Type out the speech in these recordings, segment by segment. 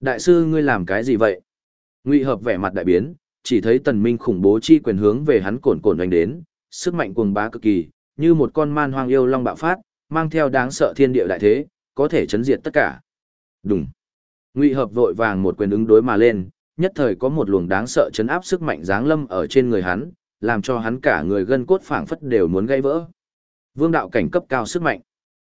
Đại sư ngươi làm cái gì vậy? Ngụy hợp vẻ mặt đại biến, chỉ thấy tần minh khủng bố chi quyền hướng về hắn cồn cồn đánh đến, sức mạnh cuồng bá cực kỳ, như một con man hoang yêu long bạo phát, mang theo đáng sợ thiên địa đại thế, có thể chấn diệt tất cả. Đùng. Ngụy hợp vội vàng một quyền ứng đối mà lên, nhất thời có một luồng đáng sợ chấn áp sức mạnh giáng lâm ở trên người hắn, làm cho hắn cả người gân cốt phảng phất đều muốn gãy vỡ. Vương đạo cảnh cấp cao sức mạnh.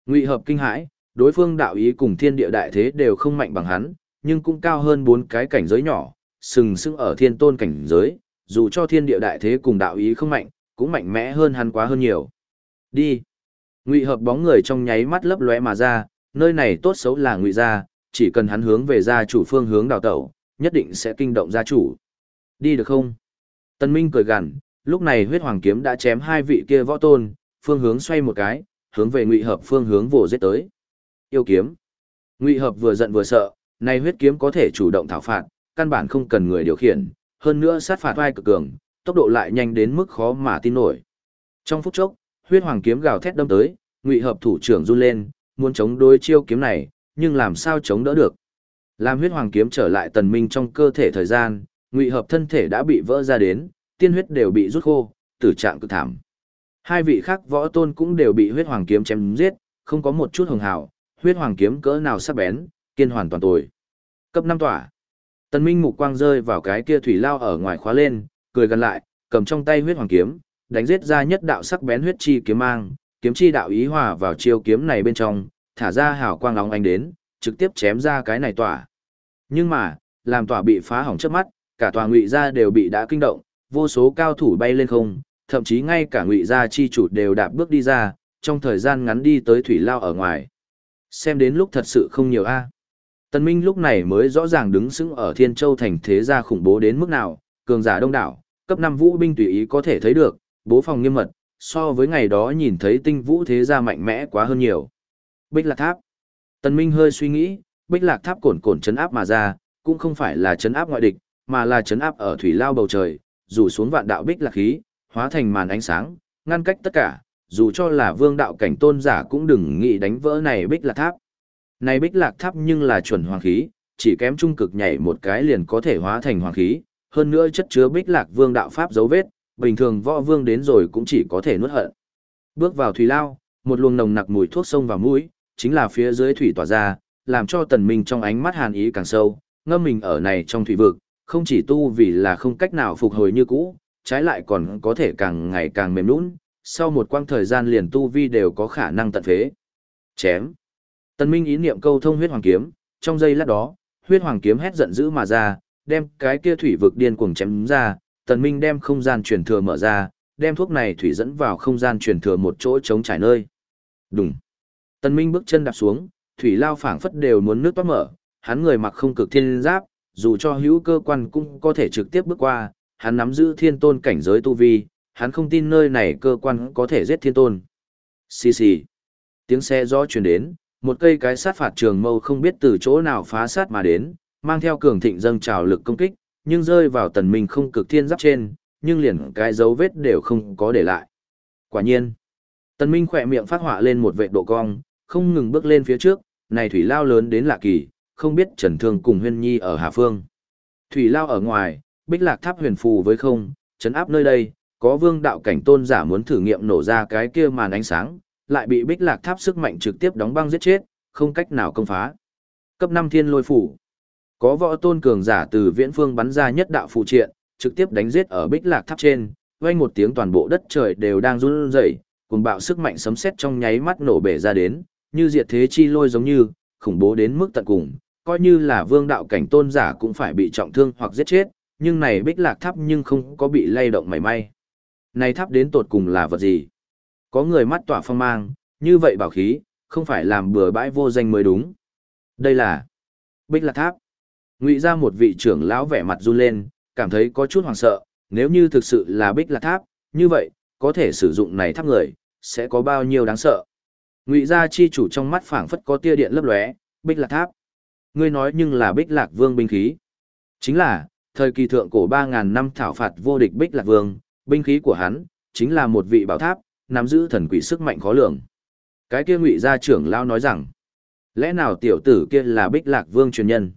Ngụy hợp kinh hãi, đối phương đạo ý cùng thiên địa đại thế đều không mạnh bằng hắn, nhưng cũng cao hơn bốn cái cảnh giới nhỏ, sừng sững ở thiên tôn cảnh giới, dù cho thiên địa đại thế cùng đạo ý không mạnh, cũng mạnh mẽ hơn hắn quá hơn nhiều. Đi. Ngụy hợp bóng người trong nháy mắt lấp lóe mà ra, nơi này tốt xấu là ngụy gia, chỉ cần hắn hướng về gia chủ phương hướng đào tẩu, nhất định sẽ kinh động gia chủ. Đi được không? Tân Minh cười gằn, lúc này huyết hoàng kiếm đã chém hai vị kia võ tôn, phương hướng xoay một cái, hướng về ngụy hợp phương hướng vồ giết tới. Yêu kiếm. Ngụy hợp vừa giận vừa sợ, này huyết kiếm có thể chủ động thảo phạt, căn bản không cần người điều khiển, hơn nữa sát phạt vai cực cường, tốc độ lại nhanh đến mức khó mà tin nổi. Trong phút chốc, huyết hoàng kiếm gào thét đâm tới, ngụy hợp thủ trưởng run lên, muốn chống đối chiêu kiếm này, nhưng làm sao chống đỡ được. Làm huyết hoàng kiếm trở lại tần minh trong cơ thể thời gian, ngụy hợp thân thể đã bị vỡ ra đến, tiên huyết đều bị rút khô, tử trạng cực thảm. Hai vị khác võ tôn cũng đều bị huyết hoàng kiếm chém giết, không có một chút hồng hào, huyết hoàng kiếm cỡ nào sắc bén, kiên hoàn toàn tồi. Cấp 5 tỏa. Tần Minh mục quang rơi vào cái kia thủy lao ở ngoài khóa lên, cười gần lại, cầm trong tay huyết hoàng kiếm, đánh giết ra nhất đạo sắc bén huyết chi kiếm mang, kiếm chi đạo ý hòa vào chiêu kiếm này bên trong, thả ra hào quang nóng ánh đến, trực tiếp chém ra cái này tỏa. Nhưng mà, làm tỏa bị phá hỏng trước mắt, cả tòa ngụy gia đều bị đã kinh động, vô số cao thủ bay lên không, thậm chí ngay cả ngụy gia chi chủ đều đạp bước đi ra, trong thời gian ngắn đi tới thủy lao ở ngoài. Xem đến lúc thật sự không nhiều a. Tần Minh lúc này mới rõ ràng đứng sững ở Thiên Châu thành thế gia khủng bố đến mức nào, cường giả đông đảo, cấp 5 vũ binh tùy ý có thể thấy được, bố phòng nghiêm mật, so với ngày đó nhìn thấy tinh vũ thế gia mạnh mẽ quá hơn nhiều. Bích Lạc Tháp. Tần Minh hơi suy nghĩ, Bích Lạc Tháp cồn cồn chấn áp mà ra, cũng không phải là chấn áp ngoại địch, mà là chấn áp ở thủy lao bầu trời, Dù xuống vạn đạo bích lạc khí, hóa thành màn ánh sáng, ngăn cách tất cả, dù cho là vương đạo cảnh tôn giả cũng đừng nghĩ đánh vỡ này bích lạc tháp. Này bích lạc tháp nhưng là chuẩn hoàng khí, chỉ kém trung cực nhảy một cái liền có thể hóa thành hoàng khí, hơn nữa chất chứa bích lạc vương đạo pháp dấu vết, bình thường võ vương đến rồi cũng chỉ có thể nuốt hận. Bước vào thủy lao, một luồng nồng nặc mùi thuốc sông vào mũi, chính là phía dưới thủy tỏa ra, làm cho tần minh trong ánh mắt hàn ý càng sâu, ngâm mình ở này trong thủy vực, không chỉ tu vì là không cách nào phục hồi như cũ, trái lại còn có thể càng ngày càng mềm nũng, sau một quãng thời gian liền tu vi đều có khả năng tận phế. Chém. Tần Minh ý niệm câu thông huyết hoàng kiếm, trong giây lát đó, huyết hoàng kiếm hét giận dữ mà ra, đem cái kia thủy vực điên cuồng chém ra, Tần Minh đem không gian truyền thừa mở ra, đem thuốc này thủy dẫn vào không gian truyền thừa một chỗ trống trải nơi. Đùng. Tần Minh bước chân đạp xuống, thủy lao phảng phất đều muốn nước toát mở, hắn người mặc không cực thiên giáp, dù cho hữu cơ quan cũng có thể trực tiếp bước qua, hắn nắm giữ thiên tôn cảnh giới tu vi, hắn không tin nơi này cơ quan có thể giết thiên tôn. Xì xì. Tiếng xe gió truyền đến, một cây cái sát phạt trường mâu không biết từ chỗ nào phá sát mà đến, mang theo cường thịnh dâng trào lực công kích, nhưng rơi vào tần minh không cực thiên giáp trên, nhưng liền cái dấu vết đều không có để lại. Quả nhiên, tần minh khỏe miệng phát họa lên một vệ độ cong, không ngừng bước lên phía trước, này thủy lao lớn đến lạ kỳ, không biết Trần Thương cùng Huyên Nhi ở Hà Phương. Thủy lao ở ngoài, bích lạc tháp huyền phù với không, chấn áp nơi đây, có vương đạo cảnh tôn giả muốn thử nghiệm nổ ra cái kia màn ánh sáng, lại bị bích lạc tháp sức mạnh trực tiếp đóng băng giết chết, không cách nào công phá. Cấp 5 thiên lôi phủ. Có võ tôn cường giả từ viễn phương bắn ra nhất đạo phụ triện, trực tiếp đánh giết ở bích lạc tháp trên, vang một tiếng toàn bộ đất trời đều đang run rẩy, cùng bạo sức mạnh sấm sét trong nháy mắt nổ bể ra đến, như diệt thế chi lôi giống như, khủng bố đến mức tận cùng, coi như là vương đạo cảnh tôn giả cũng phải bị trọng thương hoặc giết chết, nhưng này bích lạc tháp nhưng không có bị lay động mảy may. Này tháp đến tột cùng là vật gì? Có người mắt tỏa phong mang, như vậy bảo khí, không phải làm bừa bãi vô danh mới đúng. Đây là bích lạc tháp. Ngụy ra một vị trưởng lão vẻ mặt run lên, cảm thấy có chút hoảng sợ, nếu như thực sự là bích lạc tháp, như vậy, có thể sử dụng này tháp người, sẽ có bao nhiêu đáng sợ. Ngụy gia chi chủ trong mắt phảng phất có tia điện lấp lóe, bích lạc tháp. Ngươi nói nhưng là bích lạc vương binh khí. Chính là, thời kỳ thượng cổ 3.000 năm thảo phạt vô địch bích lạc vương, binh khí của hắn, chính là một vị bảo tháp, nắm giữ thần quỷ sức mạnh khó lường. Cái kia ngụy gia trưởng lao nói rằng, lẽ nào tiểu tử kia là bích lạc vương truyền nhân?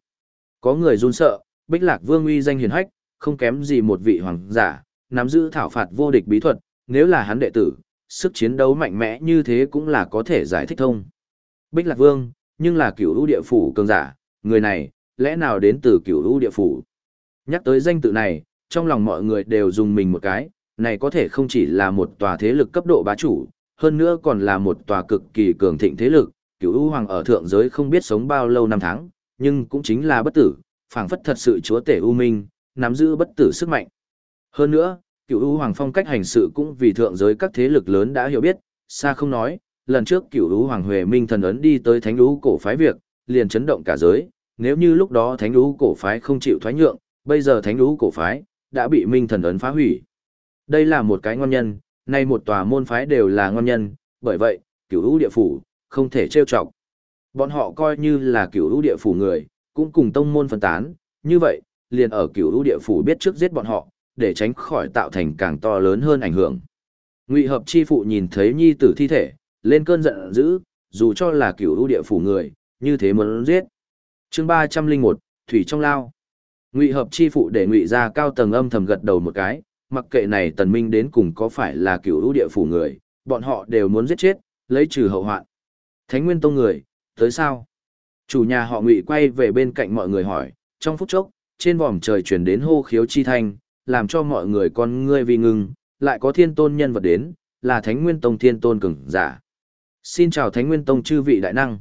Có người run sợ, Bích Lạc Vương uy danh hiền hách, không kém gì một vị hoàng giả, nắm giữ thảo phạt vô địch bí thuật, nếu là hắn đệ tử, sức chiến đấu mạnh mẽ như thế cũng là có thể giải thích thông. Bích Lạc Vương, nhưng là cửu lũ địa phủ cường giả, người này, lẽ nào đến từ cửu lũ địa phủ? Nhắc tới danh tự này, trong lòng mọi người đều dùng mình một cái, này có thể không chỉ là một tòa thế lực cấp độ bá chủ, hơn nữa còn là một tòa cực kỳ cường thịnh thế lực, cửu U hoàng ở thượng giới không biết sống bao lâu năm tháng, nhưng cũng chính là bất tử, phảng phất thật sự chúa tể u minh, nắm giữ bất tử sức mạnh. Hơn nữa, cựu U Hoàng phong cách hành sự cũng vì thượng giới các thế lực lớn đã hiểu biết, xa không nói, lần trước cựu U Hoàng Huệ Minh thần ấn đi tới Thánh U cổ phái việc, liền chấn động cả giới, nếu như lúc đó Thánh U cổ phái không chịu thoái nhượng, bây giờ Thánh U cổ phái đã bị Minh thần ấn phá hủy. Đây là một cái ngon nhân, nay một tòa môn phái đều là ngon nhân, bởi vậy, cửu U địa phủ không thể trêu chọc. Bọn họ coi như là cửu U địa phủ người, cũng cùng tông môn phân tán, như vậy, liền ở cửu U địa phủ biết trước giết bọn họ, để tránh khỏi tạo thành càng to lớn hơn ảnh hưởng. Ngụy hợp chi phụ nhìn thấy nhi tử thi thể, lên cơn giận dữ, dù cho là cửu hữu địa phủ người, như thế muốn giết. chương 301, Thủy trong lao. Ngụy hợp chi phụ để ngụy ra cao tầng âm thầm gật đầu một cái, mặc kệ này tần minh đến cùng có phải là cửu ưu địa phủ người, bọn họ đều muốn giết chết, lấy trừ hậu hoạn. Thánh Nguyên Tông người, tới sao? Chủ nhà họ Ngụy quay về bên cạnh mọi người hỏi, trong phút chốc, trên vòm trời truyền đến hô khiếu chi thanh, làm cho mọi người con ngươi vì ngừng lại có thiên tôn nhân vật đến, là Thánh Nguyên Tông thiên tôn cường giả. Xin chào Thánh Nguyên Tông chư vị đại năng.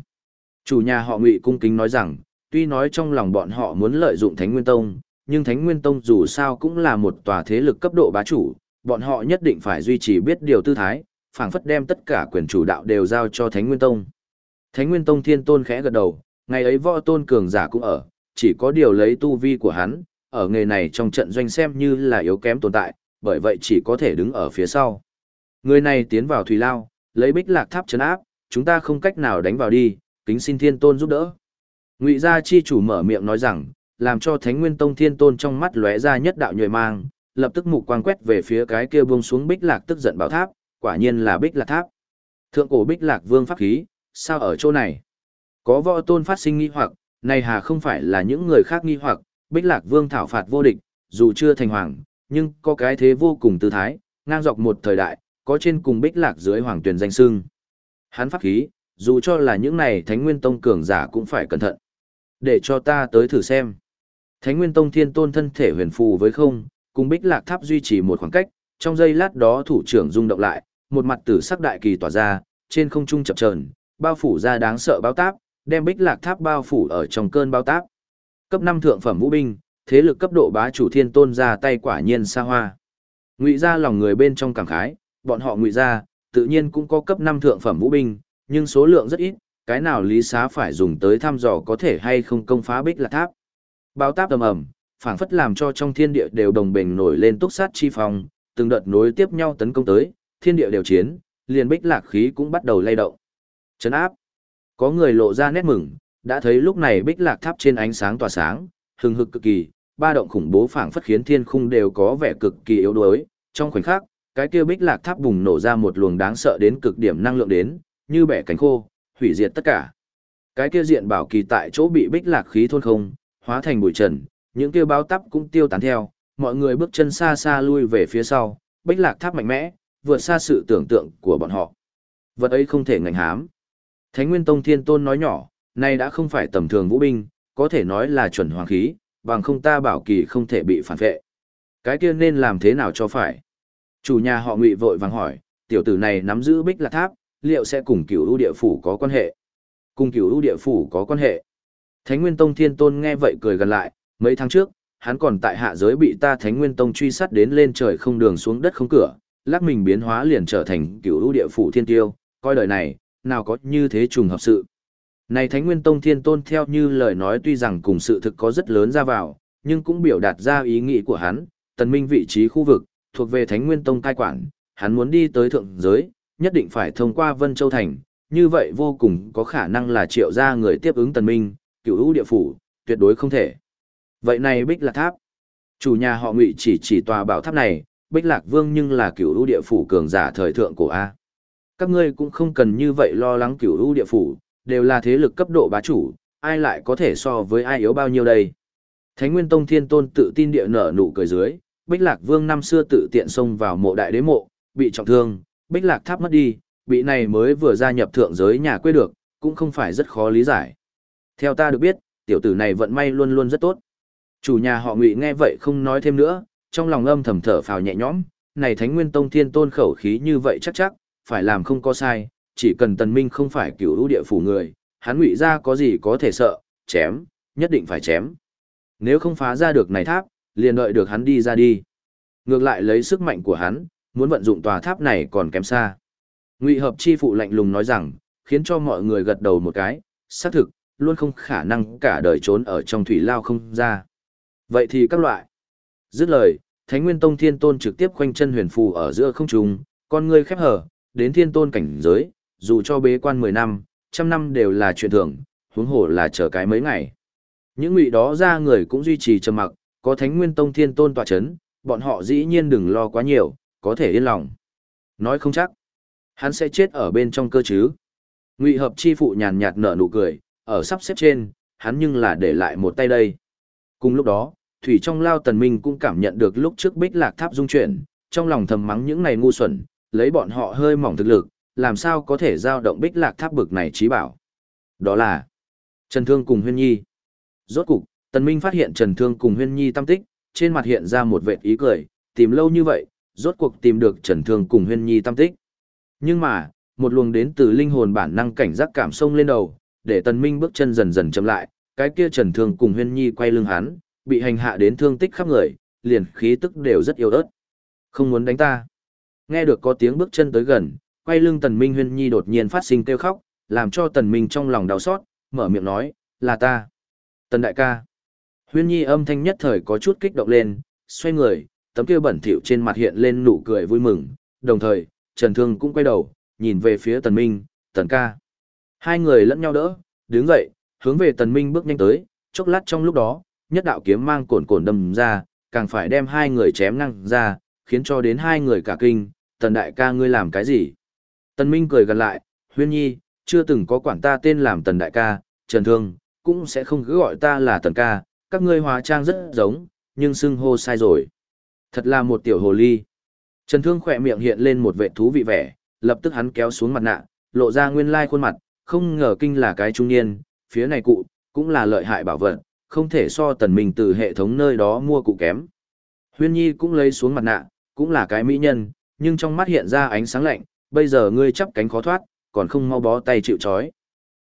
Chủ nhà họ Ngụy cung kính nói rằng, tuy nói trong lòng bọn họ muốn lợi dụng Thánh Nguyên Tông, nhưng Thánh Nguyên Tông dù sao cũng là một tòa thế lực cấp độ bá chủ, bọn họ nhất định phải duy trì biết điều tư thái, phảng phất đem tất cả quyền chủ đạo đều giao cho Thánh Nguyên Tông. Thánh Nguyên Tông thiên tôn khẽ gật đầu, ngày ấy võ tôn cường giả cũng ở, chỉ có điều lấy tu vi của hắn, ở nghề này trong trận doanh xem như là yếu kém tồn tại, bởi vậy chỉ có thể đứng ở phía sau. Người này tiến vào thủy lao, lấy bích lạc tháp chấn áp, chúng ta không cách nào đánh vào đi, kính xin thiên tôn giúp đỡ. Ngụy gia chi chủ mở miệng nói rằng, làm cho Thánh Nguyên Tông Thiên Tôn trong mắt lóe ra nhất đạo nhuệ mang, lập tức mục quang quét về phía cái kia buông xuống Bích Lạc tức giận bảo tháp, quả nhiên là Bích Lạc tháp. Thượng cổ Bích Lạc Vương pháp khí, sao ở chỗ này? Có võ tôn phát sinh nghi hoặc, này hà không phải là những người khác nghi hoặc, Bích Lạc Vương thảo phạt vô địch, dù chưa thành hoàng, nhưng có cái thế vô cùng tư thái, ngang dọc một thời đại, có trên cùng Bích Lạc dưới hoàng tuyển danh sưng. Hắn pháp khí, dù cho là những này Thánh Nguyên Tông cường giả cũng phải cẩn thận. Để cho ta tới thử xem. Thánh Nguyên Tông Thiên Tôn thân thể huyền phù với không, cùng Bích Lạc Tháp duy trì một khoảng cách, trong giây lát đó thủ trưởng rung động lại, một mặt tử sắc đại kỳ tỏa ra, trên không trung chập chờn, bao phủ ra đáng sợ báo táp, đem Bích Lạc Tháp bao phủ ở trong cơn báo táp. Cấp 5 thượng phẩm vũ binh, thế lực cấp độ bá chủ thiên tôn ra tay quả nhiên xa hoa. Ngụy gia lòng người bên trong cảm khái, bọn họ ngụy gia tự nhiên cũng có cấp 5 thượng phẩm vũ binh, nhưng số lượng rất ít, cái nào lý xá phải dùng tới thăm dò có thể hay không công phá bích lạc tháp. Bao táp ầm ầm, phảng phất làm cho trong thiên địa đều đồng bình nổi lên túc sát chi phong, từng đợt nối tiếp nhau tấn công tới, thiên địa đều chiến, liền bích lạc khí cũng bắt đầu lay động. Chấn áp. Có người lộ ra nét mừng, đã thấy lúc này bích lạc tháp trên ánh sáng tỏa sáng, hừng hực cực kỳ, ba động khủng bố phảng phất khiến thiên khung đều có vẻ cực kỳ yếu đuối, trong khoảnh khắc, cái kia bích lạc tháp bùng nổ ra một luồng đáng sợ đến cực điểm năng lượng đến, như bẻ cánh khô, hủy diệt tất cả. Cái kia diện bảo kỳ tại chỗ bị bích lạc khí thôn không, hóa thành bụi trần, những kia báo tắp cũng tiêu tán theo, mọi người bước chân xa xa lui về phía sau, bích lạc tháp mạnh mẽ, vượt xa sự tưởng tượng của bọn họ. Vật ấy không thể ngành hám. Thánh Nguyên Tông Thiên Tôn nói nhỏ, nay đã không phải tầm thường vũ binh, có thể nói là chuẩn hoàng khí, bằng không ta bảo kỳ không thể bị phản vệ. Cái kia nên làm thế nào cho phải? Chủ nhà họ Ngụy vội vàng hỏi, tiểu tử này nắm giữ Bích Lạc Tháp, liệu sẽ cùng Cửu ưu địa phủ có quan hệ? Cùng Cửu ưu địa phủ có quan hệ? Thánh Nguyên Tông Thiên Tôn nghe vậy cười gần lại, mấy tháng trước, hắn còn tại hạ giới bị ta Thánh Nguyên Tông truy sát đến lên trời không đường xuống đất không cửa, lắc mình biến hóa liền trở thành Cửu lũ địa phủ thiên tiêu, coi đời này, nào có như thế trùng hợp sự. Này Thánh Nguyên Tông Thiên Tôn theo như lời nói tuy rằng cùng sự thực có rất lớn ra vào, nhưng cũng biểu đạt ra ý nghĩ của hắn, tần minh vị trí khu vực, thuộc về Thánh Nguyên Tông cai quản, hắn muốn đi tới thượng giới, nhất định phải thông qua Vân Châu Thành, như vậy vô cùng có khả năng là triệu ra người tiếp ứng tần minh, cựu hữu địa phủ, tuyệt đối không thể. Vậy này Bích Lạc Tháp, chủ nhà họ ngụy chỉ chỉ tòa bảo tháp này, Bích Lạc Vương nhưng là cựu hữu địa phủ cường giả thời thượng cổ A. Các ngươi cũng không cần như vậy lo lắng cựu hữu địa phủ, đều là thế lực cấp độ bá chủ, ai lại có thể so với ai yếu bao nhiêu đây. Thánh Nguyên Tông Thiên Tôn tự tin địa nở nụ cười dưới, Bích Lạc Vương năm xưa tự tiện xông vào mộ đại đế mộ, bị trọng thương, Bích Lạc Tháp mất đi, bị này mới vừa gia nhập thượng giới nhà quê được, cũng không phải rất khó lý giải. Theo ta được biết, tiểu tử này vận may luôn luôn rất tốt. Chủ nhà họ Ngụy nghe vậy không nói thêm nữa, trong lòng âm thầm thở phào nhẹ nhõm, này Thánh Nguyên Tông Thiên Tôn khẩu khí như vậy chắc chắc, phải làm không có sai, chỉ cần Tần Minh không phải cửu lũ địa phủ người, hắn Ngụy ra có gì có thể sợ, chém, nhất định phải chém. Nếu không phá ra được này tháp, liền đợi được hắn đi ra đi. Ngược lại lấy sức mạnh của hắn, muốn vận dụng tòa tháp này còn kém xa. Ngụy hợp chi phụ lạnh lùng nói rằng, khiến cho mọi người gật đầu một cái, xác thực, luôn không khả năng cả đời trốn ở trong thủy lao không ra. Vậy thì các loại. Dứt lời, Thánh Nguyên Tông Thiên Tôn trực tiếp khoanh chân huyền phù ở giữa không trung, con ngươi khép hở, đến Thiên Tôn cảnh giới, dù cho bế quan 10 năm, trăm năm đều là chuyện thường, huống hồ là chờ cái mấy ngày. Những ngụy đó ra người cũng duy trì trầm mặc, có Thánh Nguyên Tông Thiên Tôn tọa chấn, bọn họ dĩ nhiên đừng lo quá nhiều, có thể yên lòng. Nói không chắc, hắn sẽ chết ở bên trong cơ chứ. Ngụy hợp chi phụ nhàn nhạt nở nụ cười, ở sắp xếp trên, hắn nhưng là để lại một tay đây. Cùng lúc đó, Thủy trong lao tần minh cũng cảm nhận được lúc trước bích lạc tháp dung chuyển, trong lòng thầm mắng những này ngu xuẩn, lấy bọn họ hơi mỏng thực lực, làm sao có thể giao động bích lạc tháp bực này trí bảo. Đó là Trần Thương cùng Huyên Nhi. Rốt cục, tần minh phát hiện Trần Thương cùng Huyên Nhi tâm tích, trên mặt hiện ra một vệt ý cười, tìm lâu như vậy, rốt cuộc tìm được Trần Thương cùng Huyên Nhi tâm tích. Nhưng mà, một luồng đến từ linh hồn bản năng cảnh giác cảm sông lên đầu, để Tần Minh bước chân dần dần chậm lại, cái kia Trần Thương cùng Huyên Nhi quay lưng hắn, bị hành hạ đến thương tích khắp người, liền khí tức đều rất yếu ớt. Không muốn đánh ta. Nghe được có tiếng bước chân tới gần, quay lưng Tần Minh Huyên Nhi đột nhiên phát sinh kêu khóc, làm cho Tần Minh trong lòng đau xót, mở miệng nói, là ta. Tần đại ca. Huyên Nhi âm thanh nhất thời có chút kích động lên, xoay người, tấm kia bẩn thỉu trên mặt hiện lên nụ cười vui mừng, đồng thời, Trần Thương cũng quay đầu, nhìn về phía Tần Minh, Tần ca. Hai người lẫn nhau đỡ, đứng dậy, hướng về Tần Minh bước nhanh tới, chốc lát trong lúc đó, nhất đạo kiếm mang cồn cồn đâm ra, càng phải đem hai người chém ngang ra, khiến cho đến hai người cả kinh, Tần đại ca ngươi làm cái gì? Tần Minh cười gần lại, huyên nhi, chưa từng có quản ta tên làm Tần đại ca, Trần Thương, cũng sẽ không cứ gọi ta là Tần ca, các ngươi hóa trang rất giống, nhưng xưng hô sai rồi. Thật là một tiểu hồ ly. Trần Thương khỏe miệng hiện lên một vẻ thú vị vẻ, lập tức hắn kéo xuống mặt nạ, lộ ra nguyên lai khuôn mặt, không ngờ kinh là cái trung niên, phía này cụ, cũng là lợi hại bảo vật, không thể so tần minh từ hệ thống nơi đó mua cụ kém. Huyên Nhi cũng lấy xuống mặt nạ, cũng là cái mỹ nhân, nhưng trong mắt hiện ra ánh sáng lạnh, bây giờ ngươi chắp cánh khó thoát, còn không mau bó tay chịu trói.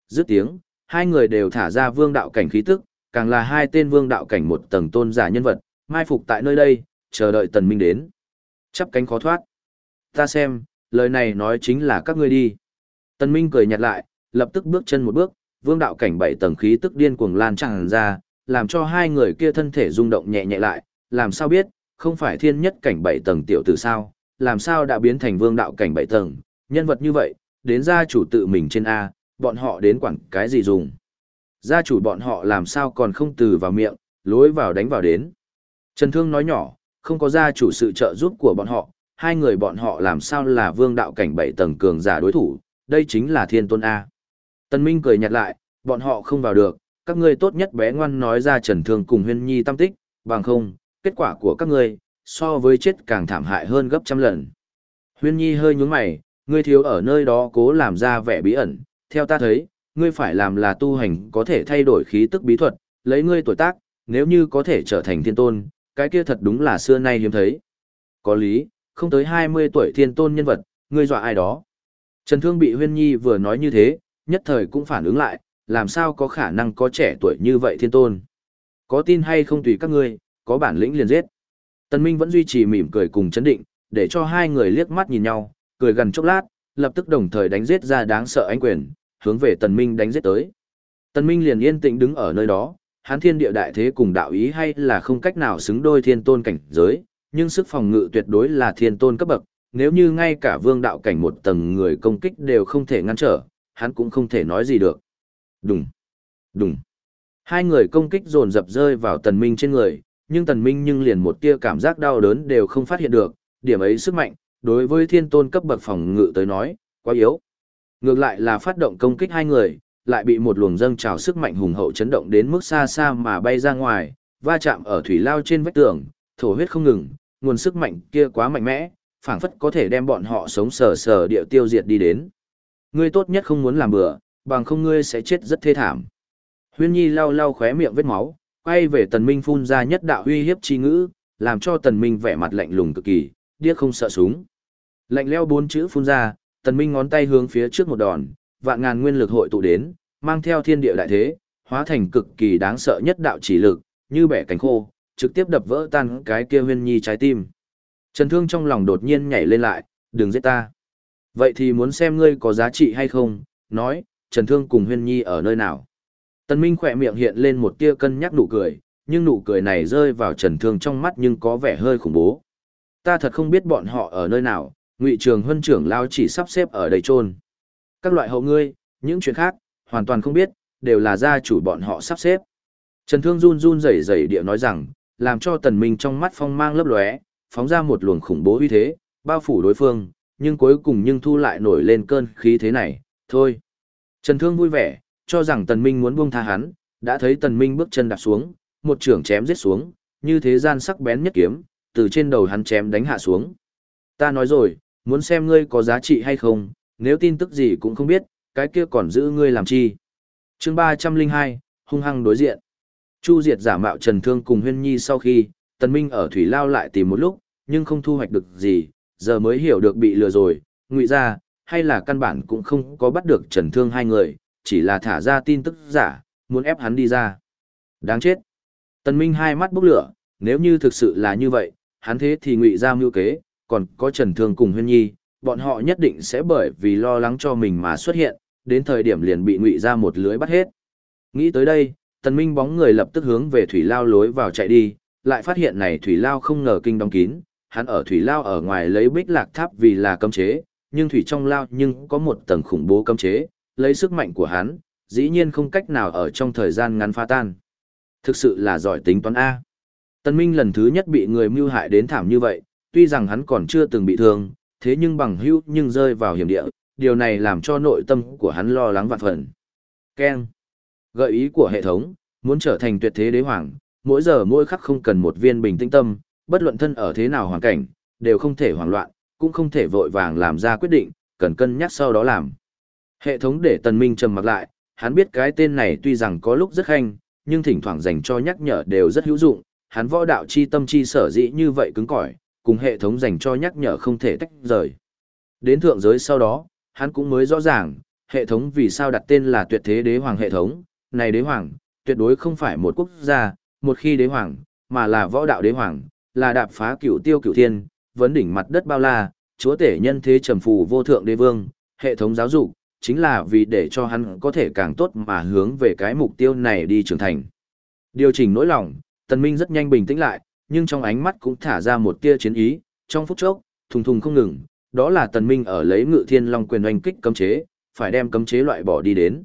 Dứt tiếng, hai người đều thả ra vương đạo cảnh khí tức, càng là hai tên vương đạo cảnh một tầng tôn giả nhân vật, mai phục tại nơi đây, chờ đợi tần minh đến. Chắp cánh khó thoát. Ta xem, lời này nói chính là các ngươi đi. Tần minh cười nhạt lại, lập tức bước chân một bước, vương đạo cảnh bảy tầng khí tức điên cuồng lan tràn ra, làm cho hai người kia thân thể rung động nhẹ nhẹ lại, làm sao biết, không phải thiên nhất cảnh bảy tầng tiểu tử sao, làm sao đã biến thành vương đạo cảnh bảy tầng, nhân vật như vậy, đến gia chủ tự mình trên A, bọn họ đến quảng cái gì dùng. Gia chủ bọn họ làm sao còn không từ vào miệng, lối vào đánh vào đến. Trần Thương nói nhỏ, không có gia chủ sự trợ giúp của bọn họ, hai người bọn họ làm sao là vương đạo cảnh bảy tầng cường giả đối thủ, đây chính là thiên tôn A. Tần Minh cười nhạt lại, bọn họ không vào được, các ngươi tốt nhất bé ngoan nói ra trần thương cùng huyên nhi tâm tích, bằng không, kết quả của các ngươi, so với chết càng thảm hại hơn gấp trăm lần. Huyên nhi hơi nhướng mày, ngươi thiếu ở nơi đó cố làm ra vẻ bí ẩn, theo ta thấy, ngươi phải làm là tu hành có thể thay đổi khí tức bí thuật, lấy ngươi tuổi tác, nếu như có thể trở thành thiên tôn, cái kia thật đúng là xưa nay hiếm thấy. Có lý, không tới 20 tuổi thiên tôn nhân vật, ngươi dọa ai đó. Trần Thương bị Huyên Nhi vừa nói như thế, nhất thời cũng phản ứng lại, làm sao có khả năng có trẻ tuổi như vậy thiên tôn. Có tin hay không tùy các ngươi, có bản lĩnh liền giết. Tần Minh vẫn duy trì mỉm cười cùng chấn định, để cho hai người liếc mắt nhìn nhau, cười gần chốc lát, lập tức đồng thời đánh giết ra đáng sợ ánh quyền, hướng về Tần Minh đánh giết tới. Tần Minh liền yên tĩnh đứng ở nơi đó, hắn thiên địa đại thế cùng đạo ý hay là không cách nào xứng đôi thiên tôn cảnh giới, nhưng sức phòng ngự tuyệt đối là thiên tôn cấp bậc, nếu như ngay cả vương đạo cảnh một tầng người công kích đều không thể ngăn trở, hắn cũng không thể nói gì được. Đùng, đùng. Hai người công kích dồn dập rơi vào tần minh trên người, nhưng tần minh nhưng liền một tia cảm giác đau đớn đều không phát hiện được, điểm ấy sức mạnh, đối với thiên tôn cấp bậc phòng ngự tới nói, quá yếu. Ngược lại là phát động công kích hai người, lại bị một luồng dâng trào sức mạnh hùng hậu chấn động đến mức xa xa mà bay ra ngoài, va chạm ở thủy lao trên vách tường, thổ huyết không ngừng, nguồn sức mạnh kia quá mạnh mẽ, phảng phất có thể đem bọn họ sống sờ sờ địa tiêu diệt đi đến. Ngươi tốt nhất không muốn làm bừa, bằng không ngươi sẽ chết rất thê thảm. Huyên Nhi lau lau khóe miệng vết máu, quay về Tần Minh phun ra nhất đạo uy hiếp chi ngữ, làm cho Tần Minh vẻ mặt lạnh lùng cực kỳ, điếc không sợ súng. Lạnh leo bốn chữ phun ra, Tần Minh ngón tay hướng phía trước một đòn, vạn ngàn nguyên lực hội tụ đến, mang theo thiên địa đại thế, hóa thành cực kỳ đáng sợ nhất đạo chỉ lực, như bẻ cánh khô, trực tiếp đập vỡ tan cái kia Huyên Nhi trái tim. Trần Thương trong lòng đột nhiên nhảy lên lại, đừng giết ta. Vậy thì muốn xem ngươi có giá trị hay không, nói, Trần Thương cùng Huyên Nhi ở nơi nào. Tần Minh khỏe miệng hiện lên một tia cân nhắc nụ cười, nhưng nụ cười này rơi vào Trần Thương trong mắt nhưng có vẻ hơi khủng bố. Ta thật không biết bọn họ ở nơi nào, Ngụy Trường Huân trưởng lao chỉ sắp xếp ở đây trôn. Các loại hậu ngươi, những chuyện khác, hoàn toàn không biết, đều là gia chủ bọn họ sắp xếp. Trần Thương run run rẩy rẩy địa nói rằng, làm cho Tần Minh trong mắt phong mang lấp lóe, phóng ra một luồng khủng bố uy thế, bao phủ đối phương, nhưng cuối cùng nhưng thu lại nổi lên cơn khí thế này, thôi. Trần Thương vui vẻ, cho rằng Tần Minh muốn buông tha hắn, đã thấy Tần Minh bước chân đạp xuống, một trường chém giết xuống, như thế gian sắc bén nhất kiếm, từ trên đầu hắn chém đánh hạ xuống. Ta nói rồi, muốn xem ngươi có giá trị hay không, nếu tin tức gì cũng không biết, cái kia còn giữ ngươi làm chi. Chương 302, hung hăng đối diện. Chu Diệt giả mạo Trần Thương cùng Huyên Nhi sau khi, Tần Minh ở Thủy Lao lại tìm một lúc, nhưng không thu hoạch được gì, giờ mới hiểu được bị lừa rồi, ngụy ra, hay là căn bản cũng không có bắt được Trần Thương hai người, chỉ là thả ra tin tức giả, muốn ép hắn đi ra. Đáng chết. Tần Minh hai mắt bốc lửa, nếu như thực sự là như vậy, hắn thế thì ngụy ra mưu kế, còn có Trần Thương cùng Huyên Nhi, bọn họ nhất định sẽ bởi vì lo lắng cho mình mà xuất hiện, đến thời điểm liền bị ngụy ra một lưới bắt hết. Nghĩ tới đây, Tần Minh bóng người lập tức hướng về thủy lao lối vào chạy đi, lại phát hiện này thủy lao không ngờ kinh đóng kín, hắn ở thủy lao ở ngoài lấy bích lạc tháp vì là cấm chế, nhưng thủy trong lao nhưng có một tầng khủng bố cấm chế, lấy sức mạnh của hắn, dĩ nhiên không cách nào ở trong thời gian ngắn phá tan. Thực sự là giỏi tính toán A. Tân Minh lần thứ nhất bị người mưu hại đến thảm như vậy, tuy rằng hắn còn chưa từng bị thương, thế nhưng bằng hữu nhưng rơi vào hiểm địa, điều này làm cho nội tâm của hắn lo lắng vạn phần. Ken. Gợi ý của hệ thống, muốn trở thành tuyệt thế đế hoàng, mỗi giờ mỗi khắc không cần một viên bình tĩnh tâm, bất luận thân ở thế nào hoàn cảnh, đều không thể hoảng loạn, cũng không thể vội vàng làm ra quyết định, cần cân nhắc sau đó làm. Hệ thống để Tần Minh trầm mặc lại, hắn biết cái tên này tuy rằng có lúc rất khanh, nhưng thỉnh thoảng dành cho nhắc nhở đều rất hữu dụng, hắn võ đạo chi tâm chi sở dĩ như vậy cứng cỏi, cùng hệ thống dành cho nhắc nhở không thể tách rời. Đến thượng giới sau đó, hắn cũng mới rõ ràng, hệ thống vì sao đặt tên là tuyệt thế đế hoàng hệ thống, này đế hoàng, tuyệt đối không phải một quốc gia, một khi đế hoàng, mà là võ đạo đế hoàng, là đạp phá cửu tiêu cửu thiên, vấn đỉnh mặt đất bao la, chúa tể nhân thế trầm phù vô thượng đế vương, hệ thống giáo dục, chính là vì để cho hắn có thể càng tốt mà hướng về cái mục tiêu này đi trưởng thành. Điều chỉnh nỗi lòng, Tần Minh rất nhanh bình tĩnh lại, nhưng trong ánh mắt cũng thả ra một tia chiến ý, trong phút chốc, thùng thùng không ngừng, đó là Tần Minh ở lấy Ngự Thiên Long quyền oanh kích cấm chế, phải đem cấm chế loại bỏ đi đến.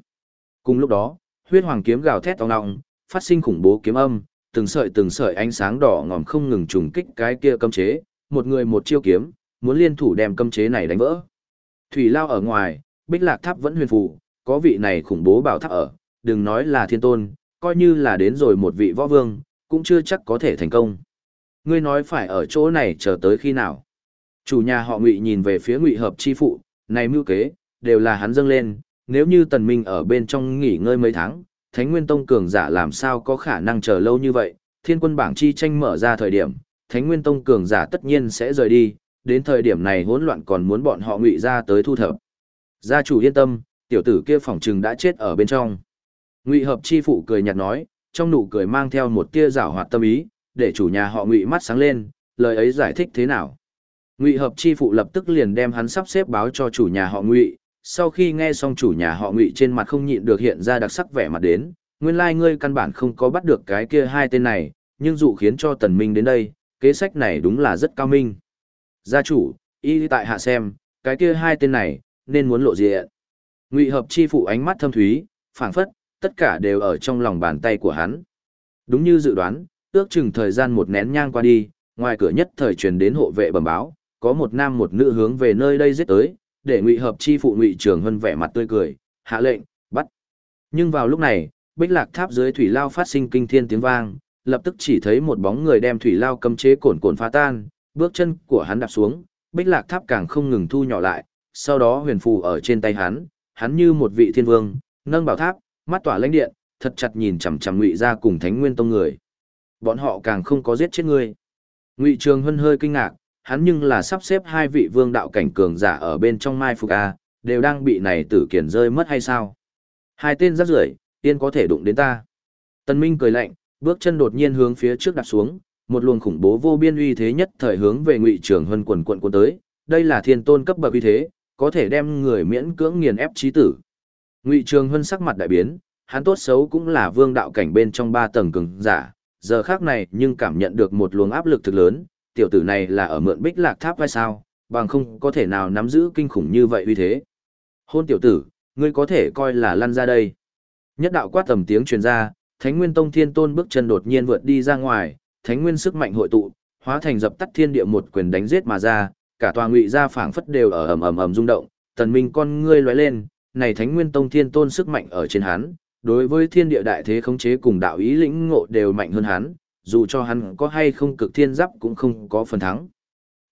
Cùng lúc đó, huyết hoàng kiếm gào thét ong ong, phát sinh khủng bố kiếm âm, từng sợi từng sợi ánh sáng đỏ ngòm không ngừng trùng kích cái kia cấm chế, một người một chiêu kiếm, muốn liên thủ đem cấm chế này đánh vỡ. Thủy lao ở ngoài, Bích Lạc Tháp vẫn huyền phù, có vị này khủng bố bảo tháp ở, đừng nói là thiên tôn, coi như là đến rồi một vị võ vương, cũng chưa chắc có thể thành công. Ngươi nói phải ở chỗ này chờ tới khi nào? Chủ nhà họ Ngụy nhìn về phía Ngụy Hợp chi phụ, này mưu kế, đều là hắn dâng lên, nếu như Tần Minh ở bên trong nghỉ ngơi mấy tháng, Thánh Nguyên Tông cường giả làm sao có khả năng chờ lâu như vậy? Thiên quân bảng chi tranh mở ra thời điểm, Thánh Nguyên Tông cường giả tất nhiên sẽ rời đi, đến thời điểm này hỗn loạn còn muốn bọn họ Ngụy ra tới thu thập. Gia chủ yên tâm, tiểu tử kia phỏng trừng đã chết ở bên trong. Ngụy Hợp chi phụ cười nhạt nói, trong nụ cười mang theo một tia giảo hoạt tâm ý, để chủ nhà họ Ngụy mắt sáng lên, lời ấy giải thích thế nào? Ngụy Hợp chi phụ lập tức liền đem hắn sắp xếp báo cho chủ nhà họ Ngụy, sau khi nghe xong chủ nhà họ Ngụy trên mặt không nhịn được hiện ra đặc sắc vẻ mặt đến, nguyên lai like ngươi căn bản không có bắt được cái kia hai tên này, nhưng dụ khiến cho Tần Minh đến đây, kế sách này đúng là rất cao minh. Gia chủ, y tại hạ xem, cái kia hai tên này, nên muốn lộ diện. Ngụy hợp chi phụ ánh mắt thâm thúy, phảng phất, tất cả đều ở trong lòng bàn tay của hắn. Đúng như dự đoán, ước chừng thời gian một nén nhang qua đi, ngoài cửa nhất thời truyền đến hộ vệ bẩm báo, có một nam một nữ hướng về nơi đây giết tới, để Ngụy hợp chi phụ Ngụy Trường Hân vẻ mặt tươi cười, hạ lệnh, bắt. Nhưng vào lúc này, Bích Lạc Tháp dưới thủy lao phát sinh kinh thiên tiếng vang, lập tức chỉ thấy một bóng người đem thủy lao cấm chế cồn cồn phá tan, bước chân của hắn đạp xuống, bích lạc tháp càng không ngừng thu nhỏ lại, sau đó huyền phù ở trên tay hắn, hắn như một vị thiên vương, nâng bảo tháp, mắt tỏa lãnh điện, thật chặt nhìn chằm chằm Ngụy ra cùng Thánh Nguyên Tông người. Bọn họ càng không có giết chết ngươi. Ngụy Trường Hân hơi kinh ngạc, hắn nhưng là sắp xếp hai vị vương đạo cảnh cường giả ở bên trong Mai Phục A, đều đang bị này tử kiển rơi mất hay sao? Hai tên rắc rưởi, tiên có thể đụng đến ta. Tân Minh cười lạnh, bước chân đột nhiên hướng phía trước đặt xuống, một luồng khủng bố vô biên uy thế nhất thời hướng về Ngụy Trường Hân quần quần cuốn tới, đây là thiên tôn cấp bậc uy thế, có thể đem người miễn cưỡng nghiền ép chí tử. Ngụy Trường Hân sắc mặt đại biến, hắn tốt xấu cũng là vương đạo cảnh bên trong ba tầng cường giả, giờ khác này nhưng cảm nhận được một luồng áp lực thực lớn, tiểu tử này là ở mượn bích lạc tháp hay sao, bằng không có thể nào nắm giữ kinh khủng như vậy uy thế. Hôn tiểu tử, ngươi có thể coi là lăn ra đây. Nhất đạo quát tầm tiếng truyền ra, Thánh Nguyên Tông Thiên Tôn bước chân đột nhiên vượt đi ra ngoài, Thánh Nguyên sức mạnh hội tụ, hóa thành dập tắt thiên địa một quyền đánh giết mà ra, cả tòa ngụy gia phảng phất đều ở ầm ầm ầm rung động, tần minh con ngươi lóe lên, này Thánh Nguyên Tông Thiên Tôn sức mạnh ở trên hắn, đối với thiên địa đại thế khống chế cùng đạo ý lĩnh ngộ đều mạnh hơn hắn, dù cho hắn có hay không cực thiên giáp cũng không có phần thắng.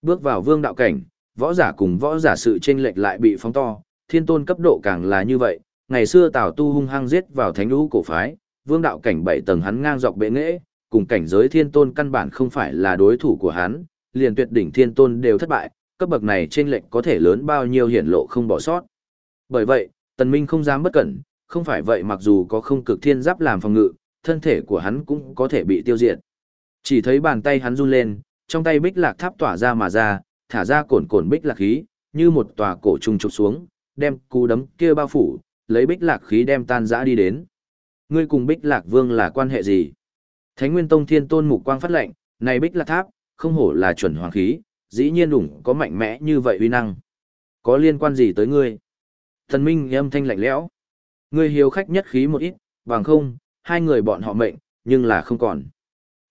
Bước vào vương đạo cảnh, võ giả cùng võ giả sự chênh lệch lại bị phóng to, thiên tôn cấp độ càng là như vậy, ngày xưa Tào Tu hung hăng giết vào thánh lũ cổ phái, vương đạo cảnh bảy tầng hắn ngang dọc bệ nghệ, cùng cảnh giới thiên tôn căn bản không phải là đối thủ của hắn, liền tuyệt đỉnh thiên tôn đều thất bại, cấp bậc này trên lệch có thể lớn bao nhiêu hiển lộ không bỏ sót. Bởi vậy, tần minh không dám bất cẩn, không phải vậy mặc dù có không cực thiên giáp làm phòng ngự, thân thể của hắn cũng có thể bị tiêu diệt. Chỉ thấy bàn tay hắn run lên, trong tay bích lạc tháp tỏa ra mà ra, thả ra cồn cồn bích lạc khí, như một tòa cổ trùng trục xuống, đem cú đấm kia bao phủ, lấy bích lạc khí đem tan rã đi đến. Ngươi cùng bích lạc vương là quan hệ gì? Thánh Nguyên Tông Thiên Tôn mục quang phát lệnh, này bích lạc tháp, không hổ là chuẩn hoàng khí, dĩ nhiên đủng có mạnh mẽ như vậy uy năng. Có liên quan gì tới ngươi? Thần Minh âm thanh lạnh lẽo. Ngươi hiếu khách nhất khí một ít, bằng không, hai người bọn họ mệnh, nhưng là không còn.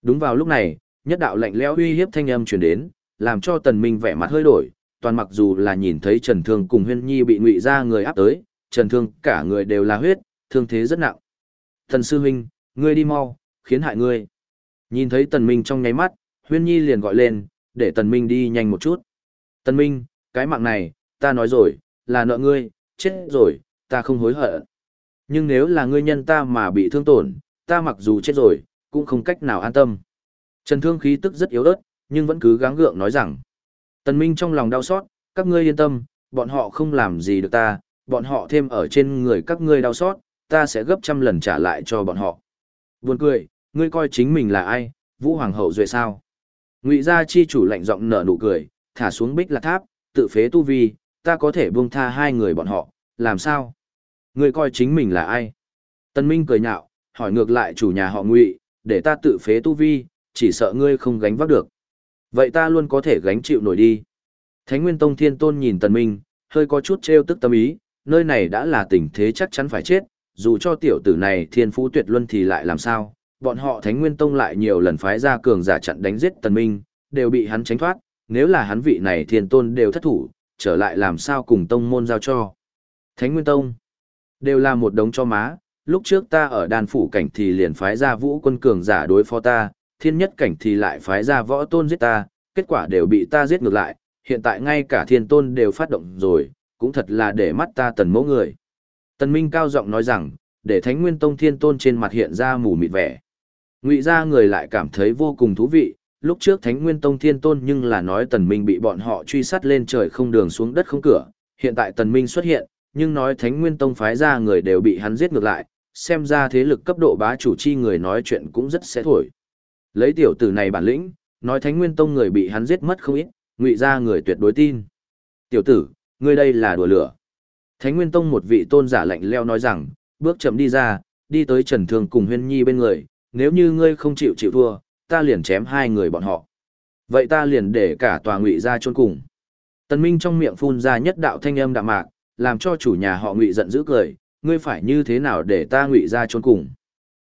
Đúng vào lúc này, nhất đạo lạnh lẽo uy hiếp thanh âm truyền đến, làm cho Tần Minh vẻ mặt hơi đổi, toàn mặc dù là nhìn thấy Trần Thương cùng Huyên Nhi bị ngụy ra người áp tới, Trần Thương cả người đều là huyết, thương thế rất nặng. Thần sư huynh, ngươi đi mau, khiến hại ngươi. Nhìn thấy Tần Minh trong nháy mắt, Huyên Nhi liền gọi lên, để Tần Minh đi nhanh một chút. Tần Minh, cái mạng này, ta nói rồi, là nợ ngươi, chết rồi, ta không hối hận. Nhưng nếu là ngươi nhân ta mà bị thương tổn, ta mặc dù chết rồi, cũng không cách nào an tâm. Trần Thương khí tức rất yếu ớt, nhưng vẫn cứ gắng gượng nói rằng. Tần Minh trong lòng đau xót, các ngươi yên tâm, bọn họ không làm gì được ta, bọn họ thêm ở trên người các ngươi đau xót, ta sẽ gấp trăm lần trả lại cho bọn họ. Buồn cười, ngươi coi chính mình là ai, Vũ Hoàng hậu rồi sao? Ngụy gia chi chủ lạnh giọng nở nụ cười, thả xuống bích lạc tháp, tự phế tu vi, ta có thể buông tha hai người bọn họ, làm sao? Ngươi coi chính mình là ai? Tân Minh cười nhạo, hỏi ngược lại chủ nhà họ Ngụy, để ta tự phế tu vi, chỉ sợ ngươi không gánh vác được. Vậy ta luôn có thể gánh chịu nổi đi. Thánh Nguyên Tông Thiên Tôn nhìn Tần Minh, hơi có chút trêu tức tâm ý, nơi này đã là tình thế chắc chắn phải chết, dù cho tiểu tử này thiên phú tuyệt luân thì lại làm sao, bọn họ Thánh Nguyên Tông lại nhiều lần phái ra cường giả chặn đánh giết Tần Minh, đều bị hắn tránh thoát, nếu là hắn vị này thiên tôn đều thất thủ, trở lại làm sao cùng tông môn giao cho. Thánh Nguyên Tông, đều là một đống cho má, lúc trước ta ở đàn phủ cảnh thì liền phái ra vũ quân cường giả đối phó ta, thiên nhất cảnh thì lại phái ra võ tôn giết ta, kết quả đều bị ta giết ngược lại, hiện tại ngay cả thiên tôn đều phát động rồi, cũng thật là để mắt ta tần mẫu người. Tần Minh cao giọng nói rằng, để Thánh Nguyên Tông Thiên Tôn trên mặt hiện ra mù mịt vẻ. Ngụy gia người lại cảm thấy vô cùng thú vị, lúc trước Thánh Nguyên Tông Thiên Tôn nhưng là nói Tần Minh bị bọn họ truy sát lên trời không đường xuống đất không cửa, hiện tại Tần Minh xuất hiện, nhưng nói Thánh Nguyên Tông phái ra người đều bị hắn giết ngược lại, xem ra thế lực cấp độ bá chủ chi người nói chuyện cũng rất sẽ thổi. Lấy tiểu tử này bản lĩnh, nói Thánh Nguyên Tông người bị hắn giết mất không ít, Ngụy gia người tuyệt đối tin. Tiểu tử, ngươi đây là đùa lửa. Thánh Nguyên Tông một vị tôn giả lạnh leo nói rằng, bước chậm đi ra, đi tới Trần Thương cùng Huyên Nhi bên người, nếu như ngươi không chịu chịu thua, ta liền chém hai người bọn họ. Vậy ta liền để cả tòa ngụy ra chôn cùng. Tần Minh trong miệng phun ra nhất đạo thanh âm đạm mạc, làm cho chủ nhà họ ngụy giận dữ cười, ngươi phải như thế nào để ta ngụy ra trốn cùng.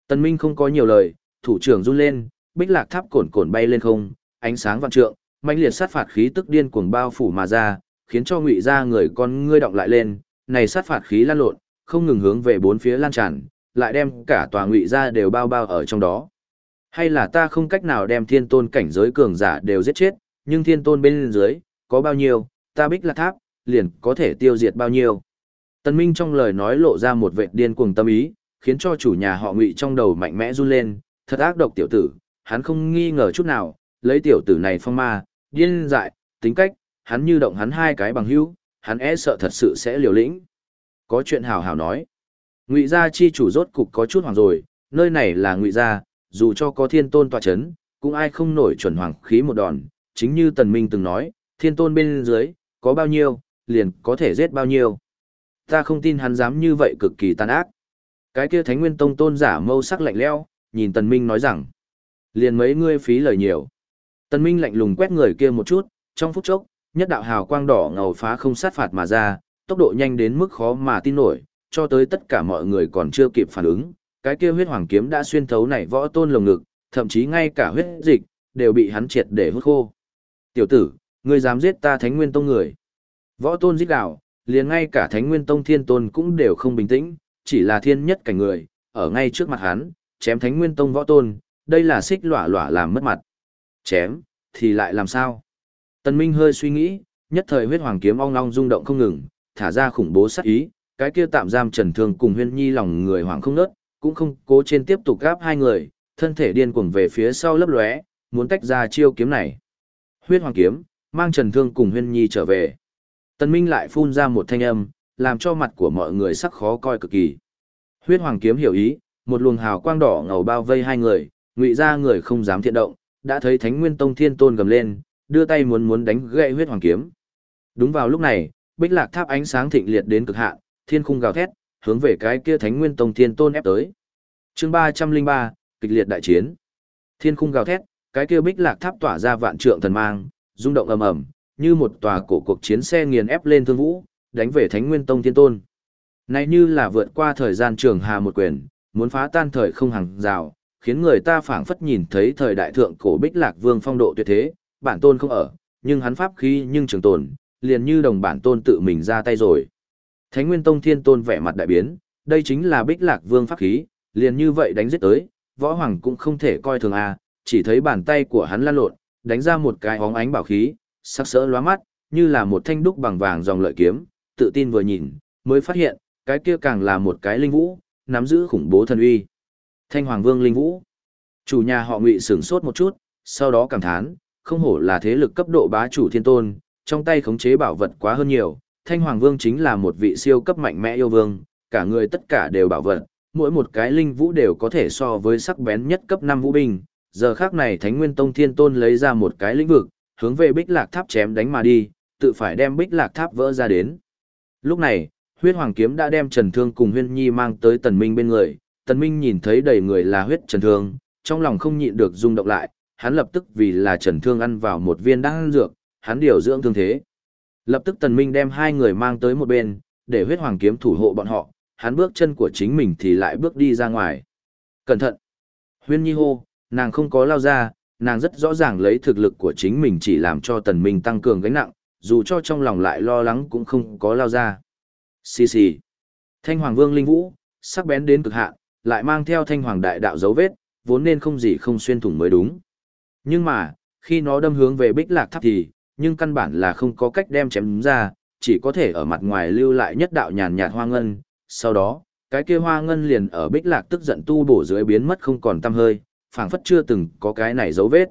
Tần Minh không có nhiều lời, thủ trưởng run lên, bích lạc tháp cồn cồn bay lên không, ánh sáng vạn trượng, mãnh liệt sát phạt khí tức điên cuồng bao phủ mà ra, khiến cho ngụy ra người con ngươi động lại lên, này sát phạt khí lan lộn, không ngừng hướng về bốn phía lan tràn, lại đem cả tòa ngụy ra đều bao bao ở trong đó. Hay là ta không cách nào đem thiên tôn cảnh giới cường giả đều giết chết, nhưng thiên tôn bên dưới, có bao nhiêu, ta bích lạc tháp, liền có thể tiêu diệt bao nhiêu. Tần Minh trong lời nói lộ ra một vẻ điên cuồng tâm ý, khiến cho chủ nhà họ ngụy trong đầu mạnh mẽ run lên, thật ác độc tiểu tử, hắn không nghi ngờ chút nào, lấy tiểu tử này phong ma, điên dại, tính cách, hắn như động hắn hai cái bằng hữu, hắn e sợ thật sự sẽ liều lĩnh. Có chuyện hào hào nói. Ngụy gia chi chủ rốt cục có chút hoàng rồi, nơi này là ngụy gia, dù cho có thiên tôn tọa chấn, cũng ai không nổi chuẩn hoàng khí một đòn, chính như tần minh từng nói, thiên tôn bên dưới, có bao nhiêu, liền có thể giết bao nhiêu. Ta không tin hắn dám như vậy cực kỳ tàn ác. Cái kia thánh nguyên tông tôn giả mâu sắc lạnh lẽo, nhìn tần minh nói rằng, liền mấy ngươi phí lời nhiều. Tần minh lạnh lùng quét người kia một chút, trong phút chốc, nhất đạo hào quang đỏ ngầu phá không sát phạt mà ra, tốc độ nhanh đến mức khó mà tin nổi, cho tới tất cả mọi người còn chưa kịp phản ứng, cái kia huyết hoàng kiếm đã xuyên thấu nảy võ tôn lồng ngực, thậm chí ngay cả huyết dịch đều bị hắn triệt để hút khô. "Tiểu tử, ngươi dám giết ta Thánh Nguyên Tông người?" Võ tôn giết đạo, liền ngay cả Thánh Nguyên Tông Thiên Tôn cũng đều không bình tĩnh, chỉ là thiên nhất cảnh người, ở ngay trước mặt hắn, chém Thánh Nguyên Tông võ tôn, đây là xích lỏa lỏa làm mất mặt. Chém, thì lại làm sao? Tần Minh hơi suy nghĩ, nhất thời huyết hoàng kiếm ong ong rung động không ngừng, thả ra khủng bố sát ý, cái kia tạm giam Trần Thương cùng Huyên Nhi lòng người hoàng không nớt, cũng không cố trên tiếp tục gáp hai người, thân thể điên cuồng về phía sau lấp lóe, muốn tách ra chiêu kiếm này. Huyết hoàng kiếm, mang Trần Thương cùng Huyên Nhi trở về. Tần Minh lại phun ra một thanh âm, làm cho mặt của mọi người sắc khó coi cực kỳ. Huyết hoàng kiếm hiểu ý, một luồng hào quang đỏ ngầu bao vây hai người, ngụy ra người không dám thiện động, đã thấy Thánh Nguyên Tông Thiên Tôn gầm lên, đưa tay muốn muốn đánh gãy huyết hoàng kiếm. Đúng vào lúc này, Bích Lạc Tháp ánh sáng thịnh liệt đến cực hạn, thiên khung gào thét, hướng về cái kia Thánh Nguyên Tông Thiên Tôn ép tới. Chương 303, kịch liệt đại chiến. Thiên khung gào thét, cái kia Bích Lạc Tháp tỏa ra vạn trượng thần mang, rung động ầm ầm, như một tòa cổ cuộc chiến xe nghiền ép lên thương vũ, đánh về Thánh Nguyên Tông Thiên Tôn. Này như là vượt qua thời gian trường hà một quyền, muốn phá tan thời không hàng rào, khiến người ta phảng phất nhìn thấy thời đại thượng cổ Bích Lạc Vương phong độ tuyệt thế, bản tôn không ở, nhưng hắn pháp khí nhưng trường tồn, liền như đồng bản tôn tự mình ra tay rồi. Thánh Nguyên Tông Thiên Tôn vẻ mặt đại biến, đây chính là Bích Lạc Vương pháp khí, liền như vậy đánh giết tới, võ hoàng cũng không thể coi thường a, chỉ thấy bàn tay của hắn lăn lộn, đánh ra một cái hóng ánh bảo khí, sắc sỡ lóa mắt, như là một thanh đúc bằng vàng dòng lợi kiếm, tự tin vừa nhìn, mới phát hiện, cái kia càng là một cái linh vũ, nắm giữ khủng bố thần uy. Thanh Hoàng Vương linh vũ. Chủ nhà họ Ngụy sửng sốt một chút, sau đó cảm thán, không hổ là thế lực cấp độ bá chủ thiên tôn, trong tay khống chế bảo vật quá hơn nhiều, Thanh Hoàng Vương chính là một vị siêu cấp mạnh mẽ yêu vương, cả người tất cả đều bảo vật, mỗi một cái linh vũ đều có thể so với sắc bén nhất cấp 5 vũ binh. Giờ khác này Thánh Nguyên Tông Thiên Tôn lấy ra một cái lĩnh vực, hướng về Bích Lạc Tháp chém đánh mà đi, tự phải đem Bích Lạc Tháp vỡ ra đến. Lúc này, huyết hoàng kiếm đã đem Trần Thương cùng Huyên Nhi mang tới Tần Minh bên người, Tần Minh nhìn thấy đầy người là huyết Trần Thương, trong lòng không nhịn được rung động lại, hắn lập tức vì là Trần Thương ăn vào một viên đan dược, hắn điều dưỡng thương thế. Lập tức Tần Minh đem hai người mang tới một bên, để huyết hoàng kiếm thủ hộ bọn họ, hắn bước chân của chính mình thì lại bước đi ra ngoài. Cẩn thận! Huyên Nhi hô, nàng không có lao ra, nàng rất rõ ràng lấy thực lực của chính mình chỉ làm cho Tần Minh tăng cường gánh nặng, dù cho trong lòng lại lo lắng cũng không có lao ra. Xì xì! Thanh Hoàng Vương Linh Vũ, sắc bén đến cực hạn, lại mang theo Thanh Hoàng Đại Đạo dấu vết, vốn nên không gì không xuyên thủng mới đúng. Nhưng mà, khi nó đâm hướng về bích lạc tháp thì, nhưng căn bản là không có cách đem chém ra, chỉ có thể ở mặt ngoài lưu lại nhất đạo nhàn nhạt hoa ngân. Sau đó, cái kia hoa ngân liền ở bích lạc tức giận tu bổ dưới biến mất không còn tăm hơi, phảng phất chưa từng có cái này dấu vết.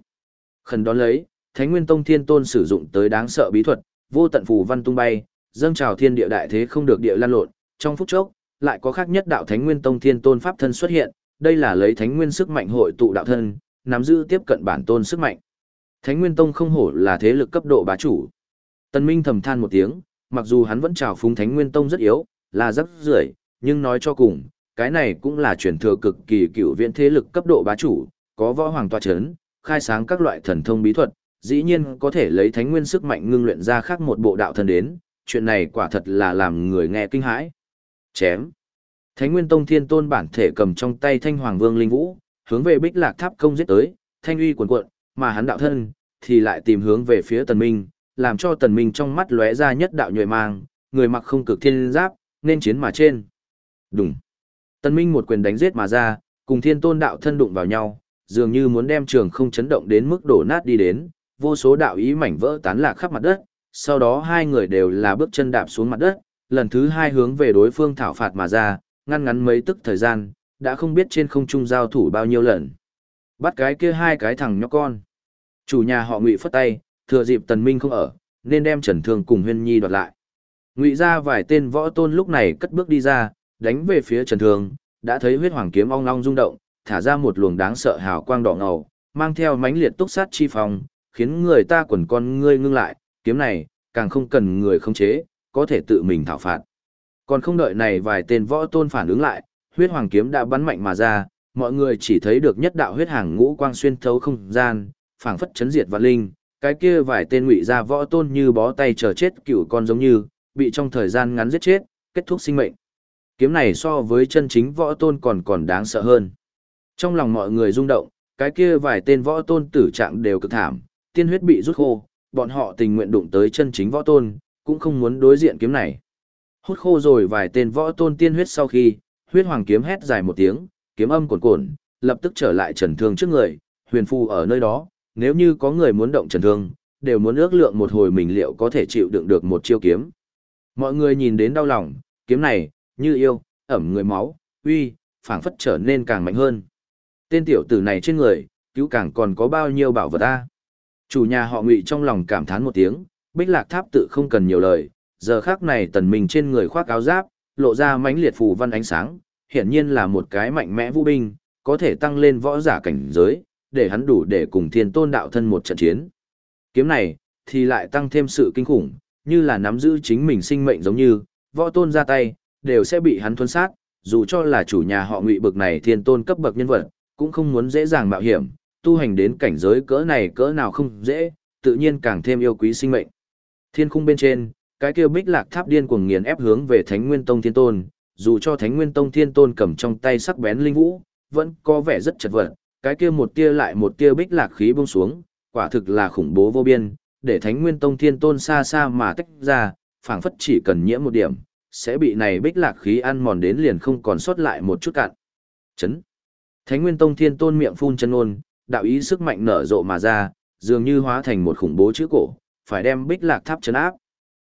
Khẩn đón lấy, Thánh Nguyên Tông Thiên Tôn sử dụng tới đáng sợ bí thuật, vô tận phù văn tung bay, dâng trào thiên địa đại thế không được địa lan lộn, trong phút chốc, lại có khác nhất đạo Thánh Nguyên Tông Thiên Tôn pháp thân xuất hiện, đây là lấy Thánh Nguyên sức mạnh hội tụ đạo thân, nắm giữ tiếp cận bản tôn sức mạnh. Thánh Nguyên Tông không hổ là thế lực cấp độ bá chủ. Tân Minh thầm than một tiếng, mặc dù hắn vẫn chào phúng Thánh Nguyên Tông rất yếu, là rất rưởi, nhưng nói cho cùng, cái này cũng là truyền thừa cực kỳ cựu viễn thế lực cấp độ bá chủ, có võ hoàng tọa chấn, khai sáng các loại thần thông bí thuật, dĩ nhiên có thể lấy Thánh Nguyên sức mạnh ngưng luyện ra khác một bộ đạo thần đến, chuyện này quả thật là làm người nghe kinh hãi. Chém. Thánh Nguyên Tông Thiên Tôn bản thể cầm trong tay Thanh Hoàng Vương Linh Vũ, hướng về Bích Lạc Tháp công giết tới, thanh uy cuồn cuộn, mà hắn đạo thân thì lại tìm hướng về phía Tần Minh, làm cho Tần Minh trong mắt lóe ra nhất đạo nhuệ mang, người mặc không cực thiên giáp, nên chiến mà trên. Đùng. Tần Minh một quyền đánh giết mà ra, cùng Thiên Tôn đạo thân đụng vào nhau, dường như muốn đem trường không chấn động đến mức đổ nát đi đến, vô số đạo ý mảnh vỡ tán lạc khắp mặt đất, sau đó hai người đều là bước chân đạp xuống mặt đất, lần thứ hai hướng về đối phương thảo phạt mà ra, ngăn ngắn mấy tức thời gian, đã không biết trên không trung giao thủ bao nhiêu lần. Bắt cái kia hai cái thằng nhóc con. Chủ nhà họ Ngụy phất tay, thừa dịp Tần Minh không ở, nên đem Trần Thương cùng Huyên Nhi đoạt lại. Ngụy gia vài tên võ tôn lúc này cất bước đi ra, đánh về phía Trần Thương, đã thấy huyết hoàng kiếm ong long rung động, thả ra một luồng đáng sợ hào quang đỏ ngầu, mang theo mãnh liệt túc sát chi phong, khiến người ta quần con ngươi ngưng lại, kiếm này, càng không cần người khống chế, có thể tự mình thảo phạt. Còn không đợi này vài tên võ tôn phản ứng lại, huyết hoàng kiếm đã bắn mạnh mà ra, mọi người chỉ thấy được nhất đạo huyết hàng ngũ quang xuyên thấu không gian, phảng phất chấn diệt vạn linh, cái kia vài tên ngụy gia võ tôn như bó tay chờ chết cựu con giống như, bị trong thời gian ngắn giết chết, kết thúc sinh mệnh. Kiếm này so với chân chính võ tôn còn còn đáng sợ hơn. Trong lòng mọi người rung động, cái kia vài tên võ tôn tử trạng đều cực thảm, tiên huyết bị rút khô, bọn họ tình nguyện đụng tới chân chính võ tôn, cũng không muốn đối diện kiếm này. Hút khô rồi vài tên võ tôn tiên huyết sau khi, huyết hoàng kiếm hét dài một tiếng, kiếm âm cuồn cuộn, lập tức trở lại trần thương trước người, huyền phu ở nơi đó, nếu như có người muốn động trần thương, đều muốn ước lượng một hồi mình liệu có thể chịu đựng được một chiêu kiếm. Mọi người nhìn đến đau lòng, kiếm này, như yêu, ẩm người máu, uy, phảng phất trở nên càng mạnh hơn. Tên tiểu tử này trên người, cứu càng còn có bao nhiêu bảo vật ta. Chủ nhà họ Ngụy trong lòng cảm thán một tiếng, Bích Lạc Tháp tự không cần nhiều lời, giờ khắc này tần mình trên người khoác áo giáp, lộ ra mãnh liệt phù văn ánh sáng, hiển nhiên là một cái mạnh mẽ vũ binh, có thể tăng lên võ giả cảnh giới, để hắn đủ để cùng Thiên Tôn đạo thân một trận chiến. Kiếm này thì lại tăng thêm sự kinh khủng, như là nắm giữ chính mình sinh mệnh giống như, võ tôn ra tay, đều sẽ bị hắn thuấn sát, dù cho là chủ nhà họ Ngụy bực này Thiên Tôn cấp bậc nhân vật, cũng không muốn dễ dàng mạo hiểm, tu hành đến cảnh giới cỡ này cỡ nào không dễ, tự nhiên càng thêm yêu quý sinh mệnh. Thiên khung bên trên, cái kia bích lạc tháp điên cuồng nghiền ép hướng về Thánh Nguyên Tông Thiên Tôn, dù cho Thánh Nguyên Tông Thiên Tôn cầm trong tay sắc bén linh vũ, vẫn có vẻ rất chật vật, cái kia một tia lại một tia bích lạc khí bông xuống, quả thực là khủng bố vô biên, để Thánh Nguyên Tông Thiên Tôn xa xa mà tách ra, phảng phất chỉ cần nhiễm một điểm, sẽ bị này bích lạc khí ăn mòn đến liền không còn sót lại một chút cạn. Chấn. Thánh Nguyên Tông Thiên Tôn miệng phun chân ôn, đạo ý sức mạnh nở rộ mà ra, dường như hóa thành một khủng bố chữ cổ, phải đem bích lạc tháp chấn áp.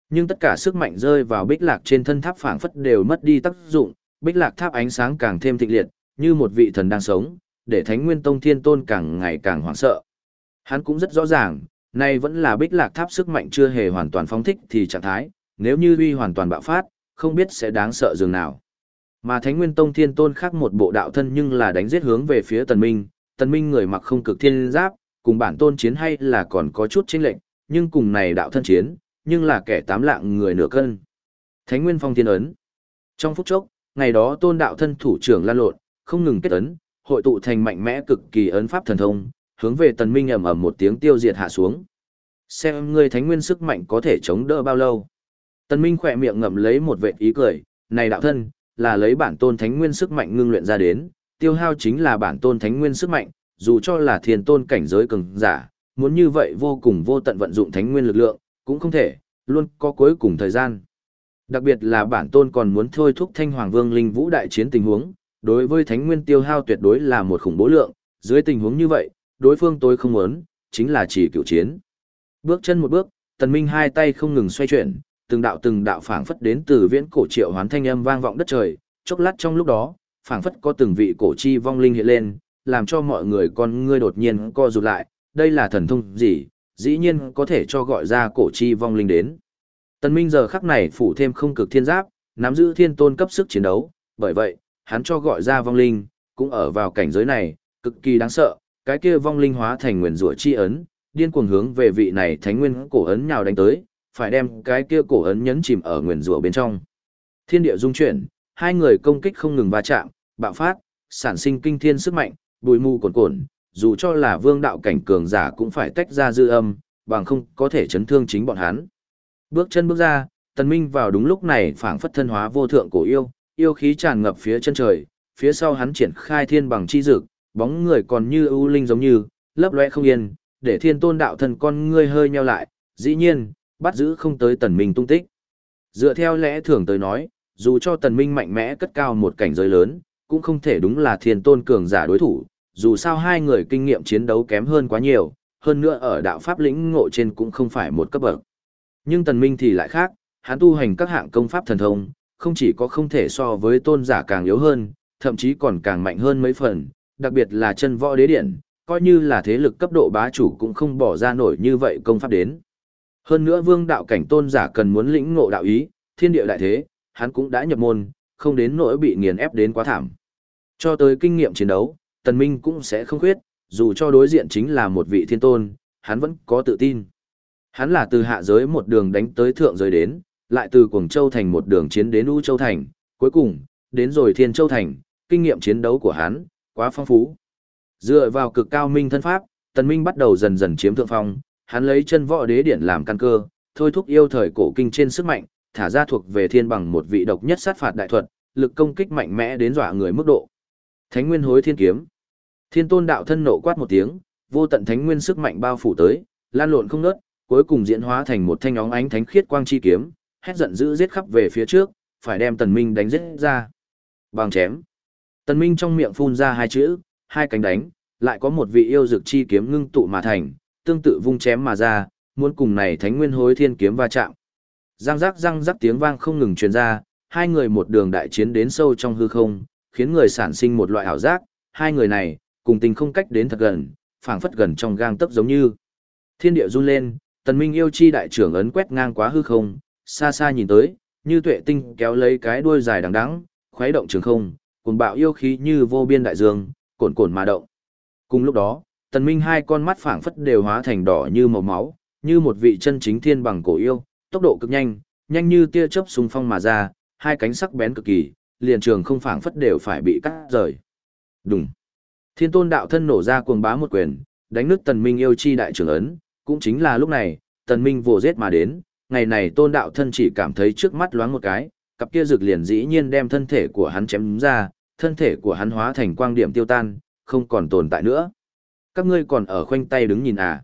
Nhưng tất cả sức mạnh rơi vào bích lạc trên thân tháp phảng phất đều mất đi tác dụng, bích lạc tháp ánh sáng càng thêm thịnh liệt, như một vị thần đang sống, để Thánh Nguyên Tông Thiên Tôn càng ngày càng hoảng sợ. Hắn cũng rất rõ ràng, nay vẫn là bích lạc tháp sức mạnh chưa hề hoàn toàn phóng thích thì trạng thái, nếu như uy hoàn toàn bạo phát, không biết sẽ đáng sợ dường nào. Mà Thánh Nguyên Tông Thiên Tôn khác một bộ đạo thân nhưng là đánh giết hướng về phía Tần Minh, Tần Minh người mặc không cực thiên giáp, cùng bản tôn chiến hay là còn có chút chênh lệch, nhưng cùng này đạo thân chiến, nhưng là kẻ tám lạng người nửa cân. Thánh Nguyên Phong Thiên ấn. Trong phút chốc, ngày đó tôn đạo thân thủ trưởng lan lộn, không ngừng kết ấn, hội tụ thành mạnh mẽ cực kỳ ấn pháp thần thông, hướng về Tần Minh ầm ầm một tiếng tiêu diệt hạ xuống. Xem ngươi Thánh Nguyên sức mạnh có thể chống đỡ bao lâu. Tần Minh khỏe miệng ngậm lấy một vệt ý cười, này đạo thân, là lấy bản tôn Thánh Nguyên sức mạnh ngưng luyện ra đến, tiêu hao chính là bản tôn Thánh Nguyên sức mạnh, dù cho là thiên tôn cảnh giới cường giả, muốn như vậy vô cùng vô tận vận dụng Thánh Nguyên lực lượng, cũng không thể, luôn có cuối cùng thời gian. Đặc biệt là bản tôn còn muốn thôi thúc thanh hoàng vương linh vũ đại chiến tình huống, đối với thánh nguyên tiêu hao tuyệt đối là một khủng bố lượng, dưới tình huống như vậy, đối phương tôi không muốn, chính là chỉ cựu chiến. Bước chân một bước, tần minh hai tay không ngừng xoay chuyển, từng đạo từng đạo phảng phất đến từ viễn cổ triệu hoán thanh âm vang vọng đất trời, chốc lát trong lúc đó, phảng phất có từng vị cổ chi vong linh hiện lên, làm cho mọi người con ngươi đột nhiên co rụt lại, đây là thần thông gì, dĩ nhiên có thể cho gọi ra cổ chi vong linh đến. Tần Minh giờ khắc này phủ thêm không cực thiên giáp, nắm giữ thiên tôn cấp sức chiến đấu, bởi vậy, hắn cho gọi ra vong linh, cũng ở vào cảnh giới này, cực kỳ đáng sợ, cái kia vong linh hóa thành nguyên rủa chi ấn, điên cuồng hướng về vị này thánh nguyên cổ ấn nhào đánh tới, phải đem cái kia cổ ấn nhấn chìm ở nguyền rủa bên trong. Thiên địa dung chuyển, hai người công kích không ngừng va chạm, bạo phát, sản sinh kinh thiên sức mạnh, bụi mù cuồn cuộn, dù cho là vương đạo cảnh cường giả cũng phải tách ra dư âm, bằng không có thể chấn thương chính bọn hắn. Bước chân bước ra, tần minh vào đúng lúc này phảng phất thân hóa vô thượng cổ yêu, yêu khí tràn ngập phía chân trời, phía sau hắn triển khai thiên bằng chi dực, bóng người còn như ưu linh giống như, lấp lóe không yên, để thiên tôn đạo thần con ngươi hơi nheo lại, dĩ nhiên, bắt giữ không tới tần minh tung tích. Dựa theo lẽ thường tới nói, dù cho tần minh mạnh mẽ cất cao một cảnh giới lớn, cũng không thể đúng là thiên tôn cường giả đối thủ, dù sao hai người kinh nghiệm chiến đấu kém hơn quá nhiều, hơn nữa ở đạo pháp lĩnh ngộ trên cũng không phải một cấp bậc. Nhưng Tần Minh thì lại khác, hắn tu hành các hạng công pháp thần thông, không chỉ có không thể so với tôn giả càng yếu hơn, thậm chí còn càng mạnh hơn mấy phần, đặc biệt là chân võ đế điện, coi như là thế lực cấp độ bá chủ cũng không bỏ ra nổi như vậy công pháp đến. Hơn nữa vương đạo cảnh tôn giả cần muốn lĩnh ngộ đạo ý, thiên địa đại thế, hắn cũng đã nhập môn, không đến nỗi bị nghiền ép đến quá thảm. Cho tới kinh nghiệm chiến đấu, tần minh cũng sẽ không khuyết, dù cho đối diện chính là một vị thiên tôn, hắn vẫn có tự tin. Hắn là từ hạ giới một đường đánh tới thượng giới đến, lại từ Quảng Châu thành một đường chiến đến U Châu thành, cuối cùng, đến rồi Thiên Châu thành, kinh nghiệm chiến đấu của hắn, quá phong phú. Dựa vào cực cao minh thân pháp, Tần Minh bắt đầu dần dần chiếm thượng phong, hắn lấy chân võ đế điển làm căn cơ, thôi thúc yêu thời cổ kinh trên sức mạnh, thả ra thuộc về thiên bằng một vị độc nhất sát phạt đại thuật, lực công kích mạnh mẽ đến dọa người mức độ. Thánh Nguyên Hối Thiên Kiếm. Thiên Tôn đạo thân nộ quát một tiếng, vô tận thánh nguyên sức mạnh bao phủ tới, lan lộn không ngớt, cuối cùng diễn hóa thành một thanh óng ánh thánh khiết quang chi kiếm, hét giận dữ giết khắp về phía trước, phải đem Tần Minh đánh giết ra. Bằng chém. Tần Minh trong miệng phun ra hai chữ, hai cánh đánh, lại có một vị yêu dược chi kiếm ngưng tụ mà thành, tương tự vung chém mà ra, muốn cùng này Thánh Nguyên Hối Thiên kiếm va chạm. Răng rắc răng rắc tiếng vang không ngừng truyền ra, hai người một đường đại chiến đến sâu trong hư không, khiến người sản sinh một loại ảo giác, hai người này, cùng tình không cách đến thật gần, phảng phất gần trong gang tấc giống như. Thiên địa run lên, Tần Minh yêu chi đại trưởng ấn quét ngang quá hư không, xa xa nhìn tới, như tuệ tinh kéo lấy cái đuôi dài đằng đẵng, khuấy động trường không, cuồng bạo yêu khí như vô biên đại dương, cuồn cuộn mà động. Cùng lúc đó, Tần Minh hai con mắt phảng phất đều hóa thành đỏ như màu máu, như một vị chân chính thiên bằng cổ yêu, tốc độ cực nhanh, nhanh như tia chớp xung phong mà ra, hai cánh sắc bén cực kỳ, liền trường không phảng phất đều phải bị cắt rời. Đùng. Thiên Tôn đạo thân nổ ra cuồng bá một quyền, đánh nứt Tần Minh yêu chi đại trưởng ấn, cũng chính là lúc này, Tần Minh vồ giết mà đến, ngày này tôn đạo thân chỉ cảm thấy trước mắt loáng một cái, cặp kia rực liền dĩ nhiên đem thân thể của hắn chém ra, thân thể của hắn hóa thành quang điểm tiêu tan, không còn tồn tại nữa. Các ngươi còn ở khoanh tay đứng nhìn à.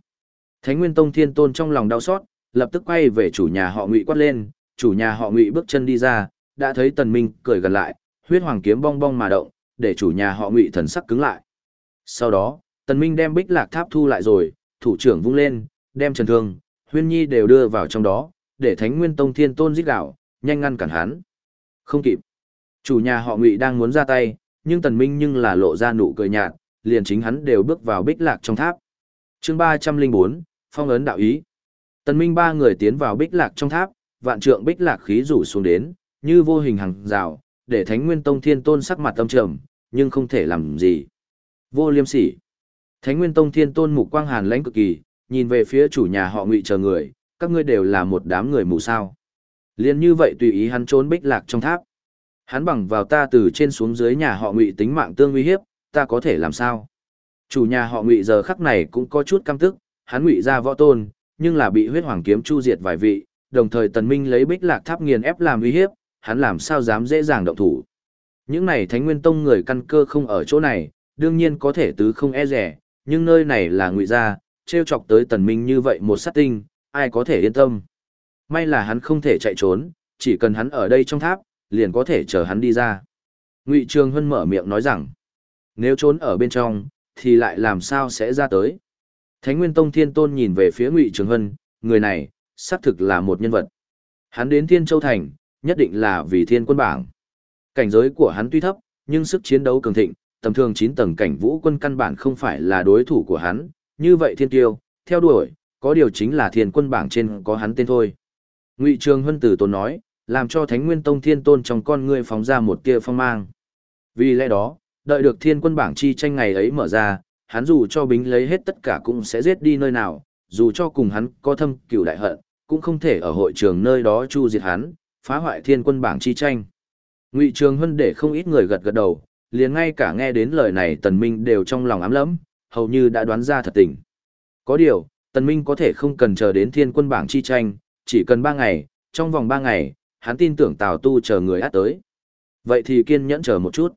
Thánh Nguyên Tông Thiên Tôn trong lòng đau xót, lập tức quay về chủ nhà họ Ngụy quát lên, chủ nhà họ Ngụy bước chân đi ra, đã thấy Tần Minh cười gần lại, huyết hoàng kiếm bong bong mà động, để chủ nhà họ Ngụy thần sắc cứng lại. Sau đó, Tần Minh đem Bích Lạc Tháp thu lại rồi, thủ trưởng vung lên, đem Trần Thương, Huyên Nhi đều đưa vào trong đó, để Thánh Nguyên Tông Thiên Tôn giết gạo, nhanh ngăn cản hắn. Không kịp. Chủ nhà họ Ngụy đang muốn ra tay, nhưng Tần Minh nhưng là lộ ra nụ cười nhạt, liền chính hắn đều bước vào bích lạc trong tháp. Chương 304, Phong ấn đạo ý. Tần Minh ba người tiến vào bích lạc trong tháp, vạn trượng bích lạc khí rủ xuống đến, như vô hình hàng rào, để Thánh Nguyên Tông Thiên Tôn sắc mặt tâm trầm, nhưng không thể làm gì. Vô liêm sỉ. Thánh Nguyên Tông Thiên Tôn mục quang hàn lãnh cực kỳ, nhìn về phía chủ nhà họ Ngụy chờ người, các ngươi đều là một đám người mù sao. Liên như vậy tùy ý hắn trốn bích lạc trong tháp. Hắn bằng vào ta từ trên xuống dưới nhà họ ngụy tính mạng tương uy hiếp, ta có thể làm sao? Chủ nhà họ ngụy giờ khắc này cũng có chút căm tức, hắn ngụy ra võ tôn, nhưng là bị huyết hoàng kiếm chu diệt vài vị, đồng thời tần minh lấy bích lạc tháp nghiền ép làm uy hiếp, hắn làm sao dám dễ dàng động thủ. Những này thánh nguyên tông người căn cơ không ở chỗ này, đương nhiên có thể tứ không e rẻ, nhưng nơi này là ngụy gia, treo chọc tới tần minh như vậy một sát tinh, ai có thể yên tâm. May là hắn không thể chạy trốn, chỉ cần hắn ở đây trong tháp, liền có thể chờ hắn đi ra. Ngụy Trường Hân mở miệng nói rằng, nếu trốn ở bên trong, thì lại làm sao sẽ ra tới. Thánh Nguyên Tông Thiên Tôn nhìn về phía Ngụy Trường Hân, người này, xác thực là một nhân vật. Hắn đến Thiên Châu Thành, nhất định là vì thiên quân bảng. Cảnh giới của hắn tuy thấp, nhưng sức chiến đấu cường thịnh, tầm thường 9 tầng cảnh vũ quân căn bản không phải là đối thủ của hắn, như vậy thiên tiêu, theo đuổi, có điều chính là thiên quân bảng trên có hắn tên thôi. Ngụy Trường Hân Tử Tôn nói, làm cho Thánh Nguyên Tông Thiên Tôn trong con ngươi phóng ra một tia phong mang. Vì lẽ đó, đợi được Thiên Quân bảng chi tranh ngày ấy mở ra, hắn dù cho bính lấy hết tất cả cũng sẽ giết đi nơi nào, dù cho cùng hắn có thâm cửu đại hận, cũng không thể ở hội trường nơi đó chu diệt hắn, phá hoại Thiên Quân bảng chi tranh. Ngụy Trường Hân để không ít người gật gật đầu, liền ngay cả nghe đến lời này Tần Minh đều trong lòng ám lẫm, hầu như đã đoán ra thật tình. Có điều, Tần Minh có thể không cần chờ đến Thiên Quân bảng chi tranh, chỉ cần 3 ngày, trong vòng 3 ngày, hắn tin tưởng Tào Tu chờ người át tới. Vậy thì kiên nhẫn chờ một chút.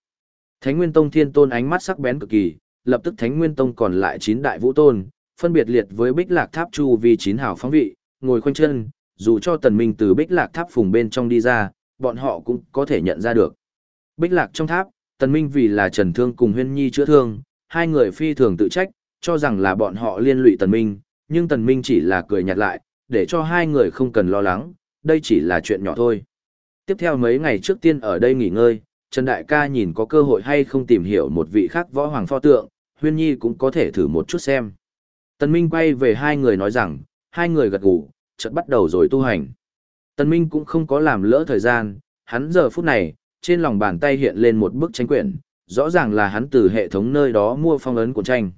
Thánh Nguyên Tông Thiên Tôn ánh mắt sắc bén cực kỳ, lập tức Thánh Nguyên Tông còn lại 9 đại vũ tôn, phân biệt liệt với Bích Lạc Tháp chu vì 9 hào phóng vị, ngồi khoanh chân, dù cho Tần Minh từ Bích Lạc Tháp phùng bên trong đi ra, bọn họ cũng có thể nhận ra được. Bích Lạc trong tháp, Tần Minh vì là Trần Thương cùng Huyên Nhi chữa thương, hai người phi thường tự trách, cho rằng là bọn họ liên lụy Tần Minh, nhưng Tần Minh chỉ là cười nhạt lại, để cho hai người không cần lo lắng, đây chỉ là chuyện nhỏ thôi. Tiếp theo mấy ngày trước tiên ở đây nghỉ ngơi, Trần Đại ca nhìn có cơ hội hay không tìm hiểu một vị khác võ hoàng pho tượng, Huyên Nhi cũng có thể thử một chút xem. Tần Minh quay về hai người nói rằng, hai người gật gù, chợt bắt đầu rồi tu hành. Tần Minh cũng không có làm lỡ thời gian, hắn giờ phút này, trên lòng bàn tay hiện lên một bức tranh quyển, rõ ràng là hắn từ hệ thống nơi đó mua phong ấn cuộn tranh.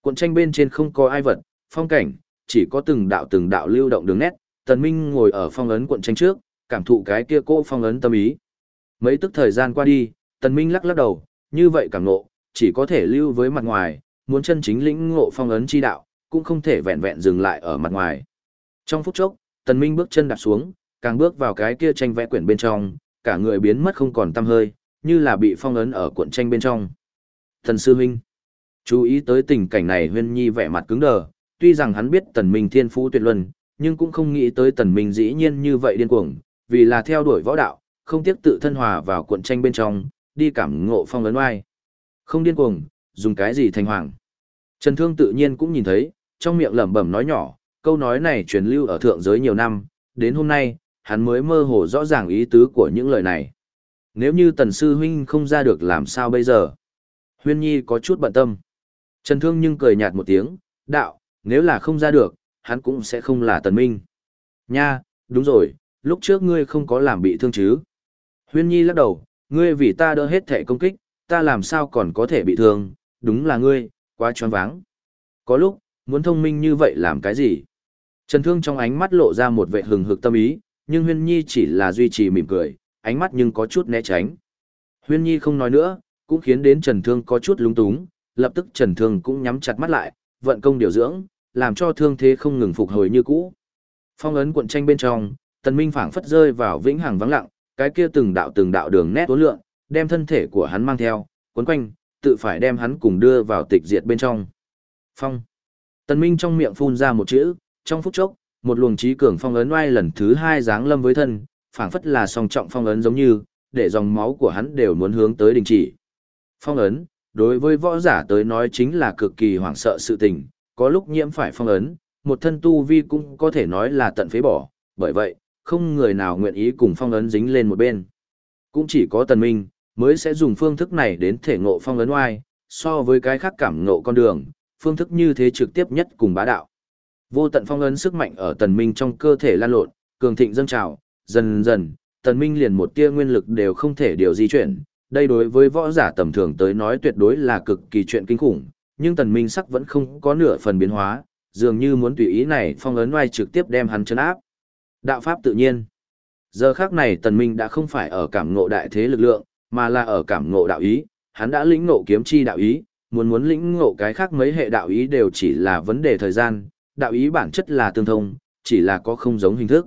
Cuộn tranh bên trên không có ai vật, phong cảnh, chỉ có từng đạo từng đạo lưu động đường nét, Tần Minh ngồi ở phong ấn cuộn tranh trước, cảm thụ cái kia cô phong ấn tâm ý. Mấy tức thời gian qua đi, Tần Minh lắc lắc đầu, như vậy cảm ngộ, chỉ có thể lưu với mặt ngoài, muốn chân chính lĩnh ngộ phong ấn chi đạo, cũng không thể vẹn vẹn dừng lại ở mặt ngoài. Trong phút chốc, Tần Minh bước chân đạp xuống, càng bước vào cái kia tranh vẽ quyển bên trong, cả người biến mất không còn tăm hơi, như là bị phong ấn ở cuộn tranh bên trong. Thần sư huynh, chú ý tới tình cảnh này Huyên Nhi vẻ mặt cứng đờ, tuy rằng hắn biết Tần Minh thiên phú tuyệt luân, nhưng cũng không nghĩ tới Tần Minh dĩ nhiên như vậy điên cuồng, vì là theo đuổi võ đạo, không tiếc tự thân hòa vào cuộn tranh bên trong, đi cảm ngộ phong ấn oai. Không điên cuồng, dùng cái gì thành hoàng. Trần Thương tự nhiên cũng nhìn thấy, trong miệng lẩm bẩm nói nhỏ, câu nói này truyền lưu ở thượng giới nhiều năm, đến hôm nay, hắn mới mơ hồ rõ ràng ý tứ của những lời này. Nếu như tần sư huynh không ra được làm sao bây giờ? Huyên Nhi có chút bận tâm. Trần Thương nhưng cười nhạt một tiếng, đạo, nếu là không ra được, hắn cũng sẽ không là tần minh. Nha, đúng rồi, lúc trước ngươi không có làm bị thương chứ? Huyên Nhi lắc đầu, ngươi vì ta đỡ hết thể công kích, ta làm sao còn có thể bị thương, đúng là ngươi, quá choáng váng. Có lúc, muốn thông minh như vậy làm cái gì? Trần Thương trong ánh mắt lộ ra một vẻ hừng hực tâm ý, nhưng Huyên Nhi chỉ là duy trì mỉm cười, ánh mắt nhưng có chút né tránh. Huyên Nhi không nói nữa, cũng khiến đến Trần Thương có chút lung túng, lập tức Trần Thương cũng nhắm chặt mắt lại, vận công điều dưỡng, làm cho thương thế không ngừng phục hồi như cũ. Phong ấn cuộn tranh bên trong, Tần Minh phảng phất rơi vào vĩnh hằng vắng lặng, cái kia từng đạo từng đạo đường nét uốn lượn, đem thân thể của hắn mang theo, cuốn quanh, tự phải đem hắn cùng đưa vào tịch diệt bên trong. Phong. Tần Minh trong miệng phun ra một chữ, trong phút chốc, một luồng trí cường phong ấn oai lần thứ hai giáng lâm với thân, phảng phất là song trọng phong ấn giống như, để dòng máu của hắn đều muốn hướng tới đình chỉ. Phong ấn, đối với võ giả tới nói chính là cực kỳ hoảng sợ sự tình, có lúc nhiễm phải phong ấn, một thân tu vi cũng có thể nói là tận phế bỏ, bởi vậy, không người nào nguyện ý cùng phong ấn dính lên một bên. Cũng chỉ có tần minh, mới sẽ dùng phương thức này đến thể ngộ phong ấn oai, so với cái khác cảm ngộ con đường, phương thức như thế trực tiếp nhất cùng bá đạo. Vô tận phong ấn sức mạnh ở tần minh trong cơ thể lan lộn, cường thịnh dâng trào, dần dần, tần minh liền một tia nguyên lực đều không thể điều di chuyển. Đây đối với võ giả tầm thường tới nói tuyệt đối là cực kỳ chuyện kinh khủng, nhưng tần minh sắc vẫn không có nửa phần biến hóa, dường như muốn tùy ý này phong ấn oai trực tiếp đem hắn chấn áp. Đạo pháp tự nhiên. Giờ khác này tần minh đã không phải ở cảm ngộ đại thế lực lượng, mà là ở cảm ngộ đạo ý, hắn đã lĩnh ngộ kiếm chi đạo ý, muốn muốn lĩnh ngộ cái khác mấy hệ đạo ý đều chỉ là vấn đề thời gian, đạo ý bản chất là tương thông, chỉ là có không giống hình thức.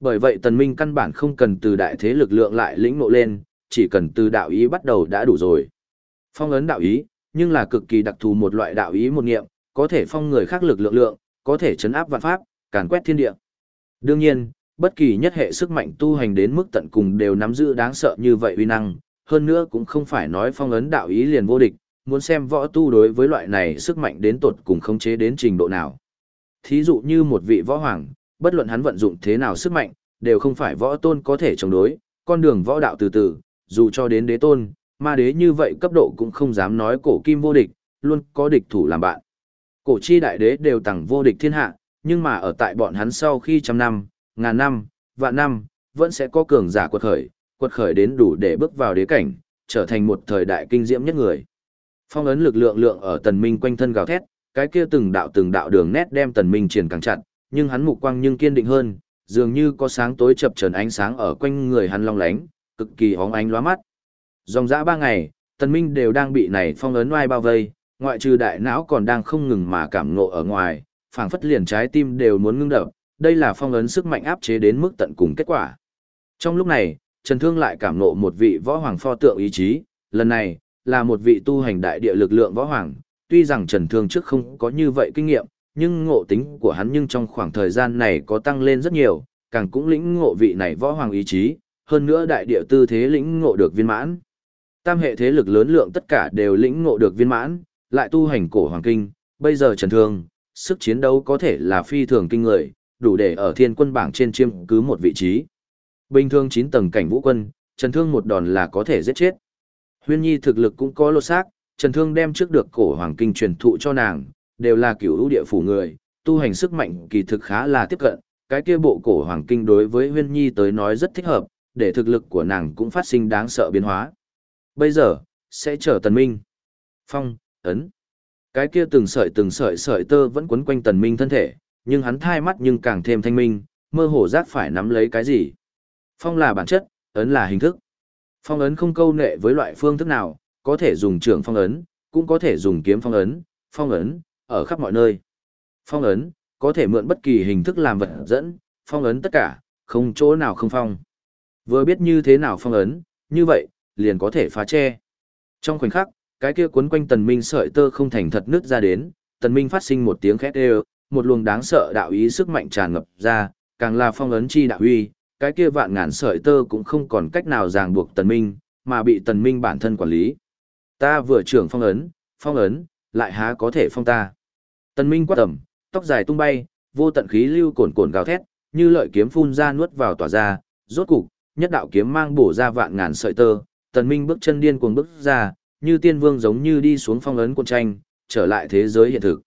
Bởi vậy tần minh căn bản không cần từ đại thế lực lượng lại lĩnh ngộ lên, chỉ cần từ đạo ý bắt đầu đã đủ rồi. Phong ấn đạo ý, nhưng là cực kỳ đặc thù một loại đạo ý một niệm có thể phong người khác lực lượng lượng, có thể chấn áp vạn pháp, càn quét thiên địa. Đương nhiên, bất kỳ nhất hệ sức mạnh tu hành đến mức tận cùng đều nắm giữ đáng sợ như vậy uy năng, hơn nữa cũng không phải nói phong ấn đạo ý liền vô địch, muốn xem võ tu đối với loại này sức mạnh đến tột cùng khống chế đến trình độ nào. Thí dụ như một vị võ hoàng, bất luận hắn vận dụng thế nào sức mạnh, đều không phải võ tôn có thể chống đối, con đường võ đạo từ từ, dù cho đến đế tôn, ma đế như vậy cấp độ cũng không dám nói cổ kim vô địch, luôn có địch thủ làm bạn. Cổ chi đại đế đều tặng vô địch thiên hạ, nhưng mà ở tại bọn hắn sau khi trăm năm, ngàn năm, vạn năm, vẫn sẽ có cường giả quật khởi, quật khởi đến đủ để bước vào đế cảnh, trở thành một thời đại kinh diễm nhất người. Phong ấn lực lượng lượng ở tần minh quanh thân gào thét, cái kia từng đạo từng đạo đường nét đem tần minh triển càng chặt, nhưng hắn mục quang nhưng kiên định hơn, dường như có sáng tối chập chờn ánh sáng ở quanh người hắn long lánh, cực kỳ hóng ánh lóa mắt. Dòng dã ba ngày, tần minh đều đang bị này phong ấn oai bao vây, ngoại trừ đại não còn đang không ngừng mà cảm ngộ ở ngoài, phảng phất liền trái tim đều muốn ngưng đập, đây là phong ấn sức mạnh áp chế đến mức tận cùng kết quả. Trong lúc này, Trần Thương lại cảm ngộ một vị võ hoàng pho tượng ý chí, lần này, là một vị tu hành đại địa lực lượng võ hoàng, tuy rằng Trần Thương trước không có như vậy kinh nghiệm, nhưng ngộ tính của hắn nhưng trong khoảng thời gian này có tăng lên rất nhiều, càng cũng lĩnh ngộ vị này võ hoàng ý chí, hơn nữa đại địa tư thế lĩnh ngộ được viên mãn. Tam hệ thế lực lớn lượng tất cả đều lĩnh ngộ được viên mãn, lại tu hành cổ hoàng kinh, bây giờ Trần Thương, sức chiến đấu có thể là phi thường kinh người, đủ để ở thiên quân bảng trên chiêm cứ một vị trí. Bình thường 9 tầng cảnh vũ quân, Trần Thương một đòn là có thể giết chết. Huyên Nhi thực lực cũng có lô xác, Trần Thương đem trước được cổ hoàng kinh truyền thụ cho nàng, đều là cửu ưu địa phủ người, tu hành sức mạnh kỳ thực khá là tiếp cận, cái kia bộ cổ hoàng kinh đối với Huyên Nhi tới nói rất thích hợp, để thực lực của nàng cũng phát sinh đáng sợ biến hóa. Bây giờ, sẽ chờ Tần Minh. Phong, ấn. Cái kia từng sợi từng sợi sợi tơ vẫn quấn quanh Tần Minh thân thể, nhưng hắn thai mắt nhưng càng thêm thanh minh, mơ hồ giác phải nắm lấy cái gì. Phong là bản chất, ấn là hình thức. Phong ấn không câu nệ với loại phương thức nào, có thể dùng trường phong ấn, cũng có thể dùng kiếm phong ấn, phong ấn, ở khắp mọi nơi. Phong ấn, có thể mượn bất kỳ hình thức làm vật dẫn, phong ấn tất cả, không chỗ nào không phong. Vừa biết như thế nào phong ấn, như vậy, liền có thể phá che. Trong khoảnh khắc, cái kia cuốn quanh tần minh sợi tơ không thành thật nứt ra đến, tần minh phát sinh một tiếng khét đều, một luồng đáng sợ đạo ý sức mạnh tràn ngập ra, càng là phong ấn chi đạo uy, cái kia vạn ngàn sợi tơ cũng không còn cách nào ràng buộc tần minh, mà bị tần minh bản thân quản lý. Ta vừa trưởng phong ấn, phong ấn, lại há có thể phong ta. Tần minh quát tầm, tóc dài tung bay, vô tận khí lưu cồn cồn gào thét, như lợi kiếm phun ra nuốt vào tỏa ra, rốt cục, nhất đạo kiếm mang bổ ra vạn ngàn sợi tơ, tần minh bước chân điên cuồng bước ra, như tiên vương giống như đi xuống phong ấn cuộn tranh, trở lại thế giới hiện thực.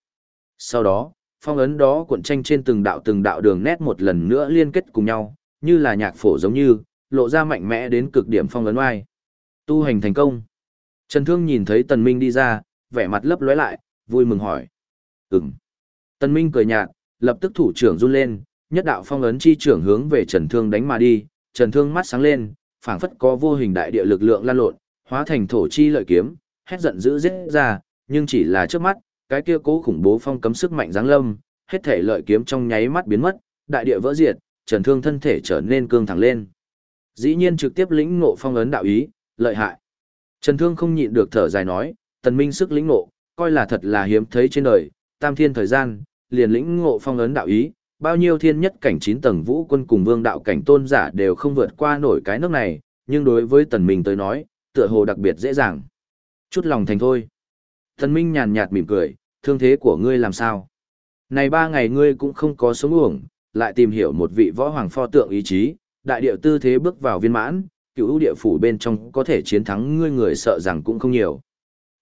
Sau đó, phong ấn đó cuộn tranh trên từng đạo từng đạo đường nét một lần nữa liên kết cùng nhau, như là nhạc phổ giống như, lộ ra mạnh mẽ đến cực điểm phong ấn oai. Tu hành thành công. Trần Thương nhìn thấy Tần Minh đi ra, vẻ mặt lấp lóe lại, vui mừng hỏi. Ừm. Tần Minh cười nhạt, lập tức thủ trưởng run lên, nhất đạo phong ấn chi trưởng hướng về Trần Thương đánh mà đi, Trần Thương mắt sáng lên, phảng phất có vô hình đại địa lực lượng lan lộn, hóa thành thổ chi lợi kiếm, hét giận dữ giết ra, nhưng chỉ là trước mắt, cái kia cố khủng bố phong cấm sức mạnh giáng lâm, hết thể lợi kiếm trong nháy mắt biến mất, đại địa vỡ diệt, Trần Thương thân thể trở nên cương thẳng lên. Dĩ nhiên trực tiếp lĩnh ngộ phong ấn đạo ý, lợi hại. Trần Thương không nhịn được thở dài nói, tần minh sức lĩnh ngộ, coi là thật là hiếm thấy trên đời, tam thiên thời gian, liền lĩnh ngộ phong ấn đạo ý, bao nhiêu thiên nhất cảnh 9 tầng vũ quân cùng vương đạo cảnh tôn giả đều không vượt qua nổi cái nước này, nhưng đối với tần minh tới nói, tựa hồ đặc biệt dễ dàng. Chút lòng thành thôi. Thần minh nhàn nhạt mỉm cười, thương thế của ngươi làm sao? Này ba ngày ngươi cũng không có sống uổng, lại tìm hiểu một vị võ hoàng pho tượng ý chí, đại điệu tư thế bước vào viên mãn, cựu ưu địa phủ bên trong có thể chiến thắng ngươi người sợ rằng cũng không nhiều.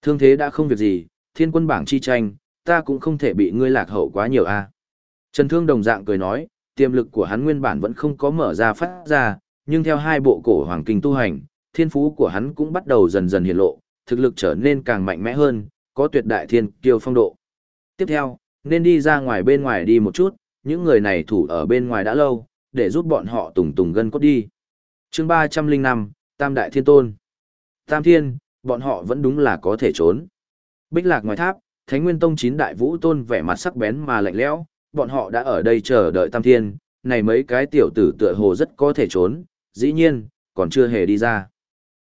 Thương thế đã không việc gì, thiên quân bảng chi tranh, ta cũng không thể bị ngươi lạc hậu quá nhiều a. Trần Thương đồng dạng cười nói, tiềm lực của hắn nguyên bản vẫn không có mở ra phát ra, nhưng theo hai bộ cổ hoàng kinh tu hành, thiên phú của hắn cũng bắt đầu dần dần hiện lộ, thực lực trở nên càng mạnh mẽ hơn, có tuyệt đại thiên kiêu phong độ. Tiếp theo, nên đi ra ngoài bên ngoài đi một chút, những người này thủ ở bên ngoài đã lâu, để giúp bọn họ tùng tùng gân cốt đi. chương 305, Tam Đại Thiên Tôn. Tam Thiên, bọn họ vẫn đúng là có thể trốn. Bích lạc ngoài tháp, Thánh Nguyên Tông chín đại vũ tôn vẻ mặt sắc bén mà lạnh lẽo, bọn họ đã ở đây chờ đợi Tam Thiên, này mấy cái tiểu tử tựa hồ rất có thể trốn, dĩ nhiên, còn chưa hề đi ra.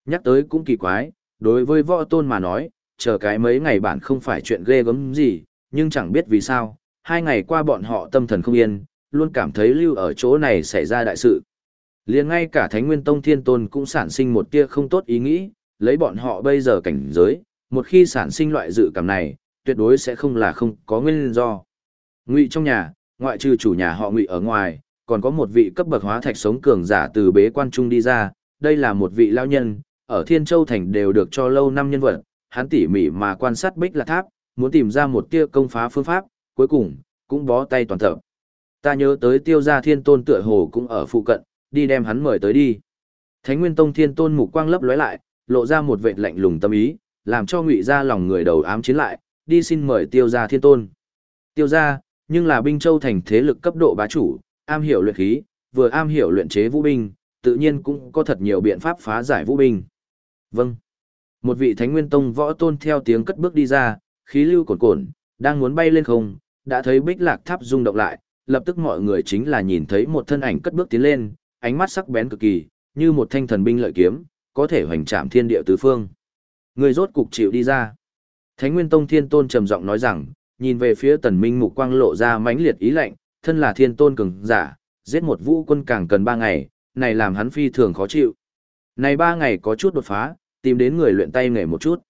Nhắc tới cũng kỳ quái, đối với võ tôn mà nói, chờ cái mấy ngày bản không phải chuyện ghê gớm gì, nhưng chẳng biết vì sao, hai ngày qua bọn họ tâm thần không yên, luôn cảm thấy lưu ở chỗ này xảy ra đại sự. liền ngay cả Thánh Nguyên Tông Thiên Tôn cũng sản sinh một tia không tốt ý nghĩ, lấy bọn họ bây giờ cảnh giới, một khi sản sinh loại dự cảm này, tuyệt đối sẽ không là không có nguyên do. Ngụy trong nhà, ngoại trừ chủ nhà họ Ngụy ở ngoài, còn có một vị cấp bậc hóa thạch sống cường giả từ bế quan trung đi ra, đây là một vị lao nhân, ở Thiên Châu Thành đều được cho lâu năm nhân vật, hắn tỉ mỉ mà quan sát Bích Lạc Tháp, muốn tìm ra một tia công phá phương pháp, cuối cùng, cũng bó tay toàn tập. Ta nhớ tới tiêu gia thiên tôn tựa hồ cũng ở phụ cận, đi đem hắn mời tới đi. Thánh Nguyên Tông thiên tôn mục quang lấp lóe lại, lộ ra một vệt lạnh lùng tâm ý, làm cho ngụy gia lòng người đầu ám chiến lại, đi xin mời tiêu gia thiên tôn. Tiêu gia, nhưng là binh châu thành thế lực cấp độ bá chủ, am hiểu luyện khí, vừa am hiểu luyện chế vũ binh, tự nhiên cũng có thật nhiều biện pháp phá giải vũ binh. Vâng. Một vị Thánh Nguyên Tông võ tôn theo tiếng cất bước đi ra, khí lưu cồn cồn, đang muốn bay lên không, đã thấy bích lạc tháp rung động lại, lập tức mọi người chính là nhìn thấy một thân ảnh cất bước tiến lên, ánh mắt sắc bén cực kỳ, như một thanh thần binh lợi kiếm, có thể hoành trạm thiên địa tứ phương. Người rốt cục chịu đi ra. Thánh Nguyên Tông Thiên Tôn trầm giọng nói rằng, nhìn về phía Tần Minh mục quang lộ ra mãnh liệt ý lạnh, thân là Thiên Tôn cường giả, giết một vũ quân càng cần ba ngày, này làm hắn phi thường khó chịu. Này ba ngày có chút đột phá, tìm đến người luyện tay nghề một chút.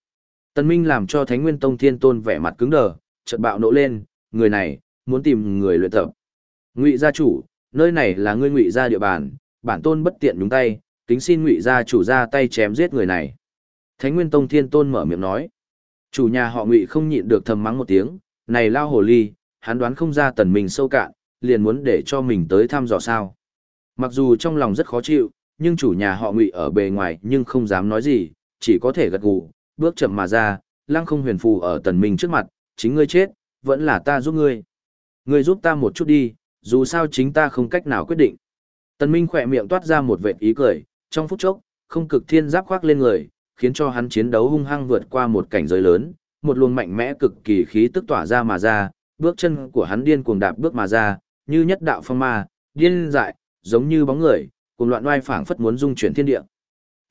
Tần Minh làm cho Thánh Nguyên Tông Thiên Tôn vẻ mặt cứng đờ, chợt bạo nộ lên, người này, muốn tìm người luyện tập. Ngụy gia chủ, nơi này là ngươi ngụy gia địa bàn, bản tôn bất tiện nhúng tay, kính xin ngụy gia chủ ra tay chém giết người này. Thánh Nguyên Tông Thiên Tôn mở miệng nói. Chủ nhà họ ngụy không nhịn được thầm mắng một tiếng, này lao hồ ly, hắn đoán không ra tần mình sâu cạn, liền muốn để cho mình tới thăm dò sao. Mặc dù trong lòng rất khó chịu, nhưng chủ nhà họ ngụy ở bề ngoài nhưng không dám nói gì, chỉ có thể gật gù, bước chậm mà ra, lăng không huyền phù ở tần minh trước mặt, chính ngươi chết, vẫn là ta giúp ngươi. Ngươi giúp ta một chút đi, dù sao chính ta không cách nào quyết định. Tần minh khỏe miệng toát ra một vệt ý cười, trong phút chốc, không cực thiên giáp khoác lên người, khiến cho hắn chiến đấu hung hăng vượt qua một cảnh giới lớn, một luồng mạnh mẽ cực kỳ khí tức tỏa ra mà ra, bước chân của hắn điên cuồng đạp bước mà ra, như nhất đạo phong ma, điên dại, giống như bóng người, cùng loạn oai phảng phất muốn dung chuyển thiên địa.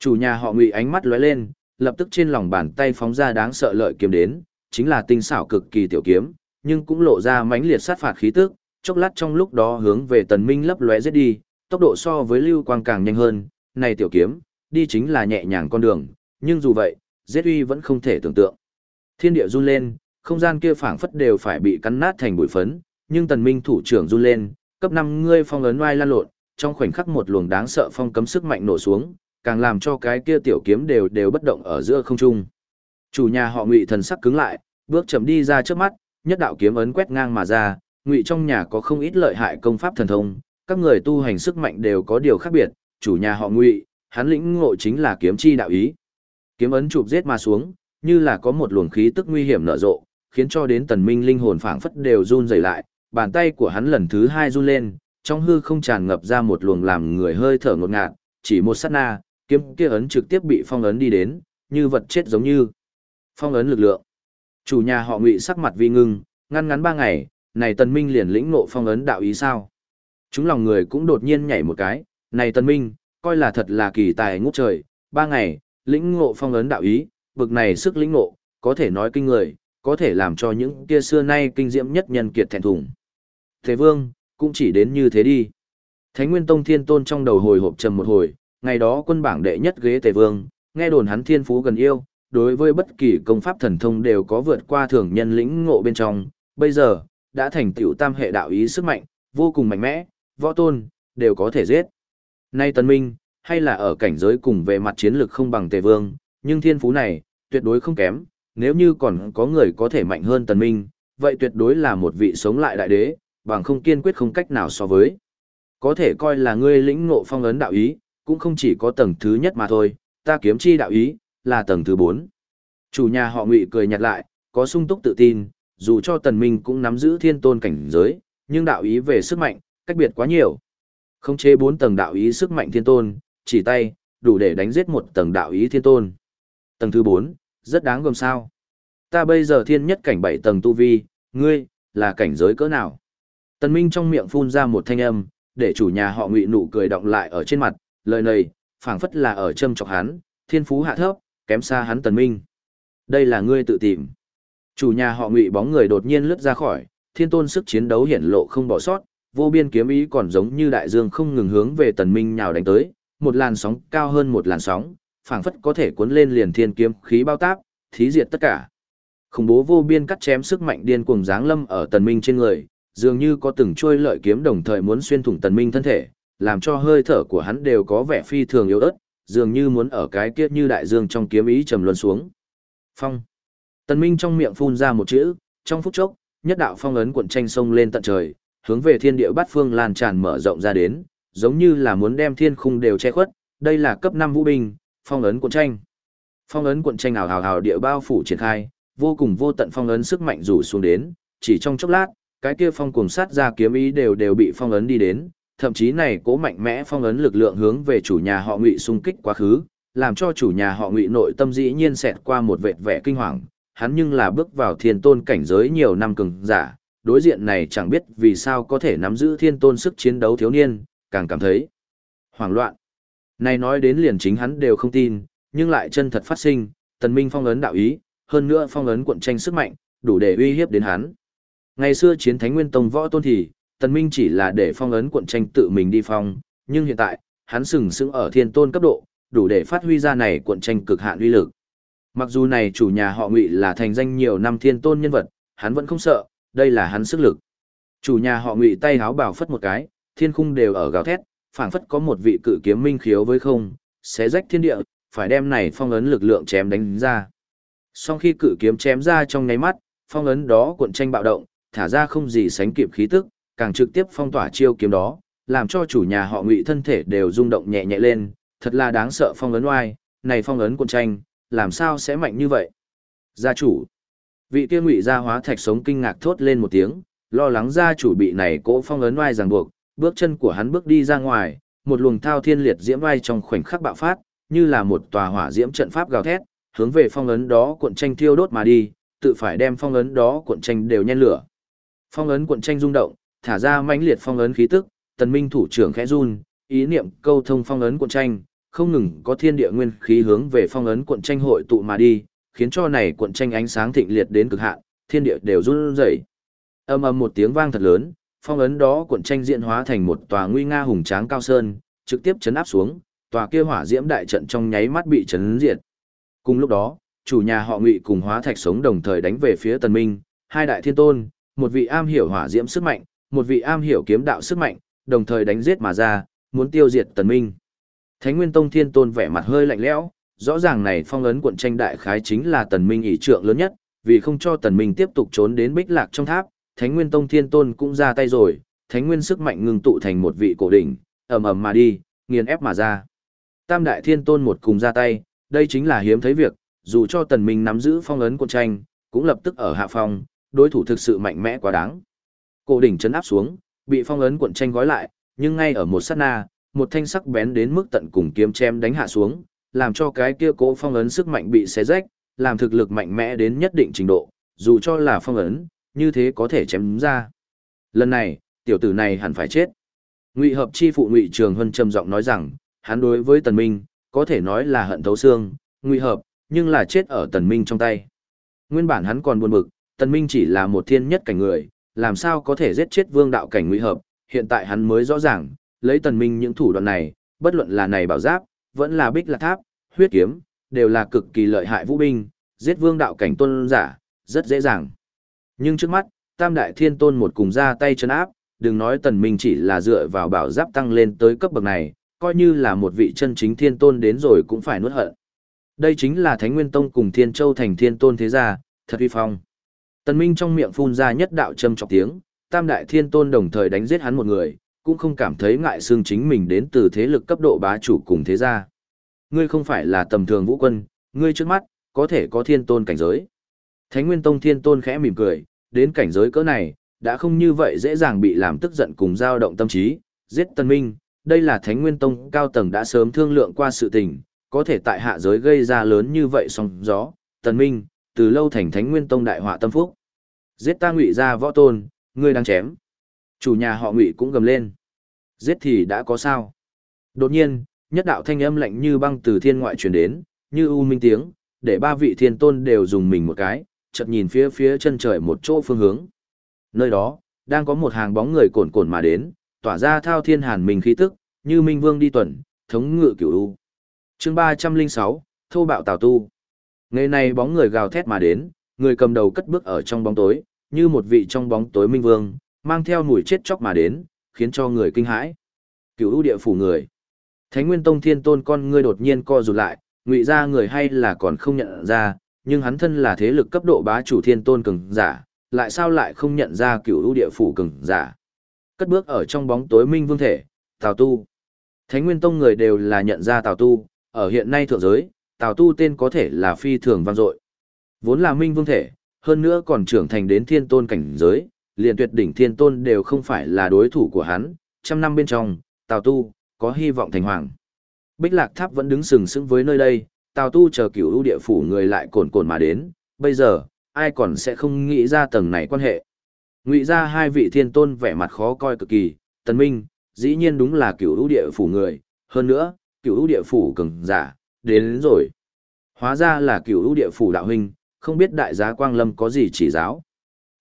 Chủ nhà họ Ngụy ánh mắt lóe lên, lập tức trên lòng bàn tay phóng ra đáng sợ lợi kiếm đến, chính là tinh xảo cực kỳ tiểu kiếm, nhưng cũng lộ ra mãnh liệt sát phạt khí tức, chốc lát trong lúc đó hướng về Tần Minh lấp lóe giết đi, tốc độ so với lưu quang càng nhanh hơn, này tiểu kiếm, đi chính là nhẹ nhàng con đường, nhưng dù vậy, giết uy vẫn không thể tưởng tượng. Thiên địa run lên, không gian kia phảng phất đều phải bị cắn nát thành bụi phấn, nhưng Tần Minh thủ trưởng run lên, cấp 5 ngươi phong ấn oai lan lộn, trong khoảnh khắc một luồng đáng sợ phong cấm sức mạnh nổ xuống, càng làm cho cái kia tiểu kiếm đều đều bất động ở giữa không trung. Chủ nhà họ Ngụy thần sắc cứng lại, bước chậm đi ra trước mắt, nhất đạo kiếm ấn quét ngang mà ra, Ngụy trong nhà có không ít lợi hại công pháp thần thông, các người tu hành sức mạnh đều có điều khác biệt, chủ nhà họ Ngụy, hắn lĩnh ngộ chính là kiếm chi đạo ý. Kiếm ấn chụp giết mà xuống, như là có một luồng khí tức nguy hiểm nở rộ, khiến cho đến tần minh linh hồn phảng phất đều run rẩy lại, bàn tay của hắn lần thứ hai run lên, trong hư không tràn ngập ra một luồng làm người hơi thở ngột ngạt, chỉ một sát na, kiếm kia ấn trực tiếp bị phong ấn đi đến, như vật chết giống như. Phong ấn lực lượng. Chủ nhà họ Ngụy sắc mặt vi ngưng, ngăn ngắn ba ngày, này Tần Minh liền lĩnh ngộ phong ấn đạo ý sao? Chúng lòng người cũng đột nhiên nhảy một cái, này Tần Minh, coi là thật là kỳ tài ngút trời, ba ngày, lĩnh ngộ phong ấn đạo ý, bực này sức lĩnh ngộ, có thể nói kinh người, có thể làm cho những kia xưa nay kinh diễm nhất nhân kiệt thẹn thùng. Thế vương, cũng chỉ đến như thế đi. Thánh Nguyên Tông Thiên Tôn trong đầu hồi hộp trầm một hồi, ngày đó quân bảng đệ nhất ghế Tề Vương, nghe đồn hắn thiên phú gần yêu, đối với bất kỳ công pháp thần thông đều có vượt qua thường nhân lĩnh ngộ bên trong, bây giờ, đã thành tựu tam hệ đạo ý sức mạnh, vô cùng mạnh mẽ, võ tôn, đều có thể giết. Nay Tân Minh, hay là ở cảnh giới cùng về mặt chiến lược không bằng Tề Vương, nhưng thiên phú này, tuyệt đối không kém, nếu như còn có người có thể mạnh hơn Tần Minh, vậy tuyệt đối là một vị sống lại đại đế, bằng không kiên quyết không cách nào so với. Có thể coi là ngươi lĩnh ngộ phong ấn đạo ý, cũng không chỉ có tầng thứ nhất mà thôi, ta kiếm chi đạo ý, là tầng thứ bốn. Chủ nhà họ Ngụy cười nhạt lại, có sung túc tự tin, dù cho Tần Minh cũng nắm giữ thiên tôn cảnh giới, nhưng đạo ý về sức mạnh, cách biệt quá nhiều. Không chế bốn tầng đạo ý sức mạnh thiên tôn, chỉ tay, đủ để đánh giết một tầng đạo ý thiên tôn. Tầng thứ bốn, rất đáng gồm sao. Ta bây giờ thiên nhất cảnh bảy tầng tu vi, ngươi, là cảnh giới cỡ nào? Tần Minh trong miệng phun ra một thanh âm, để chủ nhà họ ngụy nụ cười động lại ở trên mặt, lời này, phảng phất là ở châm chọc hắn, thiên phú hạ thấp, kém xa hắn Tần Minh. Đây là ngươi tự tìm. Chủ nhà họ ngụy bóng người đột nhiên lướt ra khỏi, thiên tôn sức chiến đấu hiển lộ không bỏ sót, vô biên kiếm ý còn giống như đại dương không ngừng hướng về Tần Minh nhào đánh tới, một làn sóng cao hơn một làn sóng, phảng phất có thể cuốn lên liền thiên kiếm khí bao táp, thí diệt tất cả. Khủng bố vô biên cắt chém sức mạnh điên cuồng giáng lâm ở Tần Minh trên người, dường như có từng trôi lợi kiếm đồng thời muốn xuyên thủng tần minh thân thể, làm cho hơi thở của hắn đều có vẻ phi thường yếu ớt, dường như muốn ở cái kiết như đại dương trong kiếm ý trầm luân xuống. Phong. Tần minh trong miệng phun ra một chữ, trong phút chốc, nhất đạo phong ấn cuộn tranh sông lên tận trời, hướng về thiên địa bát phương lan tràn mở rộng ra đến, giống như là muốn đem thiên khung đều che khuất, đây là cấp 5 vũ binh, phong ấn cuộn tranh. Phong ấn cuộn tranh ảo hào hào địa bao phủ triển khai, vô cùng vô tận phong ấn sức mạnh rủ xuống đến, chỉ trong chốc lát, cái kia phong cuồng sát ra kiếm ý đều đều bị phong ấn đi đến, thậm chí này cố mạnh mẽ phong ấn lực lượng hướng về chủ nhà họ Ngụy xung kích quá khứ, làm cho chủ nhà họ Ngụy nội tâm dĩ nhiên xẹt qua một vệt vẻ kinh hoàng, hắn nhưng là bước vào thiên tôn cảnh giới nhiều năm cường giả, đối diện này chẳng biết vì sao có thể nắm giữ thiên tôn sức chiến đấu thiếu niên, càng cảm thấy hoảng loạn. Này nói đến liền chính hắn đều không tin, nhưng lại chân thật phát sinh, tần minh phong ấn đạo ý, hơn nữa phong ấn cuộn tranh sức mạnh, đủ để uy hiếp đến hắn. Ngày xưa chiến thánh nguyên tông võ tôn thì, tần minh chỉ là để phong ấn cuộn tranh tự mình đi phong, nhưng hiện tại, hắn sừng sững ở thiên tôn cấp độ, đủ để phát huy ra này cuộn tranh cực hạn uy lực. Mặc dù này chủ nhà họ Ngụy là thành danh nhiều năm thiên tôn nhân vật, hắn vẫn không sợ, đây là hắn sức lực. Chủ nhà họ Ngụy tay háo bảo phất một cái, thiên khung đều ở gào thét, phảng phất có một vị cự kiếm minh khiếu với không, xé rách thiên địa, phải đem này phong ấn lực lượng chém đánh ra. Sau khi cự kiếm chém ra trong nháy mắt, phong ấn đó cuộn tranh bạo động, thả ra không gì sánh kịp khí tức, càng trực tiếp phong tỏa chiêu kiếm đó, làm cho chủ nhà họ Ngụy thân thể đều rung động nhẹ nhẹ lên, thật là đáng sợ phong ấn oai, này phong ấn cuộn tranh, làm sao sẽ mạnh như vậy? Gia chủ. Vị kia Ngụy gia hóa thạch sống kinh ngạc thốt lên một tiếng, lo lắng gia chủ bị này cỗ phong ấn oai ràng buộc, bước chân của hắn bước đi ra ngoài, một luồng thao thiên liệt diễm oai trong khoảnh khắc bạo phát, như là một tòa hỏa diễm trận pháp gào thét, hướng về phong ấn đó cuộn tranh thiêu đốt mà đi, tự phải đem phong ấn đó cuộn tranh đều nhen lửa. Phong ấn cuộn tranh rung động, thả ra mãnh liệt phong ấn khí tức, tần minh thủ trưởng khẽ run, ý niệm câu thông phong ấn cuộn tranh, không ngừng có thiên địa nguyên khí hướng về phong ấn cuộn tranh hội tụ mà đi, khiến cho này cuộn tranh ánh sáng thịnh liệt đến cực hạn, thiên địa đều run rẩy. Âm ầm một tiếng vang thật lớn, phong ấn đó cuộn tranh diễn hóa thành một tòa nguy nga hùng tráng cao sơn, trực tiếp chấn áp xuống, tòa kia hỏa diễm đại trận trong nháy mắt bị chấn diệt. Cùng lúc đó, chủ nhà họ Ngụy cùng Hóa Thạch sống đồng thời đánh về phía Tần Minh, hai đại thiên tôn, một vị am hiểu hỏa diễm sức mạnh, một vị am hiểu kiếm đạo sức mạnh, đồng thời đánh giết mà ra, muốn tiêu diệt Tần Minh. Thánh Nguyên Tông Thiên Tôn vẻ mặt hơi lạnh lẽo, rõ ràng này phong ấn quận tranh đại khái chính là Tần Minh ỷ trượng lớn nhất, vì không cho Tần Minh tiếp tục trốn đến Bích Lạc trong tháp, Thánh Nguyên Tông Thiên Tôn cũng ra tay rồi, Thánh Nguyên sức mạnh ngưng tụ thành một vị cổ đỉnh, ầm ầm mà đi, nghiền ép mà ra. Tam đại Thiên Tôn một cùng ra tay, đây chính là hiếm thấy việc, dù cho Tần Minh nắm giữ phong ấn quận tranh, cũng lập tức ở hạ phong, đối thủ thực sự mạnh mẽ quá đáng. Cổ đỉnh chấn áp xuống, bị phong ấn cuộn tranh gói lại, nhưng ngay ở một sát na, một thanh sắc bén đến mức tận cùng kiếm chém đánh hạ xuống, làm cho cái kia cố phong ấn sức mạnh bị xé rách, làm thực lực mạnh mẽ đến nhất định trình độ, dù cho là phong ấn, như thế có thể chém ra. Lần này, tiểu tử này hẳn phải chết. Ngụy hợp chi phụ Ngụy Trường Hân trầm giọng nói rằng, hắn đối với Tần Minh, có thể nói là hận thấu xương, Ngụy hợp, nhưng là chết ở Tần Minh trong tay. Nguyên bản hắn còn buồn bực, Tần Minh chỉ là một thiên nhất cảnh người, làm sao có thể giết chết vương đạo cảnh Ngụy hợp, hiện tại hắn mới rõ ràng, lấy Tần Minh những thủ đoạn này, bất luận là này bảo giáp, vẫn là bích lạc tháp, huyết kiếm, đều là cực kỳ lợi hại vũ binh, giết vương đạo cảnh tôn giả, rất dễ dàng. Nhưng trước mắt, Tam Đại Thiên Tôn một cùng ra tay chân áp, đừng nói tần minh chỉ là dựa vào bảo giáp tăng lên tới cấp bậc này, coi như là một vị chân chính Thiên Tôn đến rồi cũng phải nuốt hận. Đây chính là Thánh Nguyên Tông cùng Thiên Châu thành Thiên Tôn thế gia, thật uy phong. Tần Minh trong miệng phun ra nhất đạo châm chọc tiếng, Tam Đại Thiên Tôn đồng thời đánh giết hắn một người, cũng không cảm thấy ngại xương chính mình đến từ thế lực cấp độ bá chủ cùng thế gia. Ngươi không phải là tầm thường vũ quân, ngươi trước mắt, có thể có thiên tôn cảnh giới. Thánh Nguyên Tông thiên tôn khẽ mỉm cười, đến cảnh giới cỡ này, đã không như vậy dễ dàng bị làm tức giận cùng dao động tâm trí, giết tân minh, đây là Thánh Nguyên Tông cao tầng đã sớm thương lượng qua sự tình, có thể tại hạ giới gây ra lớn như vậy song gió, tần minh, từ lâu thành Thánh Nguyên Tông đại họa tâm phúc. Giết ta ngụy ra võ tôn, ngươi đang chém. Chủ nhà họ ngụy cũng gầm lên. Giết thì đã có sao. Đột nhiên, nhất đạo thanh âm lạnh như băng từ thiên ngoại truyền đến, như u minh tiếng, để ba vị thiên tôn đều dùng mình một cái, chợt nhìn phía phía chân trời một chỗ phương hướng. Nơi đó, đang có một hàng bóng người cồn cồn mà đến, tỏa ra thao thiên hàn mình khí tức, như minh vương đi tuần, thống ngự cửu u. Chương 306, thô bạo tào tu. Ngày này bóng người gào thét mà đến, người cầm đầu cất bước ở trong bóng tối, như một vị trong bóng tối minh vương, mang theo mùi chết chóc mà đến, khiến cho người kinh hãi. Cửu ưu địa phủ người. Thánh Nguyên Tông Thiên Tôn con ngươi đột nhiên co rụt lại, ngụy ra người hay là còn không nhận ra, nhưng hắn thân là thế lực cấp độ bá chủ Thiên Tôn cường giả, lại sao lại không nhận ra cửu ưu địa phủ cường giả. Cất bước ở trong bóng tối minh vương thể, Tào Tu. Thánh Nguyên Tông người đều là nhận ra Tào Tu, ở hiện nay thượng giới, Tào Tu tên có thể là phi thường vang dội. Vốn là minh vương thể, hơn nữa còn trưởng thành đến thiên tôn cảnh giới, liền tuyệt đỉnh thiên tôn đều không phải là đối thủ của hắn, trăm năm bên trong, Tào Tu, có hy vọng thành hoàng. Bích Lạc Tháp vẫn đứng sừng sững với nơi đây, Tào Tu chờ cửu ưu địa phủ người lại cồn cồn mà đến, bây giờ, ai còn sẽ không nghĩ ra tầng này quan hệ. Ngụy ra hai vị thiên tôn vẻ mặt khó coi cực kỳ, Tần Minh, dĩ nhiên đúng là cửu ưu địa phủ người, hơn nữa, cửu ưu địa phủ cường giả, đến, đến rồi. Hóa ra là cửu ưu địa phủ đạo huynh, không biết đại giá Quang Lâm có gì chỉ giáo.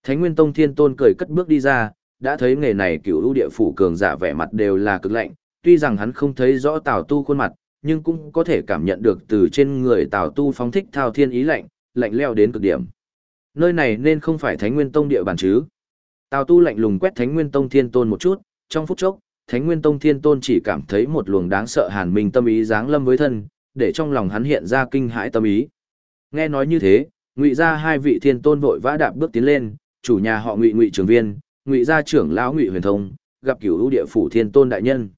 Thánh Nguyên Tông thiên tôn cười cất bước đi ra, đã thấy nghề này cửu ưu địa phủ cường giả vẻ mặt đều là cực lạnh, tuy rằng hắn không thấy rõ Tào Tu khuôn mặt, nhưng cũng có thể cảm nhận được từ trên người Tào Tu phóng thích thao thiên ý lạnh, lạnh leo đến cực điểm. Nơi này nên không phải Thánh Nguyên Tông địa bàn chứ? Tào Tu lạnh lùng quét Thánh Nguyên Tông Thiên Tôn một chút, trong phút chốc, Thánh Nguyên Tông Thiên Tôn chỉ cảm thấy một luồng đáng sợ hàn minh tâm ý giáng lâm với thân, để trong lòng hắn hiện ra kinh hãi tâm ý. Nghe nói như thế, Ngụy gia hai vị Thiên Tôn vội vã đạp bước tiến lên, chủ nhà họ Ngụy Ngụy Trường Viên, Ngụy gia trưởng lão Ngụy Huyền Thông, gặp cửu ưu địa phủ Thiên Tôn đại nhân.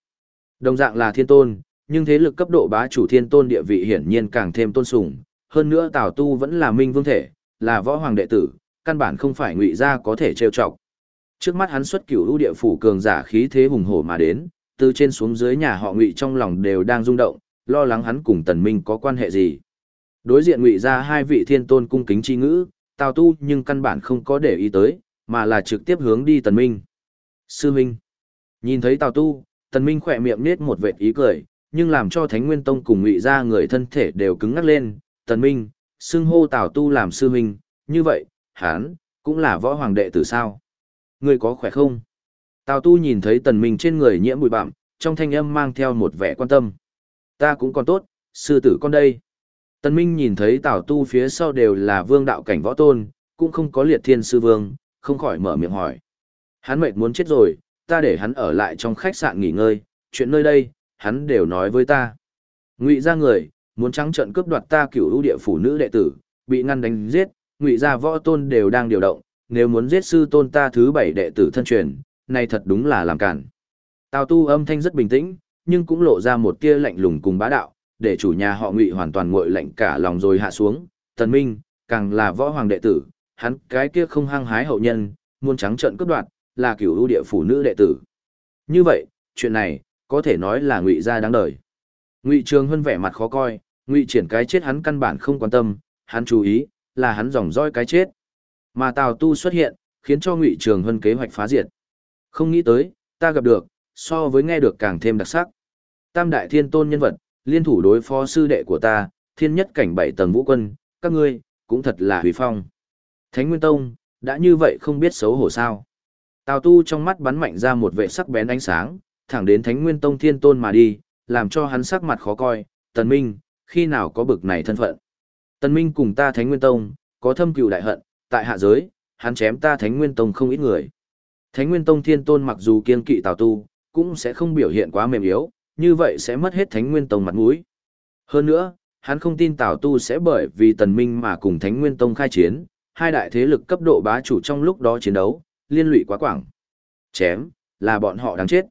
Đồng dạng là Thiên Tôn, nhưng thế lực cấp độ bá chủ Thiên Tôn địa vị hiển nhiên càng thêm tôn sùng, hơn nữa Tào Tu vẫn là minh vương thể, là võ hoàng đệ tử, căn bản không phải Ngụy gia có thể trêu chọc. Trước mắt hắn xuất cửu ưu địa phủ cường giả khí thế hùng hổ mà đến, từ trên xuống dưới nhà họ Ngụy trong lòng đều đang rung động, lo lắng hắn cùng Tần Minh có quan hệ gì. Đối diện Ngụy gia hai vị thiên tôn cung kính chi ngữ, Tào Tu nhưng căn bản không có để ý tới, mà là trực tiếp hướng đi Tần Minh. Sư Minh. Nhìn thấy Tào Tu, Tần Minh khỏe miệng nết một vệt ý cười, nhưng làm cho Thánh Nguyên Tông cùng Ngụy gia người thân thể đều cứng ngắc lên. Tần Minh, xưng hô Tào Tu làm sư Minh, như vậy, hắn cũng là võ hoàng đệ tử sao? Ngươi có khỏe không? Tào Tu nhìn thấy Tần Minh trên người nhiễm bụi bặm, trong thanh âm mang theo một vẻ quan tâm. Ta cũng còn tốt, sư tử con đây. Tần Minh nhìn thấy Tào Tu phía sau đều là vương đạo cảnh võ tôn, cũng không có liệt thiên sư vương, không khỏi mở miệng hỏi. Hắn mệt muốn chết rồi, ta để hắn ở lại trong khách sạn nghỉ ngơi, chuyện nơi đây, hắn đều nói với ta. Ngụy gia người, muốn trắng trợn cướp đoạt ta cửu ưu địa phủ nữ đệ tử, bị ngăn đánh giết, ngụy gia võ tôn đều đang điều động, nếu muốn giết sư tôn ta thứ bảy đệ tử thân truyền, này thật đúng là làm cản. Tào tu âm thanh rất bình tĩnh, nhưng cũng lộ ra một tia lạnh lùng cùng bá đạo, để chủ nhà họ ngụy hoàn toàn nguội lạnh cả lòng rồi hạ xuống. Tần Minh, càng là võ hoàng đệ tử, hắn cái kia không hăng hái hậu nhân, muốn trắng trợn cướp đoạt, là cửu ưu địa phủ nữ đệ tử. Như vậy, chuyện này, có thể nói là ngụy gia đáng đời. Ngụy Trường Hân vẻ mặt khó coi, ngụy triển cái chết hắn căn bản không quan tâm, hắn chú ý, là hắn dòng dõi cái chết. Mà Tào Tu xuất hiện, khiến cho Ngụy Trường Hân kế hoạch phá diệt. Không nghĩ tới, ta gặp được, so với nghe được càng thêm đặc sắc. Tam đại thiên tôn nhân vật, liên thủ đối phó sư đệ của ta, thiên nhất cảnh bảy tầng vũ quân, các ngươi, cũng thật là hủy phong. Thánh Nguyên Tông, đã như vậy không biết xấu hổ sao. Tào tu trong mắt bắn mạnh ra một vệ sắc bén ánh sáng, thẳng đến Thánh Nguyên Tông thiên tôn mà đi, làm cho hắn sắc mặt khó coi, tần minh, khi nào có bực này thân phận. Tần minh cùng ta Thánh Nguyên Tông, có thâm cừu đại hận, tại hạ giới, hắn chém ta Thánh Nguyên Tông không ít người. Thánh Nguyên Tông thiên tôn mặc dù kiên kỵ Tào tu, cũng sẽ không biểu hiện quá mềm yếu, như vậy sẽ mất hết Thánh Nguyên Tông mặt mũi. Hơn nữa, hắn không tin Tào Tu sẽ bởi vì Tần Minh mà cùng Thánh Nguyên Tông khai chiến, hai đại thế lực cấp độ bá chủ trong lúc đó chiến đấu, liên lụy quá quảng. Chém, là bọn họ đáng chết.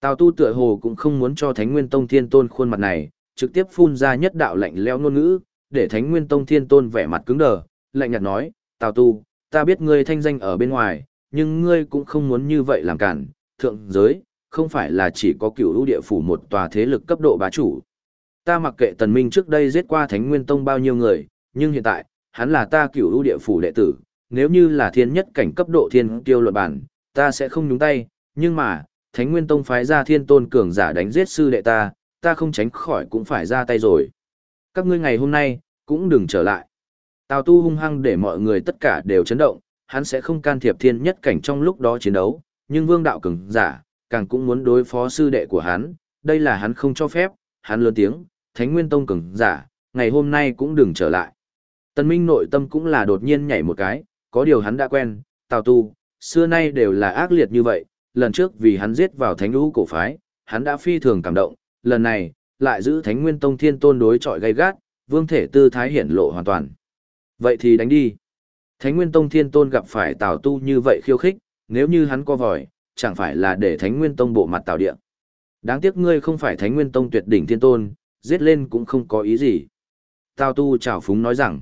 Tào Tu tựa hồ cũng không muốn cho Thánh Nguyên Tông Thiên Tôn khuôn mặt này, trực tiếp phun ra nhất đạo lạnh lẽo ngôn ngữ, để Thánh Nguyên Tông Thiên Tôn vẻ mặt cứng đờ, lạnh nhạt nói, Tào Tu, ta biết ngươi thanh danh ở bên ngoài, nhưng ngươi cũng không muốn như vậy làm cản, thượng giới, không phải là chỉ có cựu ưu địa phủ một tòa thế lực cấp độ bá chủ. Ta mặc kệ tần minh trước đây giết qua Thánh Nguyên Tông bao nhiêu người, nhưng hiện tại, hắn là ta cựu ưu địa phủ đệ tử, nếu như là thiên nhất cảnh cấp độ thiên tiêu luận bản, ta sẽ không nhúng tay, nhưng mà, Thánh Nguyên Tông phái ra thiên tôn cường giả đánh giết sư đệ ta, ta không tránh khỏi cũng phải ra tay rồi. Các ngươi ngày hôm nay, cũng đừng trở lại. Tào tu hung hăng để mọi người tất cả đều chấn động, hắn sẽ không can thiệp thiên nhất cảnh trong lúc đó chiến đấu, nhưng vương đạo cường giả, càng cũng muốn đối phó sư đệ của hắn, đây là hắn không cho phép, hắn lớn tiếng, Thánh Nguyên Tông cường giả, ngày hôm nay cũng đừng trở lại. Tần Minh nội tâm cũng là đột nhiên nhảy một cái, có điều hắn đã quen, Tào Tu, xưa nay đều là ác liệt như vậy, lần trước vì hắn giết vào Thánh Lũ cổ phái, hắn đã phi thường cảm động, lần này, lại giữ Thánh Nguyên Tông thiên tôn đối chọi gay gắt, vương thể tư thái hiển lộ hoàn toàn. Vậy thì đánh đi. Thánh Nguyên Tông thiên tôn gặp phải Tào Tu như vậy khiêu khích, nếu như hắn co vòi, chẳng phải là để Thánh Nguyên Tông bộ mặt tạo địa. Đáng tiếc ngươi không phải Thánh Nguyên Tông tuyệt đỉnh thiên tôn, giết lên cũng không có ý gì. Tào Tu chào phúng nói rằng,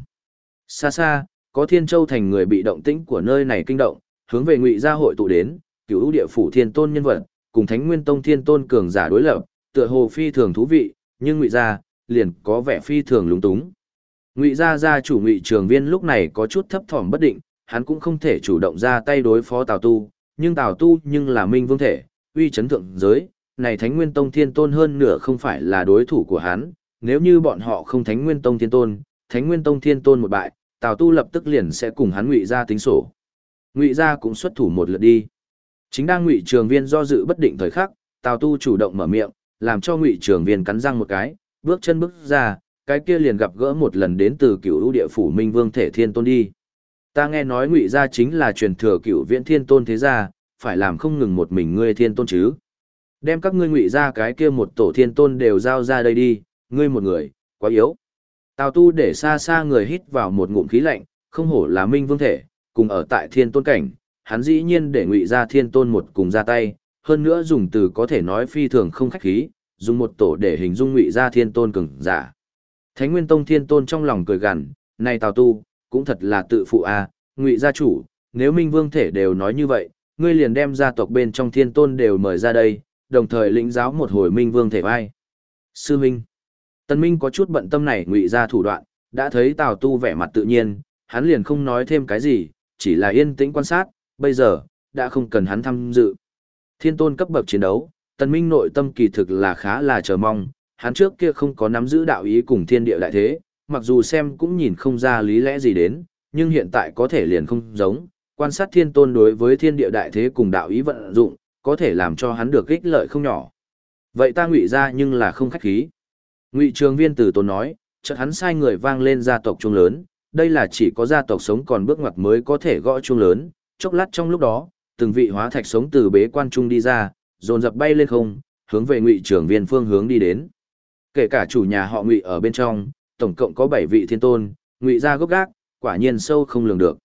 xa xa, có Thiên Châu thành người bị động tĩnh của nơi này kinh động, hướng về Ngụy gia hội tụ đến, cứu địa phủ thiên tôn nhân vật, cùng Thánh Nguyên Tông thiên tôn cường giả đối lập, tựa hồ phi thường thú vị, nhưng Ngụy gia liền có vẻ phi thường lúng túng. Ngụy gia gia chủ Ngụy Trường Viên lúc này có chút thấp thỏm bất định, hắn cũng không thể chủ động ra tay đối phó Tào Tu, nhưng Tào Tu nhưng là minh vương thể, uy chấn thượng giới, này Thánh Nguyên Tông Thiên Tôn hơn nửa không phải là đối thủ của hắn, nếu như bọn họ không Thánh Nguyên Tông Thiên Tôn, Thánh Nguyên Tông Thiên Tôn một bại, Tào Tu lập tức liền sẽ cùng hắn Ngụy gia tính sổ. Ngụy gia cũng xuất thủ một lượt đi. Chính đang Ngụy Trường Viên do dự bất định thời khắc, Tào Tu chủ động mở miệng, làm cho Ngụy Trường Viên cắn răng một cái, bước chân bước ra, cái kia liền gặp gỡ một lần đến từ cựu lũ địa phủ Minh Vương Thể Thiên Tôn đi. Ta nghe nói ngụy gia chính là truyền thừa cựu viễn thiên tôn thế gia, phải làm không ngừng một mình ngươi thiên tôn chứ. Đem các ngươi ngụy gia cái kia một tổ thiên tôn đều giao ra đây đi, ngươi một người, quá yếu. Tào tu để xa xa người hít vào một ngụm khí lạnh, không hổ là minh vương thể, cùng ở tại thiên tôn cảnh, hắn dĩ nhiên để ngụy gia thiên tôn một cùng ra tay, hơn nữa dùng từ có thể nói phi thường không khách khí, dùng một tổ để hình dung ngụy gia thiên tôn cường giả. Thánh Nguyên Tông thiên tôn trong lòng cười gằn, này Tào tu, cũng thật là tự phụ à, ngụy gia chủ, nếu minh vương thể đều nói như vậy, ngươi liền đem gia tộc bên trong thiên tôn đều mời ra đây, đồng thời lĩnh giáo một hồi minh vương thể vai. Sư Minh Tân Minh có chút bận tâm này ngụy ra thủ đoạn, đã thấy Tào Tu vẻ mặt tự nhiên, hắn liền không nói thêm cái gì, chỉ là yên tĩnh quan sát, bây giờ, đã không cần hắn tham dự. Thiên tôn cấp bậc chiến đấu, Tân Minh nội tâm kỳ thực là khá là chờ mong, hắn trước kia không có nắm giữ đạo ý cùng thiên địa đại thế, mặc dù xem cũng nhìn không ra lý lẽ gì đến, nhưng hiện tại có thể liền không giống, quan sát thiên tôn đối với thiên địa đại thế cùng đạo ý vận dụng, có thể làm cho hắn được ích lợi không nhỏ. Vậy ta ngụy ra nhưng là không khách khí. Ngụy Trường Viên từ tôn nói, chợt hắn sai người vang lên gia tộc trung lớn, đây là chỉ có gia tộc sống còn bước ngoặt mới có thể gõ trung lớn, chốc lát trong lúc đó, từng vị hóa thạch sống từ bế quan trung đi ra, dồn dập bay lên không, hướng về Ngụy Trường Viên phương hướng đi đến. Kể cả chủ nhà họ Ngụy ở bên trong, tổng cộng có 7 vị thiên tôn, Ngụy gia gốc gác, quả nhiên sâu không lường được.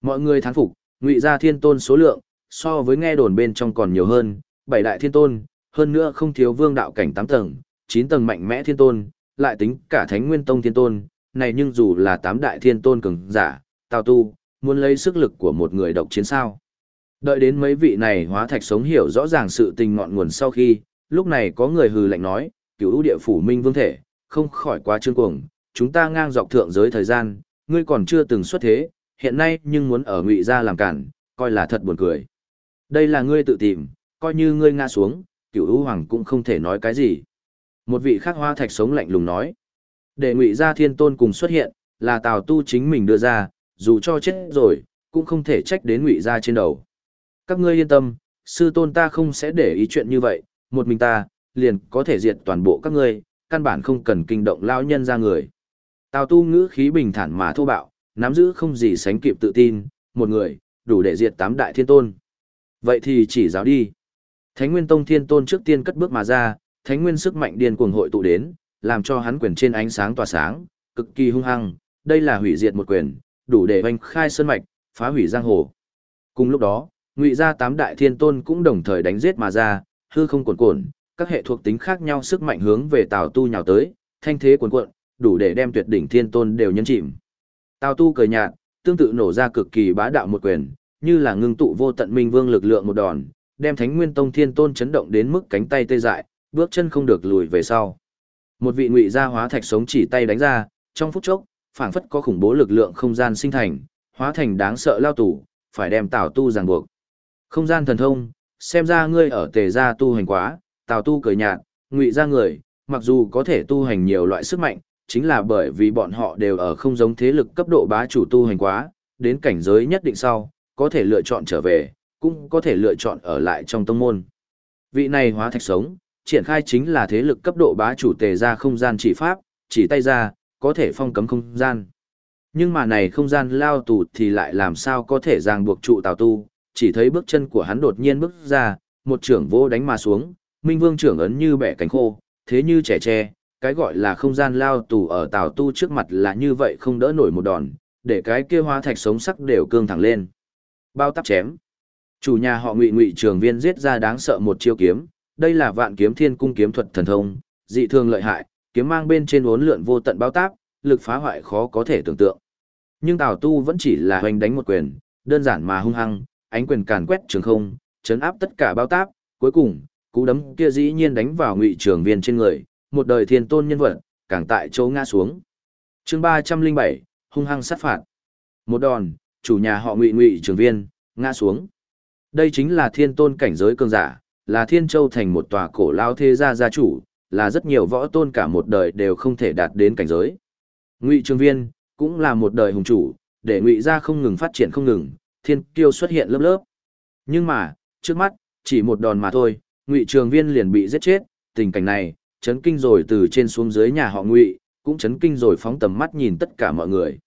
Mọi người thán phục, Ngụy gia thiên tôn số lượng, so với nghe đồn bên trong còn nhiều hơn, bảy đại thiên tôn, hơn nữa không thiếu vương đạo cảnh 8 tầng, 9 tầng mạnh mẽ thiên tôn, lại tính cả thánh nguyên tông thiên tôn, này nhưng dù là tám đại thiên tôn cường giả, tào tu, muốn lấy sức lực của một người độc chiến sao. Đợi đến mấy vị này hóa thạch sống hiểu rõ ràng sự tình ngọn nguồn sau khi, lúc này có người hừ lạnh nói, cửu địa phủ minh vương thể, không khỏi quá trương cuồng, chúng ta ngang dọc thượng giới thời gian, ngươi còn chưa từng xuất thế, hiện nay nhưng muốn ở ngụy gia làm cản, coi là thật buồn cười. Đây là ngươi tự tìm, coi như ngươi ngã xuống, cửu u hoàng cũng không thể nói cái gì. Một vị khác hoa thạch sống lạnh lùng nói. Để ngụy gia thiên tôn cùng xuất hiện, là tào tu chính mình đưa ra, dù cho chết rồi, cũng không thể trách đến ngụy gia trên đầu. Các ngươi yên tâm, sư tôn ta không sẽ để ý chuyện như vậy, một mình ta, liền có thể diệt toàn bộ các ngươi, căn bản không cần kinh động lao nhân ra người. Tào tu ngữ khí bình thản mà thô bạo, nắm giữ không gì sánh kịp tự tin, một người, đủ để diệt tám đại thiên tôn. Vậy thì chỉ giáo đi. Thánh Nguyên Tông Thiên Tôn trước tiên cất bước mà ra, thánh nguyên sức mạnh điên cuồng hội tụ đến, làm cho hắn quyền trên ánh sáng tỏa sáng, cực kỳ hung hăng, đây là hủy diệt một quyền, đủ để hoành khai sơn mạch, phá hủy giang hồ. Cùng lúc đó, Ngụy gia tám đại thiên tôn cũng đồng thời đánh giết mà ra, hư không cuồn cuộn, các hệ thuộc tính khác nhau sức mạnh hướng về Tào Tu nhào tới, thanh thế cuồn cuộn, đủ để đem tuyệt đỉnh thiên tôn đều nhấn chìm. Tào Tu cười nhạt, tương tự nổ ra cực kỳ bá đạo một quyền, như là ngưng tụ vô tận minh vương lực lượng một đòn, đem Thánh Nguyên Tông Thiên Tôn chấn động đến mức cánh tay tê dại, bước chân không được lùi về sau. Một vị ngụy gia hóa thạch sống chỉ tay đánh ra, trong phút chốc, phảng phất có khủng bố lực lượng không gian sinh thành, hóa thành đáng sợ lao tủ, phải đem Tào Tu ràng buộc. Không gian thần thông, xem ra ngươi ở tề gia tu hành quá, Tào Tu cười nhạt, ngụy gia người, mặc dù có thể tu hành nhiều loại sức mạnh, chính là bởi vì bọn họ đều ở không giống thế lực cấp độ bá chủ tu hành quá, đến cảnh giới nhất định sau, có thể lựa chọn trở về, cũng có thể lựa chọn ở lại trong tông môn. Vị này hóa thạch sống, triển khai chính là thế lực cấp độ bá chủ tề ra không gian chỉ pháp, chỉ tay ra, có thể phong cấm không gian. Nhưng mà này không gian lao tù thì lại làm sao có thể ràng buộc trụ tào tu, chỉ thấy bước chân của hắn đột nhiên bước ra, một trưởng vô đánh mà xuống, minh vương trưởng ấn như bẻ cánh khô, thế như trẻ tre, cái gọi là không gian lao tù ở tào tu trước mặt là như vậy không đỡ nổi một đòn, để cái kia hóa thạch sống sắc đều cương thẳng lên. Bao tắp chém. Chủ nhà họ Ngụy Ngụy Trường Viên giết ra đáng sợ một chiêu kiếm, đây là vạn kiếm thiên cung kiếm thuật thần thông, dị thường lợi hại, kiếm mang bên trên uốn lượn vô tận bao táp, lực phá hoại khó có thể tưởng tượng. Nhưng Tào Tu vẫn chỉ là hoành đánh một quyền, đơn giản mà hung hăng, ánh quyền càn quét trường không, chấn áp tất cả bao táp, cuối cùng, cú đấm kia dĩ nhiên đánh vào Ngụy Trường Viên trên người, một đời thiên tôn nhân vật, càng tại chỗ ngã xuống. Chương ba trăm linh bảy hung hăng sát phạt. Một đòn, chủ nhà họ Ngụy Ngụy Trường Viên, ngã xuống. Đây chính là thiên tôn cảnh giới cường giả, là Thiên Châu thành một tòa cổ lao thế gia gia chủ, là rất nhiều võ tôn cả một đời đều không thể đạt đến cảnh giới. Ngụy Trường Viên cũng là một đời hùng chủ, để Ngụy gia không ngừng phát triển không ngừng, thiên kiêu xuất hiện lớp lớp. Nhưng mà, trước mắt, chỉ một đòn mà thôi, Ngụy Trường Viên liền bị giết chết, tình cảnh này, chấn kinh rồi từ trên xuống dưới nhà họ Ngụy, cũng chấn kinh rồi phóng tầm mắt nhìn tất cả mọi người.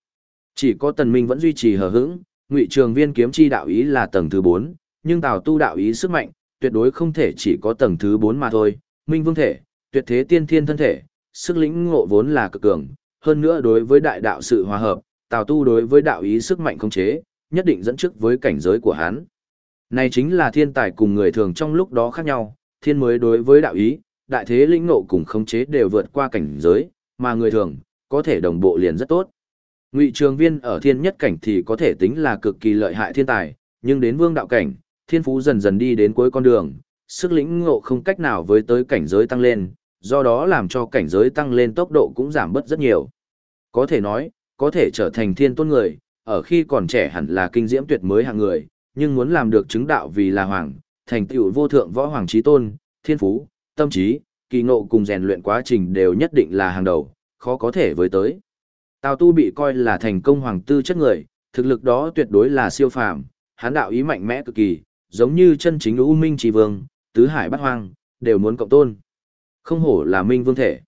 Chỉ có Tần Minh vẫn duy trì hờ hững, Ngụy Trường Viên kiếm chi đạo ý là tầng thứ 4, nhưng Tào Tu đạo ý sức mạnh, tuyệt đối không thể chỉ có tầng thứ 4 mà thôi. Minh Vương thể, tuyệt thế tiên thiên thân thể, sức lĩnh ngộ vốn là cực cường, hơn nữa đối với đại đạo sự hòa hợp, Tào Tu đối với đạo ý sức mạnh không chế, nhất định dẫn trước với cảnh giới của hắn. Này chính là thiên tài cùng người thường trong lúc đó khác nhau, thiên mới đối với đạo ý, đại thế lĩnh ngộ cùng khống chế đều vượt qua cảnh giới, mà người thường có thể đồng bộ liền rất tốt. Ngụy Trường Viên ở thiên nhất cảnh thì có thể tính là cực kỳ lợi hại thiên tài, nhưng đến vương đạo cảnh, thiên phú dần dần đi đến cuối con đường, sức lĩnh ngộ không cách nào với tới cảnh giới tăng lên, do đó làm cho cảnh giới tăng lên tốc độ cũng giảm bớt rất nhiều. Có thể nói, có thể trở thành thiên tôn người, ở khi còn trẻ hẳn là kinh diễm tuyệt mới hạng người, nhưng muốn làm được chứng đạo vì là hoàng, thành tựu vô thượng võ hoàng trí tôn, thiên phú, tâm trí, kỳ ngộ cùng rèn luyện quá trình đều nhất định là hàng đầu, khó có thể với tới. Tào Tu bị coi là thành công hoàng tư chất người, thực lực đó tuyệt đối là siêu phàm, hắn đạo ý mạnh mẽ cực kỳ, giống như chân chính U Minh Chỉ Vương, tứ hải bát hoang, đều muốn cộng tôn. Không hổ là Minh Vương thể.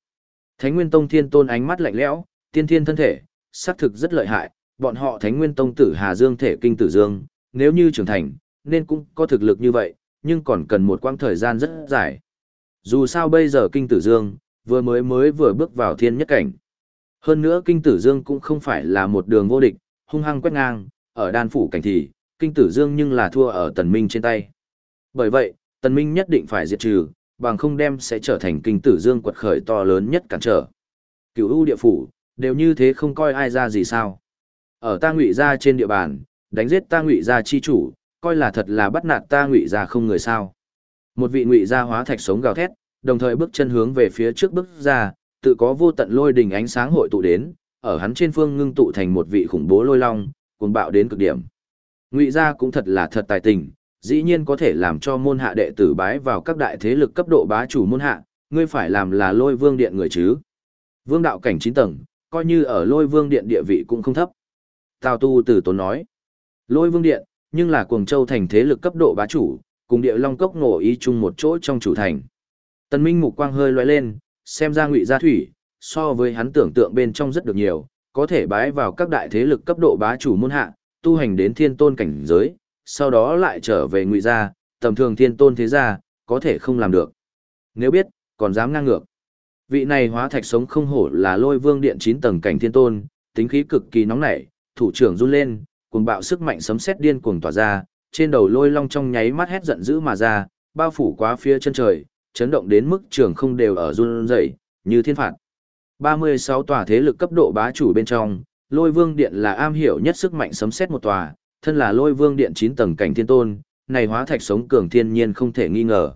Thánh Nguyên Tông Thiên Tôn ánh mắt lạnh lẽo, tiên thiên thân thể, xác thực rất lợi hại, bọn họ Thánh Nguyên Tông tử Hà Dương thể kinh tử dương, nếu như trưởng thành, nên cũng có thực lực như vậy, nhưng còn cần một quãng thời gian rất dài. Dù sao bây giờ kinh tử dương, vừa mới mới vừa bước vào thiên nhất cảnh. Hơn nữa kinh tử dương cũng không phải là một đường vô địch, hung hăng quét ngang, ở đan phủ cảnh thì, kinh tử dương nhưng là thua ở tần minh trên tay. Bởi vậy, tần minh nhất định phải diệt trừ, bằng không đem sẽ trở thành kinh tử dương quật khởi to lớn nhất cản trở. Cửu ưu địa phủ, đều như thế không coi ai ra gì sao. Ở ta ngụy gia trên địa bàn, đánh giết ta ngụy gia chi chủ, coi là thật là bắt nạt ta ngụy gia không người sao. Một vị ngụy gia hóa thạch sống gào thét, đồng thời bước chân hướng về phía trước bước ra, tự có vô tận lôi đỉnh ánh sáng hội tụ đến, ở hắn trên phương ngưng tụ thành một vị khủng bố lôi long, cuồng bạo đến cực điểm. Ngụy gia cũng thật là thật tài tình, dĩ nhiên có thể làm cho môn hạ đệ tử bái vào các đại thế lực cấp độ bá chủ môn hạ, ngươi phải làm là lôi vương điện người chứ. Vương đạo cảnh chín tầng, coi như ở lôi vương điện địa vị cũng không thấp. Tào tu Từ tốn nói. Lôi vương điện, nhưng là cuồng châu thành thế lực cấp độ bá chủ, cùng địa long cốc ngộ ý chung một chỗ trong chủ thành. Tần Minh mục quang hơi lóe lên, xem ra ngụy gia thủy, so với hắn tưởng tượng bên trong rất được nhiều, có thể bái vào các đại thế lực cấp độ bá chủ môn hạ, tu hành đến thiên tôn cảnh giới, sau đó lại trở về ngụy gia, tầm thường thiên tôn thế gia, có thể không làm được. Nếu biết, còn dám ngang ngược. Vị này hóa thạch sống không hổ là lôi vương điện 9 tầng cảnh thiên tôn, tính khí cực kỳ nóng nảy, thủ trưởng run lên, cuồng bạo sức mạnh sấm sét điên cuồng tỏa ra, trên đầu lôi long trong nháy mắt hét giận dữ mà ra, bao phủ quá phía chân trời, chấn động đến mức trường không đều ở run rẩy, như thiên phạt. 36 tòa thế lực cấp độ bá chủ bên trong, Lôi Vương Điện là am hiểu nhất sức mạnh sấm sét một tòa, thân là Lôi Vương Điện 9 tầng cảnh thiên tôn, này hóa thạch sống cường thiên nhiên không thể nghi ngờ.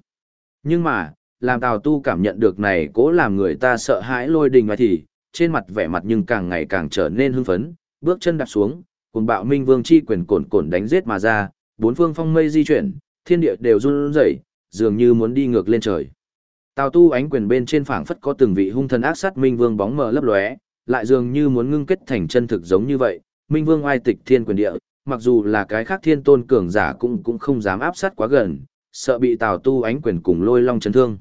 Nhưng mà, làm Tào Tu cảm nhận được này cố làm người ta sợ hãi lôi đình mà thì, trên mặt vẻ mặt nhưng càng ngày càng trở nên hưng phấn, bước chân đạp xuống, cùng bạo minh vương chi quyền cồn cồn đánh giết mà ra, bốn phương phong mây di chuyển, thiên địa đều run rẩy, dường như muốn đi ngược lên trời. Tào tu ánh quyền bên trên phảng phất có từng vị hung thần ác sát minh vương bóng mờ lấp lóe, lại dường như muốn ngưng kết thành chân thực giống như vậy, minh vương oai tịch thiên quyền địa, mặc dù là cái khác thiên tôn cường giả cũng cũng không dám áp sát quá gần, sợ bị Tào tu ánh quyền cùng lôi long chấn thương.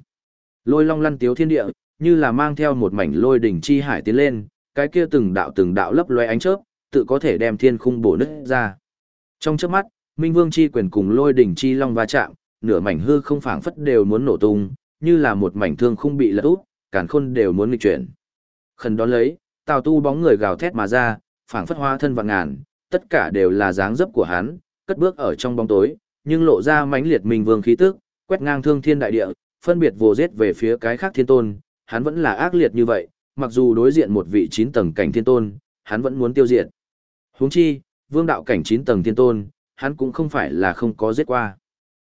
Lôi long lăn tiếu thiên địa, như là mang theo một mảnh lôi đỉnh chi hải tiến lên, cái kia từng đạo từng đạo lấp lóe ánh chớp, tự có thể đem thiên khung bổ nứt ra. Trong chớp mắt, Minh Vương chi quyền cùng lôi đỉnh chi long va chạm, nửa mảnh hư không phảng phất đều muốn nổ tung, như là một mảnh thương không bị lật úp, càn khôn đều muốn nghịch chuyển. Khẩn đón lấy, Tào Tu bóng người gào thét mà ra, phảng phất hóa thân vạn ngàn, tất cả đều là dáng dấp của hắn, cất bước ở trong bóng tối, nhưng lộ ra mãnh liệt Minh Vương khí tức, quét ngang thương thiên đại địa, phân biệt vô giết về phía cái khác thiên tôn, hắn vẫn là ác liệt như vậy, mặc dù đối diện một vị chín tầng cảnh thiên tôn, hắn vẫn muốn tiêu diệt. Huống chi, vương đạo cảnh chín tầng thiên tôn, hắn cũng không phải là không có giết qua.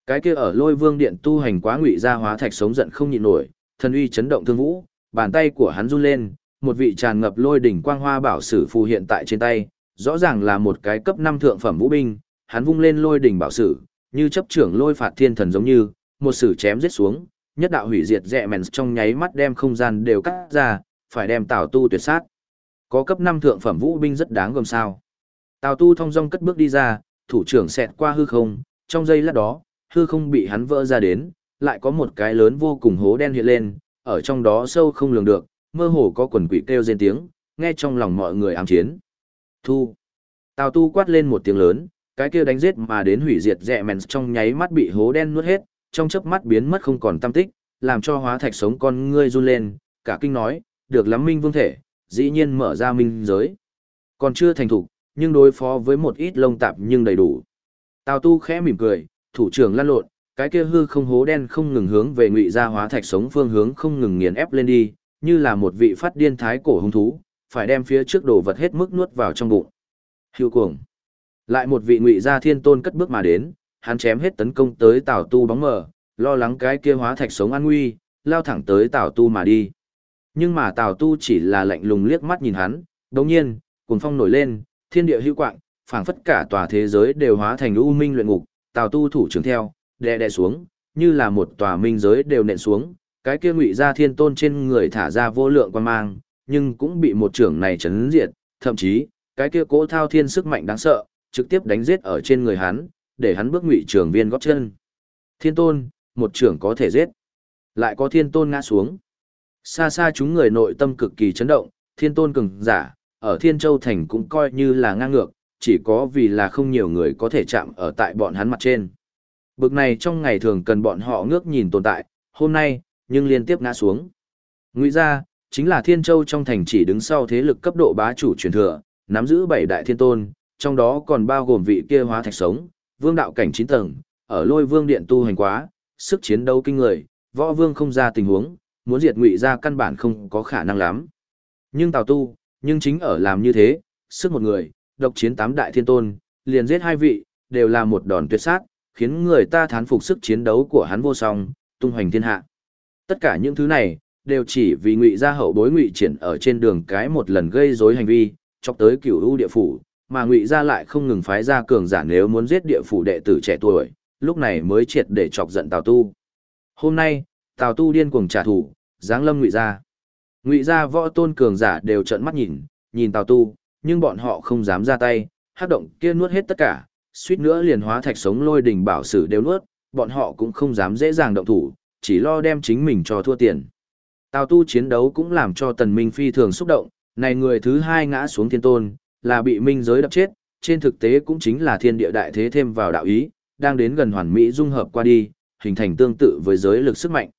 Cái kia ở lôi vương điện tu hành quá ngụy gia hóa thạch sống giận không nhịn nổi, thần uy chấn động thương vũ, bàn tay của hắn run lên, một vị tràn ngập lôi đỉnh quang hoa bảo sử phù hiện tại trên tay, rõ ràng là một cái cấp 5 thượng phẩm vũ binh, hắn vung lên lôi đỉnh bảo sử, như chấp trưởng lôi phạt thiên thần giống như, một sử chém giết xuống, nhất đạo hủy diệt rẹ mèn trong nháy mắt đem không gian đều cắt ra, phải đem tảo tu tuyệt sát. Có cấp 5 thượng phẩm vũ binh rất đáng gồm sao. Tào tu thông dong cất bước đi ra, thủ trưởng xẹt qua hư không, trong giây lát đó, hư không bị hắn vỡ ra đến, lại có một cái lớn vô cùng hố đen hiện lên, ở trong đó sâu không lường được, mơ hồ có quần quỷ kêu rên tiếng, nghe trong lòng mọi người ám chiến. Thu. Tào tu quát lên một tiếng lớn, cái kia đánh giết mà đến hủy diệt rẹ mèn trong nháy mắt bị hố đen nuốt hết, trong chớp mắt biến mất không còn tâm tích, làm cho hóa thạch sống con ngươi run lên, cả kinh nói, được lắm minh vương thể, dĩ nhiên mở ra minh giới. Còn chưa thành thục, nhưng đối phó với một ít lông tạp nhưng đầy đủ. Tào tu khẽ mỉm cười, thủ trưởng lăn lộn, cái kia hư không hố đen không ngừng hướng về ngụy gia hóa thạch sống phương hướng không ngừng nghiền ép lên đi, như là một vị phát điên thái cổ hung thú, phải đem phía trước đồ vật hết mức nuốt vào trong bụng. Hưu cuồng. Lại một vị ngụy gia thiên tôn cất bước mà đến, hắn chém hết tấn công tới Tào Tu bóng mờ, lo lắng cái kia hóa thạch sống an nguy, lao thẳng tới Tào Tu mà đi. Nhưng mà Tào Tu chỉ là lạnh lùng liếc mắt nhìn hắn, đồng nhiên, cuồng phong nổi lên, thiên địa hữu quạng, phảng phất cả tòa thế giới đều hóa thành u minh luyện ngục, Tào Tu thủ trưởng theo, đè đè xuống, như là một tòa minh giới đều nện xuống, cái kia ngụy gia thiên tôn trên người thả ra vô lượng quan mang, nhưng cũng bị một trưởng này chấn diệt, thậm chí, cái kia cố thao thiên sức mạnh đáng sợ, trực tiếp đánh giết ở trên người hắn, để hắn bước ngụy trưởng viên góp chân. Thiên tôn, một trưởng có thể giết. Lại có thiên tôn ngã xuống. Xa xa chúng người nội tâm cực kỳ chấn động, thiên tôn cường giả, ở thiên châu thành cũng coi như là ngang ngược, chỉ có vì là không nhiều người có thể chạm ở tại bọn hắn mặt trên. Bực này trong ngày thường cần bọn họ ngước nhìn tồn tại, hôm nay, nhưng liên tiếp ngã xuống. Ngụy gia, chính là thiên châu trong thành chỉ đứng sau thế lực cấp độ bá chủ truyền thừa, nắm giữ bảy đại thiên tôn, trong đó còn bao gồm vị kia hóa thạch sống, vương đạo cảnh 9 tầng, ở lôi vương điện tu hành quá, sức chiến đấu kinh người, võ vương không ra tình huống, muốn diệt ngụy gia căn bản không có khả năng lắm. Nhưng tào tu, nhưng chính ở làm như thế, sức một người, độc chiến tám đại thiên tôn, liền giết hai vị, đều là một đòn tuyệt sát, khiến người ta thán phục sức chiến đấu của hắn vô song, tung hoành thiên hạ. Tất cả những thứ này, đều chỉ vì ngụy gia hậu bối ngụy triển ở trên đường cái một lần gây rối hành vi, chọc tới cửu u địa phủ, mà ngụy gia lại không ngừng phái ra cường giả nếu muốn giết địa phủ đệ tử trẻ tuổi, lúc này mới triệt để chọc giận Tào Tu. Hôm nay, Tào Tu điên cuồng trả thù, giáng lâm ngụy gia. Ngụy gia võ tôn cường giả đều trợn mắt nhìn, nhìn Tào Tu, nhưng bọn họ không dám ra tay, hát động kia nuốt hết tất cả, suýt nữa liền hóa thạch sống lôi đỉnh bảo sử đều nuốt, bọn họ cũng không dám dễ dàng động thủ, chỉ lo đem chính mình cho thua tiền. Tào tu chiến đấu cũng làm cho tần minh phi thường xúc động, này người thứ hai ngã xuống thiên tôn, là bị minh giới đập chết, trên thực tế cũng chính là thiên địa đại thế thêm vào đạo ý, đang đến gần hoàn mỹ dung hợp qua đi, hình thành tương tự với giới lực sức mạnh.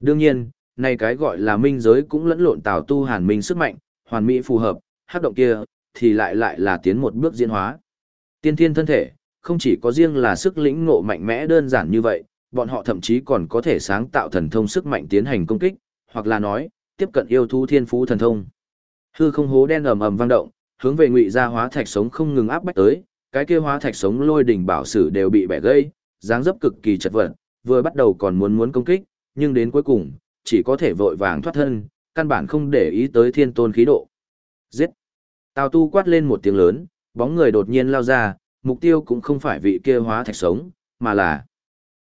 Đương nhiên, này cái gọi là minh giới cũng lẫn lộn tào tu hàn minh sức mạnh, hoàn mỹ phù hợp, hát động kia, thì lại lại là tiến một bước diễn hóa. Tiên thiên thân thể, không chỉ có riêng là sức lĩnh ngộ mạnh mẽ đơn giản như vậy, bọn họ thậm chí còn có thể sáng tạo thần thông sức mạnh tiến hành công kích, hoặc là nói, tiếp cận yêu thú thiên phú thần thông. Hư không hố đen ầm ầm vang động, hướng về ngụy gia hóa thạch sống không ngừng áp bách tới, cái kia hóa thạch sống lôi đỉnh bảo sử đều bị bẻ gãy, dáng dấp cực kỳ chật vật, vừa bắt đầu còn muốn muốn công kích, nhưng đến cuối cùng, chỉ có thể vội vàng thoát thân, căn bản không để ý tới thiên tôn khí độ. Giết! Tào tu quát lên một tiếng lớn, bóng người đột nhiên lao ra, mục tiêu cũng không phải vị kia hóa thạch sống, mà là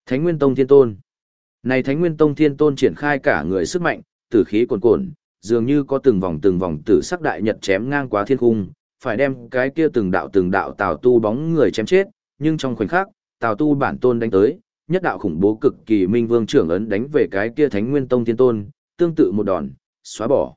Thánh Nguyên Tông Thiên Tôn. Này Thánh Nguyên Tông Thiên Tôn triển khai cả người sức mạnh, tử khí cuồn cuộn, dường như có từng vòng từng vòng tử sắc đại nhật chém ngang quá thiên cung, phải đem cái kia từng đạo từng đạo tào tu bóng người chém chết, nhưng trong khoảnh khắc, tào tu bản tôn đánh tới, nhất đạo khủng bố cực kỳ minh vương trưởng ấn đánh về cái kia Thánh Nguyên Tông Thiên Tôn, tương tự một đòn, xóa bỏ.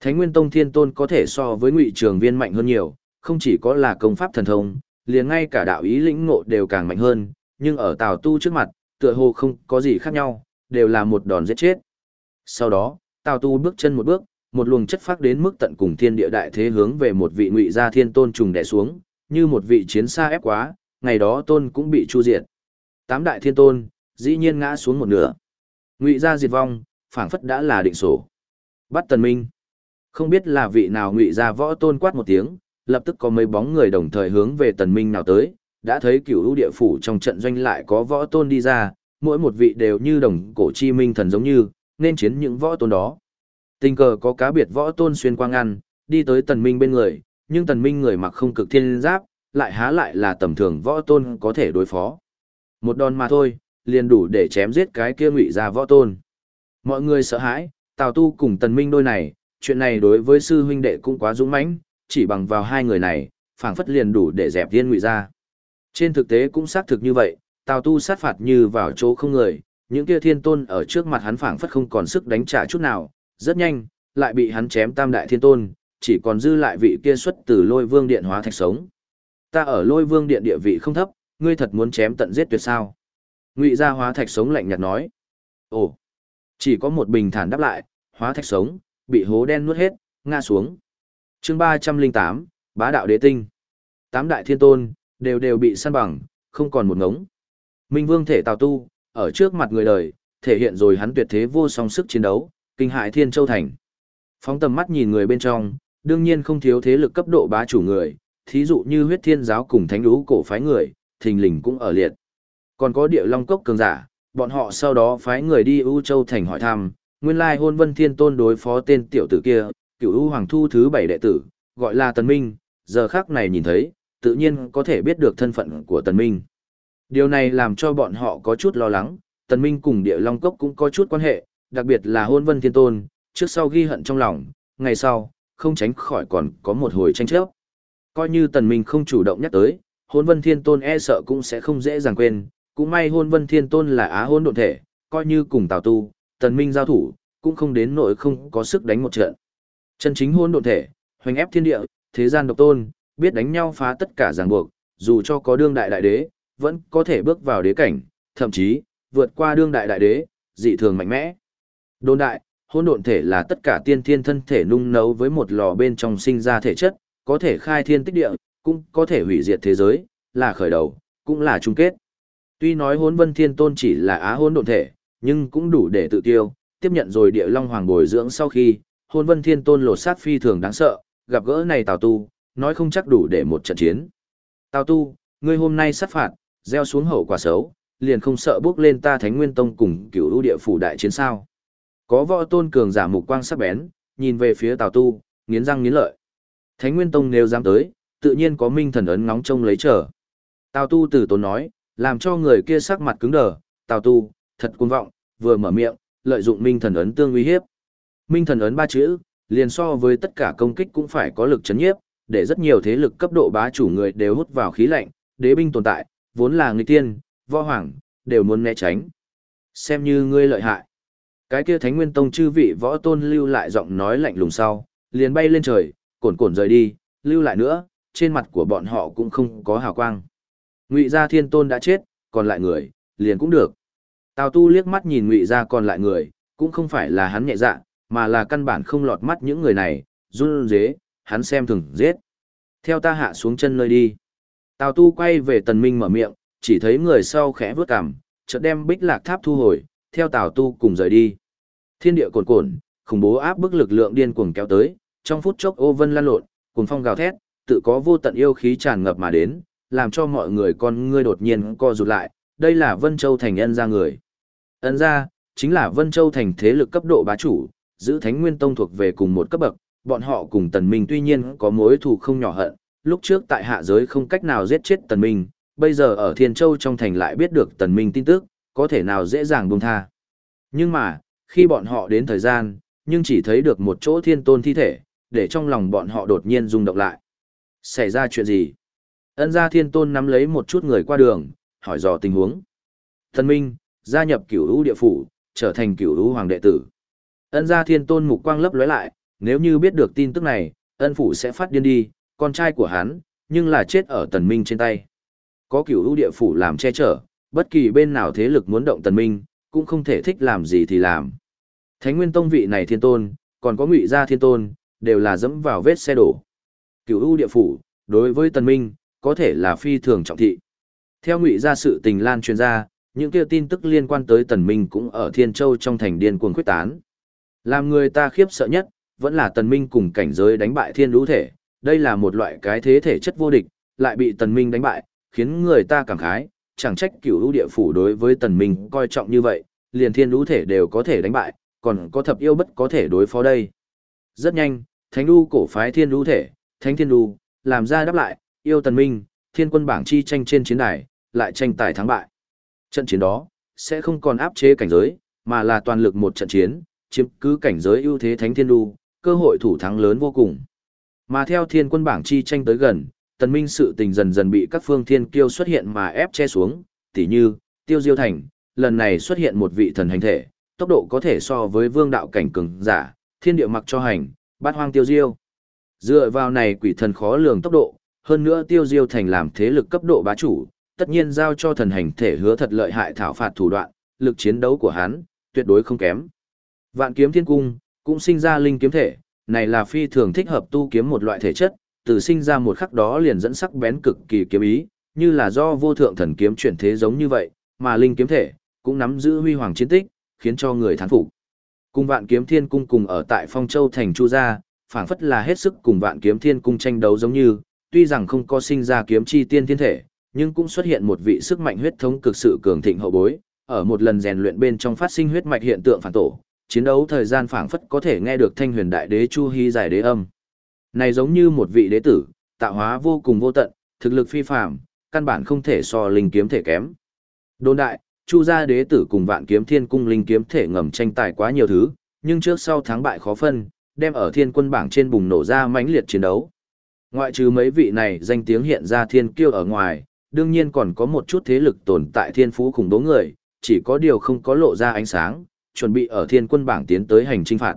Thánh Nguyên Tông Thiên Tôn có thể so với Ngụy Trường Viên mạnh hơn nhiều, không chỉ có là công pháp thần thông, liền ngay cả đạo ý lĩnh ngộ đều càng mạnh hơn, nhưng ở Tào Tu trước mặt, tựa hồ không có gì khác nhau, đều là một đòn giết chết. Sau đó, Tào Tu bước chân một bước, một luồng chất phát đến mức tận cùng thiên địa đại thế hướng về một vị ngụy gia thiên tôn trùng đè xuống, như một vị chiến xa ép quá, ngày đó tôn cũng bị chu diệt. Tám đại thiên tôn, dĩ nhiên ngã xuống một nửa. Ngụy gia diệt vong, phảng phất đã là định sổ. Bắt Tần Minh. Không biết là vị nào ngụy gia võ tôn quát một tiếng, lập tức có mấy bóng người đồng thời hướng về tần minh nào tới, đã thấy cửu u địa phủ trong trận doanh lại có võ tôn đi ra, mỗi một vị đều như đồng cổ chi minh thần giống như, nên chiến những võ tôn đó. Tình cờ có cá biệt võ tôn xuyên quang ăn, đi tới tần minh bên người, nhưng tần minh người mặc không cực thiên giáp, lại há lại là tầm thường võ tôn có thể đối phó. Một đòn mà thôi, liền đủ để chém giết cái kia ngụy gia võ tôn. Mọi người sợ hãi, Tào Tu cùng tần minh đôi này, chuyện này đối với sư huynh đệ cũng quá dũng mãnh, chỉ bằng vào hai người này, phảng phất liền đủ để dẹp thiên ngụy ra. Trên thực tế cũng xác thực như vậy, Tào Tu sát phạt như vào chỗ không người, những kia thiên tôn ở trước mặt hắn phảng phất không còn sức đánh trả chút nào, rất nhanh, lại bị hắn chém tam đại thiên tôn, chỉ còn dư lại vị kia xuất từ lôi vương điện hóa thạch sống. Ta ở lôi vương điện địa vị không thấp, ngươi thật muốn chém tận giết tuyệt sao? Ngụy gia hóa thạch sống lạnh nhạt nói. Ồ, chỉ có một bình thản đáp lại, hóa thạch sống, bị hố đen nuốt hết, ngã xuống. chương ba trăm linh tám bá đạo đế tinh. Tám đại thiên tôn, đều đều bị săn bằng, không còn một ngống. Minh vương thể tào tu, ở trước mặt người đời, thể hiện rồi hắn tuyệt thế vô song sức chiến đấu, kinh hại thiên châu thành. Phóng tầm mắt nhìn người bên trong, đương nhiên không thiếu thế lực cấp độ bá chủ người, thí dụ như huyết thiên giáo cùng thánh lũ cổ phái người, thình lình cũng ở liệt. Còn có địa long cốc cường giả, bọn họ sau đó phái người đi U châu thành hỏi thăm, nguyên lai hôn vân thiên tôn đối phó tên tiểu tử kia, cựu U hoàng thu thứ bảy đệ tử, gọi là tần minh, giờ khắc này nhìn thấy, tự nhiên có thể biết được thân phận của tần minh. Điều này làm cho bọn họ có chút lo lắng, tần minh cùng địa long cốc cũng có chút quan hệ, đặc biệt là hôn vân thiên tôn, trước sau ghi hận trong lòng, ngày sau, không tránh khỏi còn có một hồi tranh chấp. Coi như tần minh không chủ động nhắc tới, hôn vân thiên tôn e sợ cũng sẽ không dễ dàng quên, cũng may hôn vân thiên tôn là á hôn độn thể, coi như cùng tào tu, tần minh giao thủ, cũng không đến nỗi không có sức đánh một trận. Chân chính hôn độn thể, hoành ép thiên địa, thế gian độc tôn, biết đánh nhau phá tất cả ràng buộc, dù cho có đương đại đại đế, vẫn có thể bước vào đế cảnh, thậm chí, vượt qua đương đại đại đế, dị thường mạnh mẽ. Đồn đại, hôn độn thể là tất cả tiên thiên thân thể nung nấu với một lò bên trong sinh ra thể chất, có thể khai thiên tích địa, cũng có thể hủy diệt thế giới, là khởi đầu, cũng là chung kết. Tuy nói hốn vân thiên tôn chỉ là á hôn độn thể, nhưng cũng đủ để tự tiêu, tiếp nhận rồi địa long hoàng bồi dưỡng sau khi, hôn vân thiên tôn lột sát phi thường đáng sợ, gặp gỡ này tào tu, nói không chắc đủ để một trận chiến. Tào tu, ngươi hôm nay sát phạt, gieo xuống hậu quả xấu, liền không sợ bước lên ta thánh nguyên tông cùng cửu ưu địa phủ đại chiến sao. Có võ tôn cường giả mục quang sắc bén, nhìn về phía tào tu, nghiến răng nghiến lợi. Thánh nguyên tông nếu dám tới, tự nhiên có minh thần ấn ngóng trông lấy chờ. Tào tu từ tốn nói, làm cho người kia sắc mặt cứng đờ, tào tu, thật cuồng vọng, vừa mở miệng, lợi dụng minh thần ấn tương uy hiếp. Minh thần ấn ba chữ, liền so với tất cả công kích cũng phải có lực chấn nhiếp, để rất nhiều thế lực cấp độ bá chủ người đều hút vào khí lạnh, đế binh tồn tại, vốn là người tiên, võ hoàng, đều muốn né tránh. Xem như ngươi lợi hại. Cái kia Thánh Nguyên Tông chư vị võ tôn lưu lại giọng nói lạnh lùng sau, liền bay lên trời, cồn cồn rời đi, lưu lại nữa, trên mặt của bọn họ cũng không có hào quang. Ngụy Gia Thiên Tôn đã chết, còn lại người, liền cũng được. Tào Tu liếc mắt nhìn Ngụy Gia còn lại người, cũng không phải là hắn nhẹ dạ, mà là căn bản không lọt mắt những người này, run dế, hắn xem thường giết. Theo ta hạ xuống chân nơi đi. Tào Tu quay về Tần Minh mở miệng, chỉ thấy người sau khẽ vướt cằm, chợt đem bích lạc tháp thu hồi, theo Tào Tu cùng rời đi. Thiên địa cồn cồn, khủng bố áp bức lực lượng điên cuồng kéo tới, trong phút chốc ô vân lan lộn, cuồng phong gào thét, tự có vô tận yêu khí tràn ngập mà đến, làm cho mọi người con ngươi đột nhiên co rụt lại, đây là Vân Châu thành ân gia người. Ân gia, chính là Vân Châu thành thế lực cấp độ bá chủ, giữ Thánh Nguyên Tông thuộc về cùng một cấp bậc, bọn họ cùng Tần Minh tuy nhiên có mối thù không nhỏ hận, lúc trước tại hạ giới không cách nào giết chết Tần Minh, bây giờ ở Thiên Châu trong thành lại biết được Tần Minh tin tức, có thể nào dễ dàng buông tha. Nhưng mà, khi bọn họ đến thời gian, nhưng chỉ thấy được một chỗ thiên tôn thi thể, để trong lòng bọn họ đột nhiên rung động lại. Xảy ra chuyện gì? Ân gia thiên tôn nắm lấy một chút người qua đường, hỏi dò tình huống. Thần Minh, gia nhập cửu lũ địa phủ, trở thành cửu lũ hoàng đệ tử. Ân gia thiên tôn mục quang lấp lóe lại, nếu như biết được tin tức này, ân phủ sẽ phát điên đi, con trai của hắn, nhưng là chết ở tần minh trên tay. Có cửu lũ địa phủ làm che chở, bất kỳ bên nào thế lực muốn động tần minh, cũng không thể thích làm gì thì làm. Thánh nguyên tông vị này thiên tôn, còn có ngụy gia thiên tôn, đều là dẫm vào vết xe đổ. Cửu U địa phủ, đối với tần minh, có thể là phi thường trọng thị. Theo ngụy gia sự tình lan truyền ra, những kia tin tức liên quan tới tần minh cũng ở Thiên Châu trong thành điên cuồng quyết tán. Làm người ta khiếp sợ nhất, vẫn là tần minh cùng cảnh giới đánh bại thiên lũ thể, đây là một loại cái thế thể chất vô địch, lại bị tần minh đánh bại, khiến người ta cảm khái, chẳng trách cửu lũ địa phủ đối với tần minh coi trọng như vậy, liền thiên lũ thể đều có thể đánh bại, còn có thập yêu bất có thể đối phó đây. Rất nhanh, thánh lũ cổ phái thiên lũ thể, thánh thiên Đu, làm ra đáp lại, yêu tần minh, thiên quân bảng chi tranh trên chiến đài, lại tranh tài thắng bại. Trận chiến đó, sẽ không còn áp chế cảnh giới, mà là toàn lực một trận chiến, chiếm cứ cảnh giới ưu thế thánh thiên đu, cơ hội thủ thắng lớn vô cùng. Mà theo thiên quân bảng chi tranh tới gần, tần minh sự tình dần dần bị các phương thiên kiêu xuất hiện mà ép che xuống, tỉ như, tiêu diêu thành, lần này xuất hiện một vị thần hành thể, tốc độ có thể so với vương đạo cảnh cường giả, thiên địa mặc cho hành, bát hoang tiêu diêu. Dựa vào này quỷ thần khó lường tốc độ, hơn nữa tiêu diêu thành làm thế lực cấp độ bá chủ, tất nhiên giao cho thần hành thể hứa thật lợi hại thảo phạt thủ đoạn, lực chiến đấu của hắn, tuyệt đối không kém. Vạn kiếm thiên cung, cũng sinh ra linh kiếm thể, này là phi thường thích hợp tu kiếm một loại thể chất, từ sinh ra một khắc đó liền dẫn sắc bén cực kỳ kiếm ý, như là do vô thượng thần kiếm chuyển thế giống như vậy, mà linh kiếm thể cũng nắm giữ huy hoàng chiến tích, khiến cho người thán phục. Cùng Vạn Kiếm Thiên Cung cùng ở tại Phong Châu thành Chu gia, phảng phất là hết sức cùng Vạn Kiếm Thiên Cung tranh đấu giống như, tuy rằng không có sinh ra kiếm chi tiên thiên thể, nhưng cũng xuất hiện một vị sức mạnh huyết thống cực sự cường thịnh hậu bối, ở một lần rèn luyện bên trong phát sinh huyết mạch hiện tượng phản tổ, chiến đấu thời gian phảng phất có thể nghe được Thanh Huyền Đại Đế Chu Hi giải đế âm. Này giống như một vị đế tử, tạo hóa vô cùng vô tận, thực lực phi phàm, căn bản không thể so linh kiếm thể kém. Đồn đại, Chu gia đế tử cùng Vạn Kiếm Thiên cung linh kiếm thể ngầm tranh tài quá nhiều thứ, nhưng trước sau thắng bại khó phân, đem ở Thiên Quân bảng trên bùng nổ ra mãnh liệt chiến đấu. Ngoại trừ mấy vị này danh tiếng hiện ra thiên kiêu ở ngoài, đương nhiên còn có một chút thế lực tồn tại thiên phú khủng bố người, chỉ có điều không có lộ ra ánh sáng, chuẩn bị ở Thiên Quân bảng tiến tới hành trinh phạt.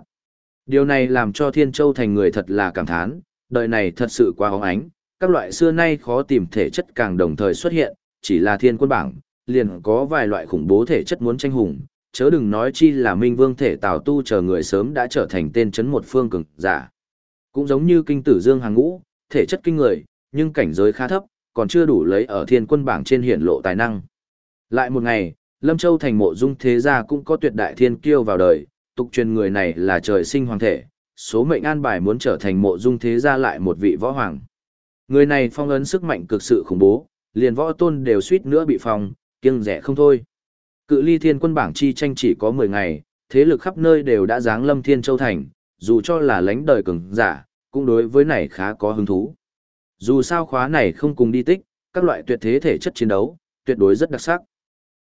Điều này làm cho Thiên Châu thành người thật là cảm thán, đời này thật sự quá hóng ánh, các loại xưa nay khó tìm thể chất càng đồng thời xuất hiện, chỉ là Thiên Quân bảng, liền có vài loại khủng bố thể chất muốn tranh hùng, chớ đừng nói chi là Minh Vương thể Tào Tu chờ người sớm đã trở thành tên chấn một phương cường giả. Cũng giống như kinh tử Dương hàng ngũ, thể chất kinh người, nhưng cảnh giới khá thấp, còn chưa đủ lấy ở thiên quân bảng trên hiển lộ tài năng. Lại một ngày, Lâm Châu thành mộ dung thế gia cũng có tuyệt đại thiên kiêu vào đời, tục truyền người này là trời sinh hoàng thể, số mệnh an bài muốn trở thành mộ dung thế gia lại một vị võ hoàng. Người này phong ấn sức mạnh cực sự khủng bố, liền võ tôn đều suýt nữa bị phong, kiêng rẻ không thôi. Cự ly thiên quân bảng chi tranh chỉ có 10 ngày, thế lực khắp nơi đều đã giáng lâm thiên châu thành, dù cho là lãnh đời cường giả, cũng đối với này khá có hứng thú. Dù sao khóa này không cùng đi tích, các loại tuyệt thế thể chất chiến đấu, tuyệt đối rất đặc sắc.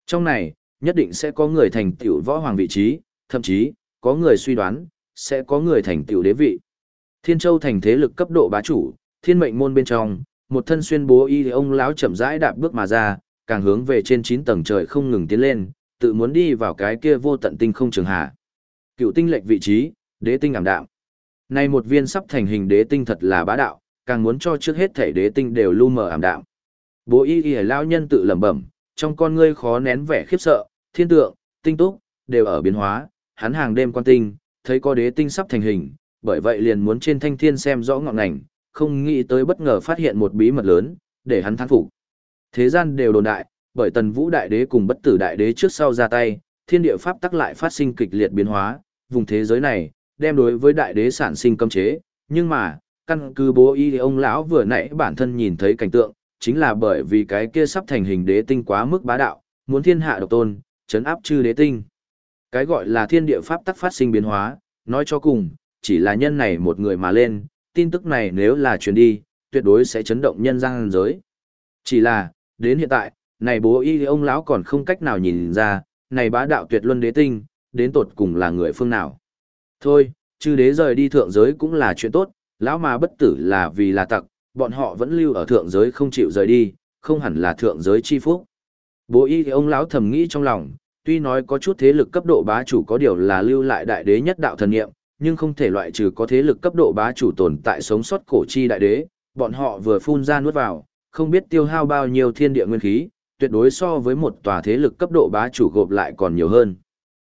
Trong này, nhất định sẽ có người thành tiểu võ hoàng vị trí, thậm chí, có người suy đoán, sẽ có người thành tiểu đế vị. Thiên Châu thành thế lực cấp độ bá chủ, thiên mệnh môn bên trong, một thân xuyên bố y ông lão chậm rãi đạp bước mà ra, càng hướng về trên 9 tầng trời không ngừng tiến lên, tự muốn đi vào cái kia vô tận tinh không trường hạ. Cựu tinh lệch vị trí, đế tinh ảm đạm. Nay một viên sắp thành hình đế tinh thật là bá đạo, càng muốn cho trước hết thể đế tinh đều lu mờ ảm đạm. Bố y y lão nhân tự lẩm bẩm, trong con ngươi khó nén vẻ khiếp sợ, thiên tượng, tinh túc, đều ở biến hóa, hắn hàng đêm quan tinh, thấy có đế tinh sắp thành hình, bởi vậy liền muốn trên thanh thiên xem rõ ngọn ngành, không nghĩ tới bất ngờ phát hiện một bí mật lớn, để hắn thán phục. Thế gian đều đồn đại, bởi tần vũ đại đế cùng bất tử đại đế trước sau ra tay, thiên địa pháp tắc lại phát sinh kịch liệt biến hóa, vùng thế giới này, đem đối với đại đế sản sinh cấm chế, nhưng mà, căn cứ bố y ông lão vừa nãy bản thân nhìn thấy cảnh tượng, chính là bởi vì cái kia sắp thành hình đế tinh quá mức bá đạo, muốn thiên hạ độc tôn, chấn áp chư đế tinh. Cái gọi là thiên địa pháp tắc phát sinh biến hóa, nói cho cùng, chỉ là nhân này một người mà lên, tin tức này nếu là truyền đi, tuyệt đối sẽ chấn động nhân gian giới. Chỉ là, đến hiện tại, này bố y ông lão còn không cách nào nhìn ra, này bá đạo tuyệt luân đế tinh, đến tột cùng là người phương nào. Thôi, chư đế rời đi thượng giới cũng là chuyện tốt, lão mà bất tử là vì là tặc, bọn họ vẫn lưu ở thượng giới không chịu rời đi, không hẳn là thượng giới chi phúc. Bố y ông lão thầm nghĩ trong lòng, tuy nói có chút thế lực cấp độ bá chủ có điều là lưu lại đại đế nhất đạo thần nghiệm, nhưng không thể loại trừ có thế lực cấp độ bá chủ tồn tại sống sót cổ chi đại đế, bọn họ vừa phun ra nuốt vào, không biết tiêu hao bao nhiêu thiên địa nguyên khí, tuyệt đối so với một tòa thế lực cấp độ bá chủ gộp lại còn nhiều hơn.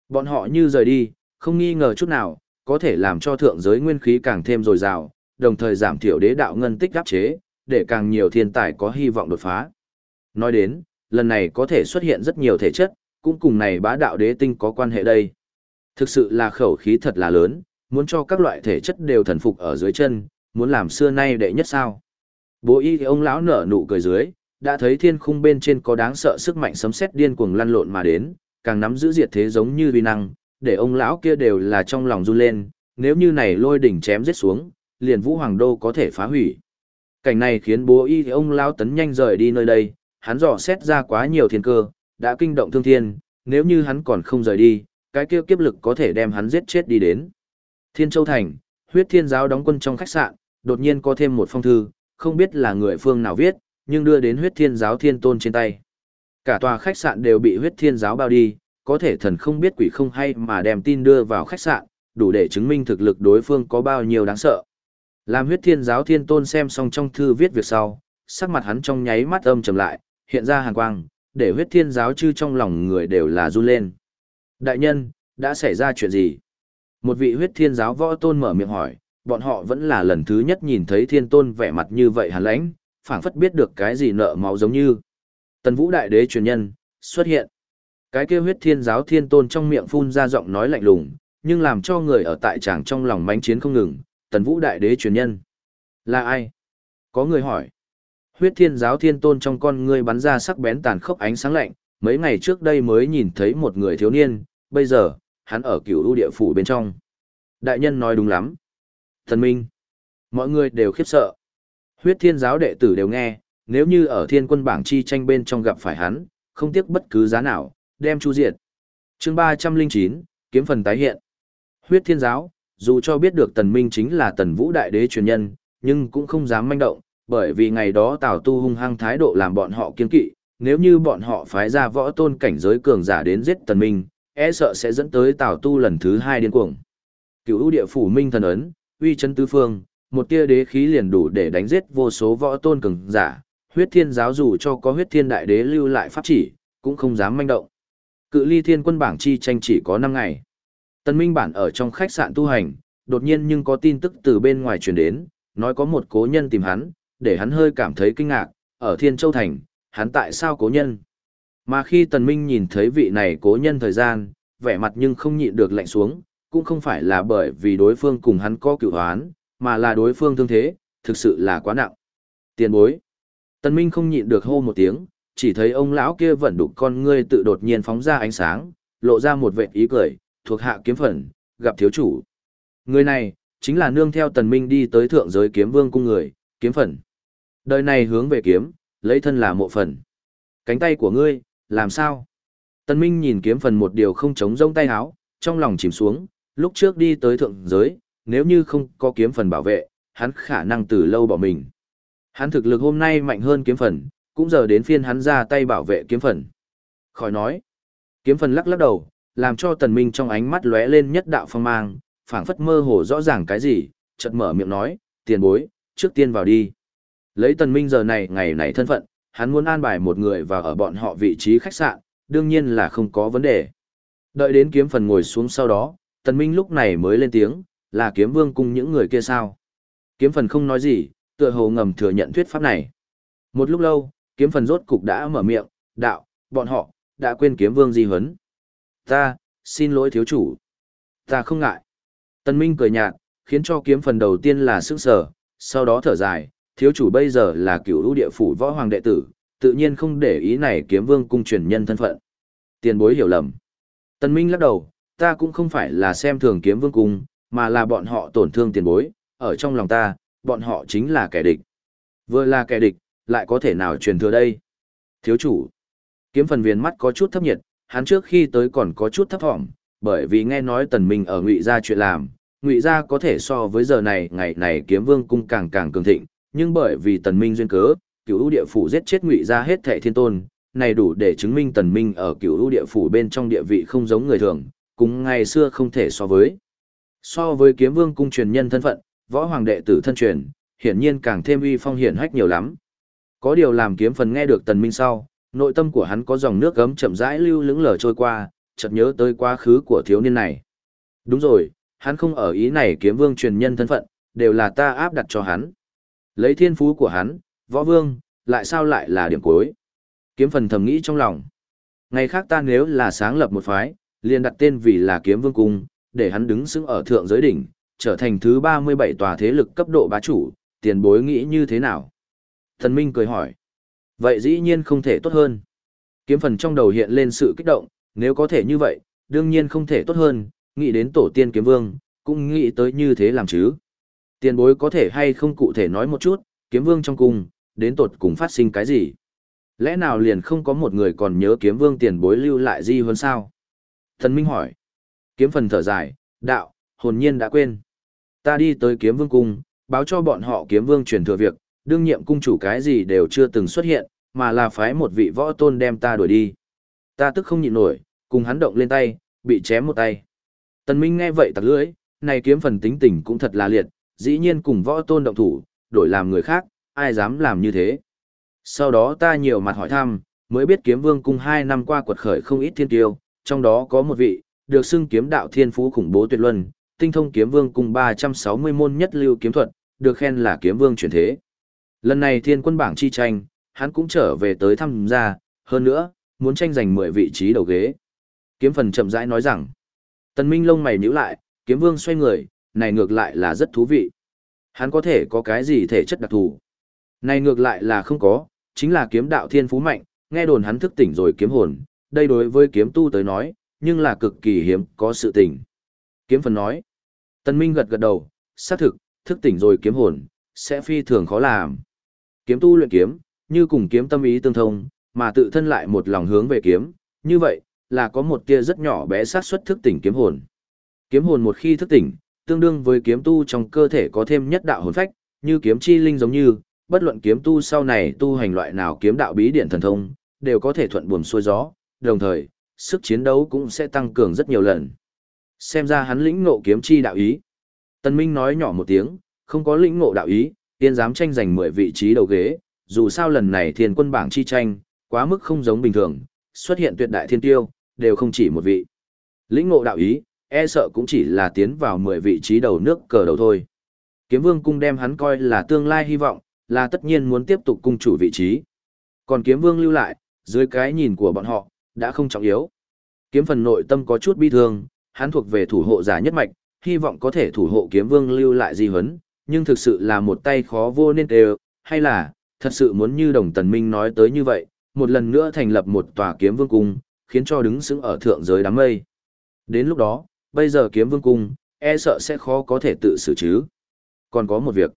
Bọn họ như rời đi, không nghi ngờ chút nào, có thể làm cho thượng giới nguyên khí càng thêm dồi dào, đồng thời giảm thiểu đế đạo ngân tích áp chế, để càng nhiều thiên tài có hy vọng đột phá. Nói đến, lần này có thể xuất hiện rất nhiều thể chất, cũng cùng này bá đạo đế tinh có quan hệ đây. Thực sự là khẩu khí thật là lớn, muốn cho các loại thể chất đều thần phục ở dưới chân, muốn làm xưa nay đệ nhất sao. Bố y ông lão nở nụ cười dưới, đã thấy thiên khung bên trên có đáng sợ sức mạnh sấm sét điên cuồng lăn lộn mà đến, càng nắm giữ diệt thế giống như vi năng, để ông lão kia đều là trong lòng run lên, nếu như này lôi đỉnh chém giết xuống, liền vũ hoàng đô có thể phá hủy. Cảnh này khiến bố y ông lão tấn nhanh rời đi nơi đây, hắn dò xét ra quá nhiều thiên cơ, đã kinh động thương thiên, nếu như hắn còn không rời đi, cái kia kiếp lực có thể đem hắn giết chết đi đến. Thiên Châu Thành, huyết thiên giáo đóng quân trong khách sạn, đột nhiên có thêm một phong thư, không biết là người phương nào viết, nhưng đưa đến huyết thiên giáo thiên tôn trên tay. Cả tòa khách sạn đều bị huyết thiên giáo bao đi, có thể thần không biết quỷ không hay mà đem tin đưa vào khách sạn, đủ để chứng minh thực lực đối phương có bao nhiêu đáng sợ. Làm huyết thiên giáo thiên tôn xem xong trong thư viết việc sau, sắc mặt hắn trong nháy mắt âm trầm lại, hiện ra hàn quang, để huyết thiên giáo chư trong lòng người đều là run lên. Đại nhân, đã xảy ra chuyện gì? Một vị huyết thiên giáo võ tôn mở miệng hỏi, bọn họ vẫn là lần thứ nhất nhìn thấy thiên tôn vẻ mặt như vậy hàn lãnh, phảng phất biết được cái gì nợ máu giống như. Tần vũ đại đế truyền nhân, xuất hiện. Cái kia huyết thiên giáo thiên tôn trong miệng phun ra giọng nói lạnh lùng, nhưng làm cho người ở tại tràng trong lòng mánh chiến không ngừng, tần vũ đại đế truyền nhân. Là ai? Có người hỏi. Huyết thiên giáo thiên tôn trong con ngươi bắn ra sắc bén tàn khốc ánh sáng lạnh, mấy ngày trước đây mới nhìn thấy một người thiếu niên, bây giờ, hắn ở cửu ưu địa phủ bên trong. Đại nhân nói đúng lắm. Thần minh. Mọi người đều khiếp sợ. Huyết thiên giáo đệ tử đều nghe, nếu như ở thiên quân bảng chi tranh bên trong gặp phải hắn, không tiếc bất cứ giá nào, đem chu diệt. chương ba trăm linh chín kiếm phần tái hiện. Huyết thiên giáo, dù cho biết được tần minh chính là tần vũ đại đế truyền nhân, nhưng cũng không dám manh động, bởi vì ngày đó Tào Tu hung hăng thái độ làm bọn họ kiên kỵ, nếu như bọn họ phái ra võ tôn cảnh giới cường giả đến giết tần minh, e sợ sẽ dẫn tới Tào Tu lần thứ hai điên cuồng. Cựu ưu địa phủ minh thần ấn, uy chân tứ phương, một tia đế khí liền đủ để đánh giết vô số võ tôn cường giả, huyết thiên giáo dù cho có huyết thiên đại đế lưu lại pháp chỉ, cũng không dám manh động. Cự ly thiên quân bảng chi tranh chỉ có 5 ngày. Tân Minh bản ở trong khách sạn tu hành, đột nhiên nhưng có tin tức từ bên ngoài truyền đến, nói có một cố nhân tìm hắn, để hắn hơi cảm thấy kinh ngạc, ở Thiên Châu Thành, hắn tại sao cố nhân? Mà khi Tần Minh nhìn thấy vị này cố nhân thời gian, vẻ mặt nhưng không nhịn được lạnh xuống, cũng không phải là bởi vì đối phương cùng hắn có cựu hoán, mà là đối phương thương thế, thực sự là quá nặng. Tiền bối. Tần Minh không nhịn được hô một tiếng, chỉ thấy ông lão kia vẫn đục con ngươi tự đột nhiên phóng ra ánh sáng, lộ ra một vệt ý cười, thuộc hạ kiếm phần, gặp thiếu chủ. Người này, chính là nương theo Tần Minh đi tới thượng giới kiếm vương cung người, kiếm phần. Đời này hướng về kiếm, lấy thân là mộ phần. Cánh tay của ngươi, làm sao? Tần Minh nhìn kiếm phần một điều không chống rông tay áo, trong lòng chìm xuống, lúc trước đi tới thượng giới, nếu như không có kiếm phần bảo vệ, hắn khả năng từ lâu bỏ mình. Hắn thực lực hôm nay mạnh hơn kiếm phần, cũng giờ đến phiên hắn ra tay bảo vệ kiếm phần. Khỏi nói. Kiếm phần lắc lắc đầu, làm cho tần minh trong ánh mắt lóe lên nhất đạo phong mang, phảng phất mơ hồ rõ ràng cái gì, chợt mở miệng nói, tiền bối, trước tiên vào đi. Lấy tần minh giờ này ngày này thân phận, hắn muốn an bài một người vào ở bọn họ vị trí khách sạn, đương nhiên là không có vấn đề. Đợi đến kiếm phần ngồi xuống sau đó, tần minh lúc này mới lên tiếng, là kiếm vương cùng những người kia sao. Kiếm phần không nói gì, tựa hồ ngầm thừa nhận thuyết pháp này. Một lúc lâu, kiếm phần rốt cục đã mở miệng, đạo, bọn họ, đã quên kiếm vương di huấn. Ta, xin lỗi thiếu chủ. Ta không ngại. Tần Minh cười nhạt, khiến cho kiếm phần đầu tiên là sức sở, sau đó thở dài, thiếu chủ bây giờ là cựu lũ địa phủ võ hoàng đệ tử, tự nhiên không để ý này kiếm vương cung truyền nhân thân phận. Tiền bối hiểu lầm. Tần Minh lắc đầu, ta cũng không phải là xem thường kiếm vương cung, mà là bọn họ tổn thương tiền bối, ở trong lòng ta, bọn họ chính là kẻ địch. Vừa là kẻ địch, lại có thể nào truyền thừa đây? Thiếu chủ. Kiếm phần viền mắt có chút thấp nhiệt, hắn trước khi tới còn có chút thấp thỏm, bởi vì nghe nói tần minh ở ngụy gia chuyện làm, ngụy gia có thể so với giờ này ngày này kiếm vương cung càng càng cường thịnh, nhưng bởi vì tần minh duyên cớ, cửu ưu địa phủ giết chết ngụy gia hết thệ thiên tôn, này đủ để chứng minh tần minh ở cửu ưu địa phủ bên trong địa vị không giống người thường, cùng ngày xưa không thể so với. So với kiếm vương cung truyền nhân thân phận, võ hoàng đệ tử thân truyền, hiển nhiên càng thêm uy phong hiển hách nhiều lắm. Có điều làm kiếm phần nghe được tần minh sau, nội tâm của hắn có dòng nước gấm chậm rãi lưu lững lờ trôi qua, chợt nhớ tới quá khứ của thiếu niên này. Đúng rồi, hắn không ở ý này kiếm vương truyền nhân thân phận, đều là ta áp đặt cho hắn. Lấy thiên phú của hắn, võ vương, lại sao lại là điểm cuối. Kiếm phần thầm nghĩ trong lòng. Ngày khác ta nếu là sáng lập một phái, liền đặt tên vì là kiếm vương cung, để hắn đứng xứng ở thượng giới đỉnh, trở thành thứ 37 tòa thế lực cấp độ bá chủ, tiền bối nghĩ như thế nào? Thần Minh cười hỏi. Vậy dĩ nhiên không thể tốt hơn. Kiếm phần trong đầu hiện lên sự kích động, nếu có thể như vậy, đương nhiên không thể tốt hơn, nghĩ đến tổ tiên kiếm vương, cũng nghĩ tới như thế làm chứ. Tiền bối có thể hay không cụ thể nói một chút, kiếm vương trong cung, đến tột cùng phát sinh cái gì? Lẽ nào liền không có một người còn nhớ kiếm vương tiền bối lưu lại gì hơn sao? Thần Minh hỏi. Kiếm phần thở dài, đạo, hồn nhiên đã quên. Ta đi tới kiếm vương cung, báo cho bọn họ kiếm vương truyền thừa việc, đương nhiệm cung chủ cái gì đều chưa từng xuất hiện, mà là phái một vị võ tôn đem ta đuổi đi. Ta tức không nhịn nổi, cùng hắn động lên tay, bị chém một tay. Tần Minh nghe vậy tặc lưỡi, này kiếm phần tính tình cũng thật là liệt, dĩ nhiên cùng võ tôn động thủ, đổi làm người khác, ai dám làm như thế. Sau đó ta nhiều mặt hỏi thăm, mới biết kiếm vương cung hai năm qua quật khởi không ít thiên tiêu, trong đó có một vị, được xưng kiếm đạo thiên phú khủng bố tuyệt luân, tinh thông kiếm vương cùng 360 môn nhất lưu kiếm thuật, được khen là kiếm vương chuyển thế. Lần này thiên quân bảng chi tranh, hắn cũng trở về tới thăm gia, hơn nữa, muốn tranh giành 10 vị trí đầu ghế. Kiếm phần chậm rãi nói rằng, tần minh lông mày nhíu lại, kiếm vương xoay người, này ngược lại là rất thú vị. Hắn có thể có cái gì thể chất đặc thù? Này ngược lại là không có, chính là kiếm đạo thiên phú mạnh, nghe đồn hắn thức tỉnh rồi kiếm hồn, đây đối với kiếm tu tới nói, nhưng là cực kỳ hiếm có sự tỉnh. Kiếm phần nói, Tân Minh gật gật đầu, xác thực, thức tỉnh rồi kiếm hồn, sẽ phi thường khó làm. Kiếm tu luyện kiếm, như cùng kiếm tâm ý tương thông, mà tự thân lại một lòng hướng về kiếm, như vậy, là có một tia rất nhỏ bé xác suất thức tỉnh kiếm hồn. Kiếm hồn một khi thức tỉnh, tương đương với kiếm tu trong cơ thể có thêm nhất đạo hồn phách, như kiếm chi linh giống như, bất luận kiếm tu sau này tu hành loại nào kiếm đạo bí điển thần thông, đều có thể thuận buồm xuôi gió, đồng thời, sức chiến đấu cũng sẽ tăng cường rất nhiều lần. Xem ra hắn lĩnh ngộ kiếm chi đạo ý. Tân Minh nói nhỏ một tiếng, không có lĩnh ngộ đạo ý, tiên dám tranh giành 10 vị trí đầu ghế, dù sao lần này thiên quân bảng chi tranh, quá mức không giống bình thường, xuất hiện tuyệt đại thiên tiêu, đều không chỉ một vị. Lĩnh ngộ đạo ý, e sợ cũng chỉ là tiến vào 10 vị trí đầu nước cờ đầu thôi. Kiếm vương cung đem hắn coi là tương lai hy vọng, là tất nhiên muốn tiếp tục cung chủ vị trí. Còn kiếm vương lưu lại, dưới cái nhìn của bọn họ, đã không trọng yếu. Kiếm phần nội tâm có chút bi thương, hắn thuộc về thủ hộ giả nhất mạch, hy vọng có thể thủ hộ kiếm vương lưu lại di huấn, nhưng thực sự là một tay khó vô nên đều, hay là, thật sự muốn như đồng tần minh nói tới như vậy, một lần nữa thành lập một tòa kiếm vương cung, khiến cho đứng xứng ở thượng giới đám mây. Đến lúc đó, bây giờ kiếm vương cung, e sợ sẽ khó có thể tự xử chứ. Còn có một việc.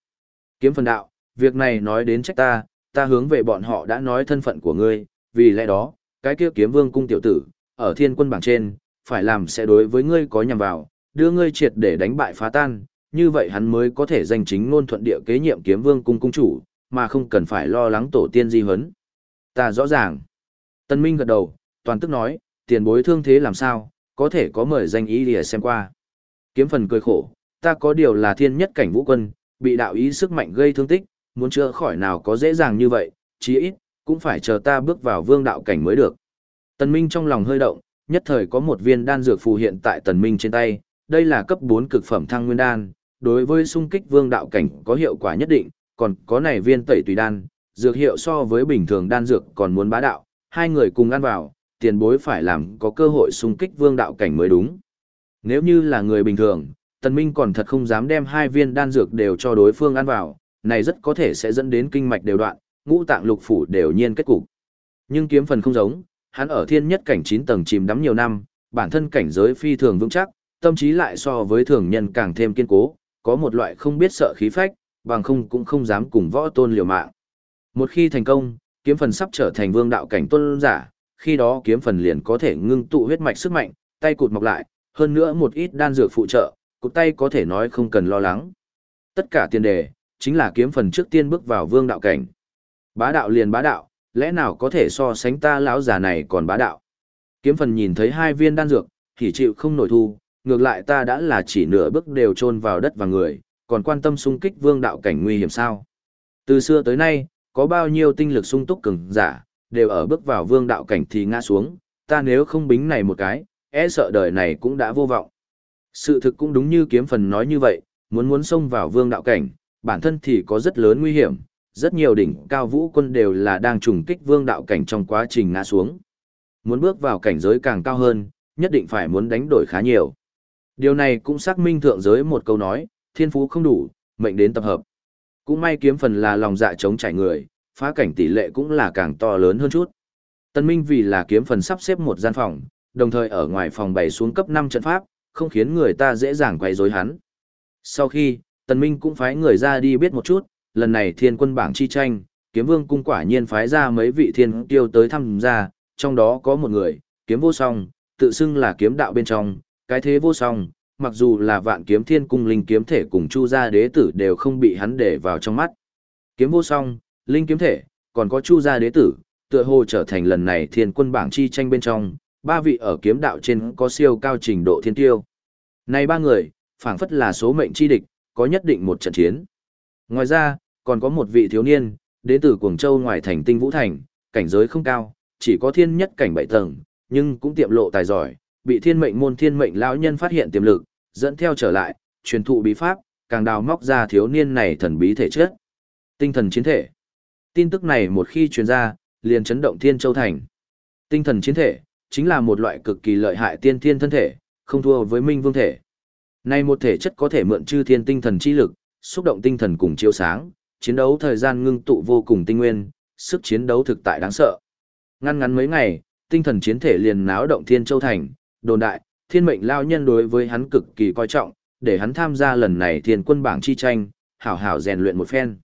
Kiếm phần đạo, việc này nói đến trách ta, ta hướng về bọn họ đã nói thân phận của ngươi, vì lẽ đó, cái kia kiếm vương cung tiểu tử, ở thiên quân bảng trên, phải làm sẽ đối với ngươi có nhằm vào, đưa ngươi triệt để đánh bại phá tan, như vậy hắn mới có thể giành chính ngôn thuận địa kế nhiệm kiếm vương cung cung chủ, mà không cần phải lo lắng tổ tiên di hấn. Ta rõ ràng. Tân Minh gật đầu, toàn tức nói, tiền bối thương thế làm sao, có thể có mời danh ý để xem qua. Kiếm phần cười khổ, ta có điều là thiên nhất cảnh vũ quân, bị đạo ý sức mạnh gây thương tích, muốn chữa khỏi nào có dễ dàng như vậy, chí ít, cũng phải chờ ta bước vào vương đạo cảnh mới được. Tần Minh trong lòng hơi động, nhất thời có một viên đan dược phù hiện tại Tần Minh trên tay, đây là cấp 4 cực phẩm thăng nguyên đan, đối với xung kích vương đạo cảnh có hiệu quả nhất định, còn có này viên tẩy tùy đan, dược hiệu so với bình thường đan dược còn muốn bá đạo, hai người cùng ăn vào, tiền bối phải làm có cơ hội xung kích vương đạo cảnh mới đúng. Nếu như là người bình thường, Tần Minh còn thật không dám đem hai viên đan dược đều cho đối phương ăn vào, này rất có thể sẽ dẫn đến kinh mạch đều đoạn, ngũ tạng lục phủ đều nhiên kết cục. Nhưng kiếm phần không giống, hắn ở thiên nhất cảnh 9 tầng chìm đắm nhiều năm, bản thân cảnh giới phi thường vững chắc, tâm trí lại so với thường nhân càng thêm kiên cố, có một loại không biết sợ khí phách, bằng không cũng không dám cùng võ tôn liều mạng. Một khi thành công, kiếm phần sắp trở thành vương đạo cảnh tôn giả, khi đó kiếm phần liền có thể ngưng tụ huyết mạch sức mạnh, tay cụt mọc lại, hơn nữa một ít đan dược phụ trợ, cụt tay có thể nói không cần lo lắng. Tất cả tiền đề, chính là kiếm phần trước tiên bước vào vương đạo cảnh. Bá đạo liền bá đạo, lẽ nào có thể so sánh ta lão già này còn bá đạo. Kiếm phần nhìn thấy hai viên đan dược, thì chịu không nổi thu, ngược lại ta đã là chỉ nửa bước đều chôn vào đất và người, còn quan tâm xung kích vương đạo cảnh nguy hiểm sao. Từ xưa tới nay, có bao nhiêu tinh lực sung túc cường giả, đều ở bước vào vương đạo cảnh thì ngã xuống, ta nếu không bính này một cái, e sợ đời này cũng đã vô vọng. Sự thực cũng đúng như kiếm phần nói như vậy, muốn muốn xông vào vương đạo cảnh, bản thân thì có rất lớn nguy hiểm, rất nhiều đỉnh cao vũ quân đều là đang trùng kích vương đạo cảnh trong quá trình ngã xuống. Muốn bước vào cảnh giới càng cao hơn, nhất định phải muốn đánh đổi khá nhiều. Điều này cũng xác minh thượng giới một câu nói, thiên phú không đủ, mệnh đến tập hợp. Cũng may kiếm phần là lòng dạ chống trải người, phá cảnh tỷ lệ cũng là càng to lớn hơn chút. Tân Minh vì là kiếm phần sắp xếp một gian phòng, đồng thời ở ngoài phòng bày xuống cấp 5 trận pháp, không khiến người ta dễ dàng quay rối hắn. Sau khi, tân Minh cũng phái người ra đi biết một chút, lần này thiên quân bảng chi tranh, kiếm vương cung quả nhiên phái ra mấy vị thiên tiêu tới thăm gia, trong đó có một người, kiếm vô song, tự xưng là kiếm đạo bên trong, cái thế vô song, mặc dù là vạn kiếm thiên cung linh kiếm thể cùng chu gia đế tử đều không bị hắn để vào trong mắt. Kiếm vô song, linh kiếm thể, còn có Chu gia đế tử, tựa hồ trở thành lần này thiên quân bảng chi tranh bên trong, ba vị ở kiếm đạo trên có siêu cao trình độ thiên tiêu. Này ba người, phảng phất là số mệnh chi địch, có nhất định một trận chiến. Ngoài ra, còn có một vị thiếu niên, đến từ Quảng Châu ngoài thành Tinh Vũ Thành, cảnh giới không cao, chỉ có thiên nhất cảnh bảy tầng, nhưng cũng tiệm lộ tài giỏi, bị thiên mệnh môn thiên mệnh lão nhân phát hiện tiềm lực, dẫn theo trở lại, truyền thụ bí pháp, càng đào móc ra thiếu niên này thần bí thể chất. Tinh thần chiến thể. Tin tức này một khi truyền ra, liền chấn động Thiên Châu thành. Tinh thần chiến thể chính là một loại cực kỳ lợi hại tiên thiên thân thể, không thua với minh vương thể. Này một thể chất có thể mượn chư thiên tinh thần chi lực, xúc động tinh thần cùng chiếu sáng, chiến đấu thời gian ngưng tụ vô cùng tinh nguyên, sức chiến đấu thực tại đáng sợ. Ngăn ngắn mấy ngày, tinh thần chiến thể liền náo động Thiên Châu thành, đồn đại, thiên mệnh lao nhân đối với hắn cực kỳ coi trọng, để hắn tham gia lần này thiên quân bảng chi tranh, hảo hảo rèn luyện một phen.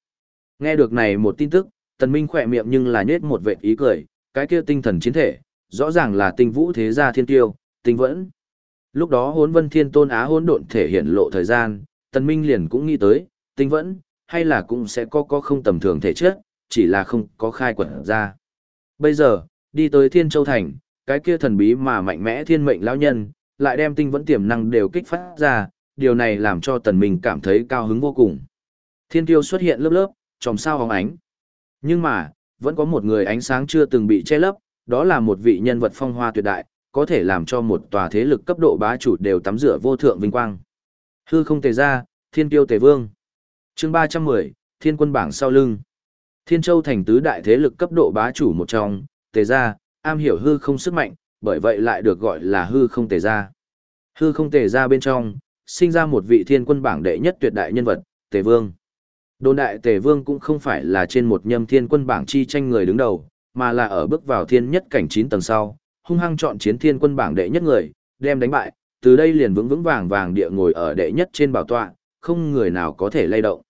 Nghe được này một tin tức, tần minh khỏe miệng nhưng là nhết một vệt ý cười, cái kia tinh thần chiến thể, rõ ràng là tinh vũ thế gia thiên tiêu, tinh vẫn. Lúc đó hốn vân thiên tôn á hôn độn thể hiện lộ thời gian, tần minh liền cũng nghĩ tới, tinh vẫn, hay là cũng sẽ có có không tầm thường thể chất, chỉ là không có khai quật ra. Bây giờ, đi tới thiên châu thành, cái kia thần bí mà mạnh mẽ thiên mệnh lão nhân, lại đem tinh vẫn tiềm năng đều kích phát ra, điều này làm cho tần minh cảm thấy cao hứng vô cùng. Thiên tiêu xuất hiện lớp lớp, tròm sao hóng ánh. Nhưng mà, vẫn có một người ánh sáng chưa từng bị che lấp, đó là một vị nhân vật phong hoa tuyệt đại, có thể làm cho một tòa thế lực cấp độ bá chủ đều tắm rửa vô thượng vinh quang. Hư không tề ra, thiên tiêu tề vương chương 310, thiên quân bảng sau lưng. Thiên châu thành tứ đại thế lực cấp độ bá chủ một trong, tề gia am hiểu hư không sức mạnh, bởi vậy lại được gọi là hư không tề gia Hư không tề gia bên trong, sinh ra một vị thiên quân bảng đệ nhất tuyệt đại nhân vật, tề vương. Đồn đại tề vương cũng không phải là trên một nhâm thiên quân bảng chi tranh người đứng đầu, mà là ở bước vào thiên nhất cảnh 9 tầng sau, hung hăng chọn chiến thiên quân bảng đệ nhất người, đem đánh bại, từ đây liền vững vững vàng vàng địa ngồi ở đệ nhất trên bảo tọa, không người nào có thể lay động.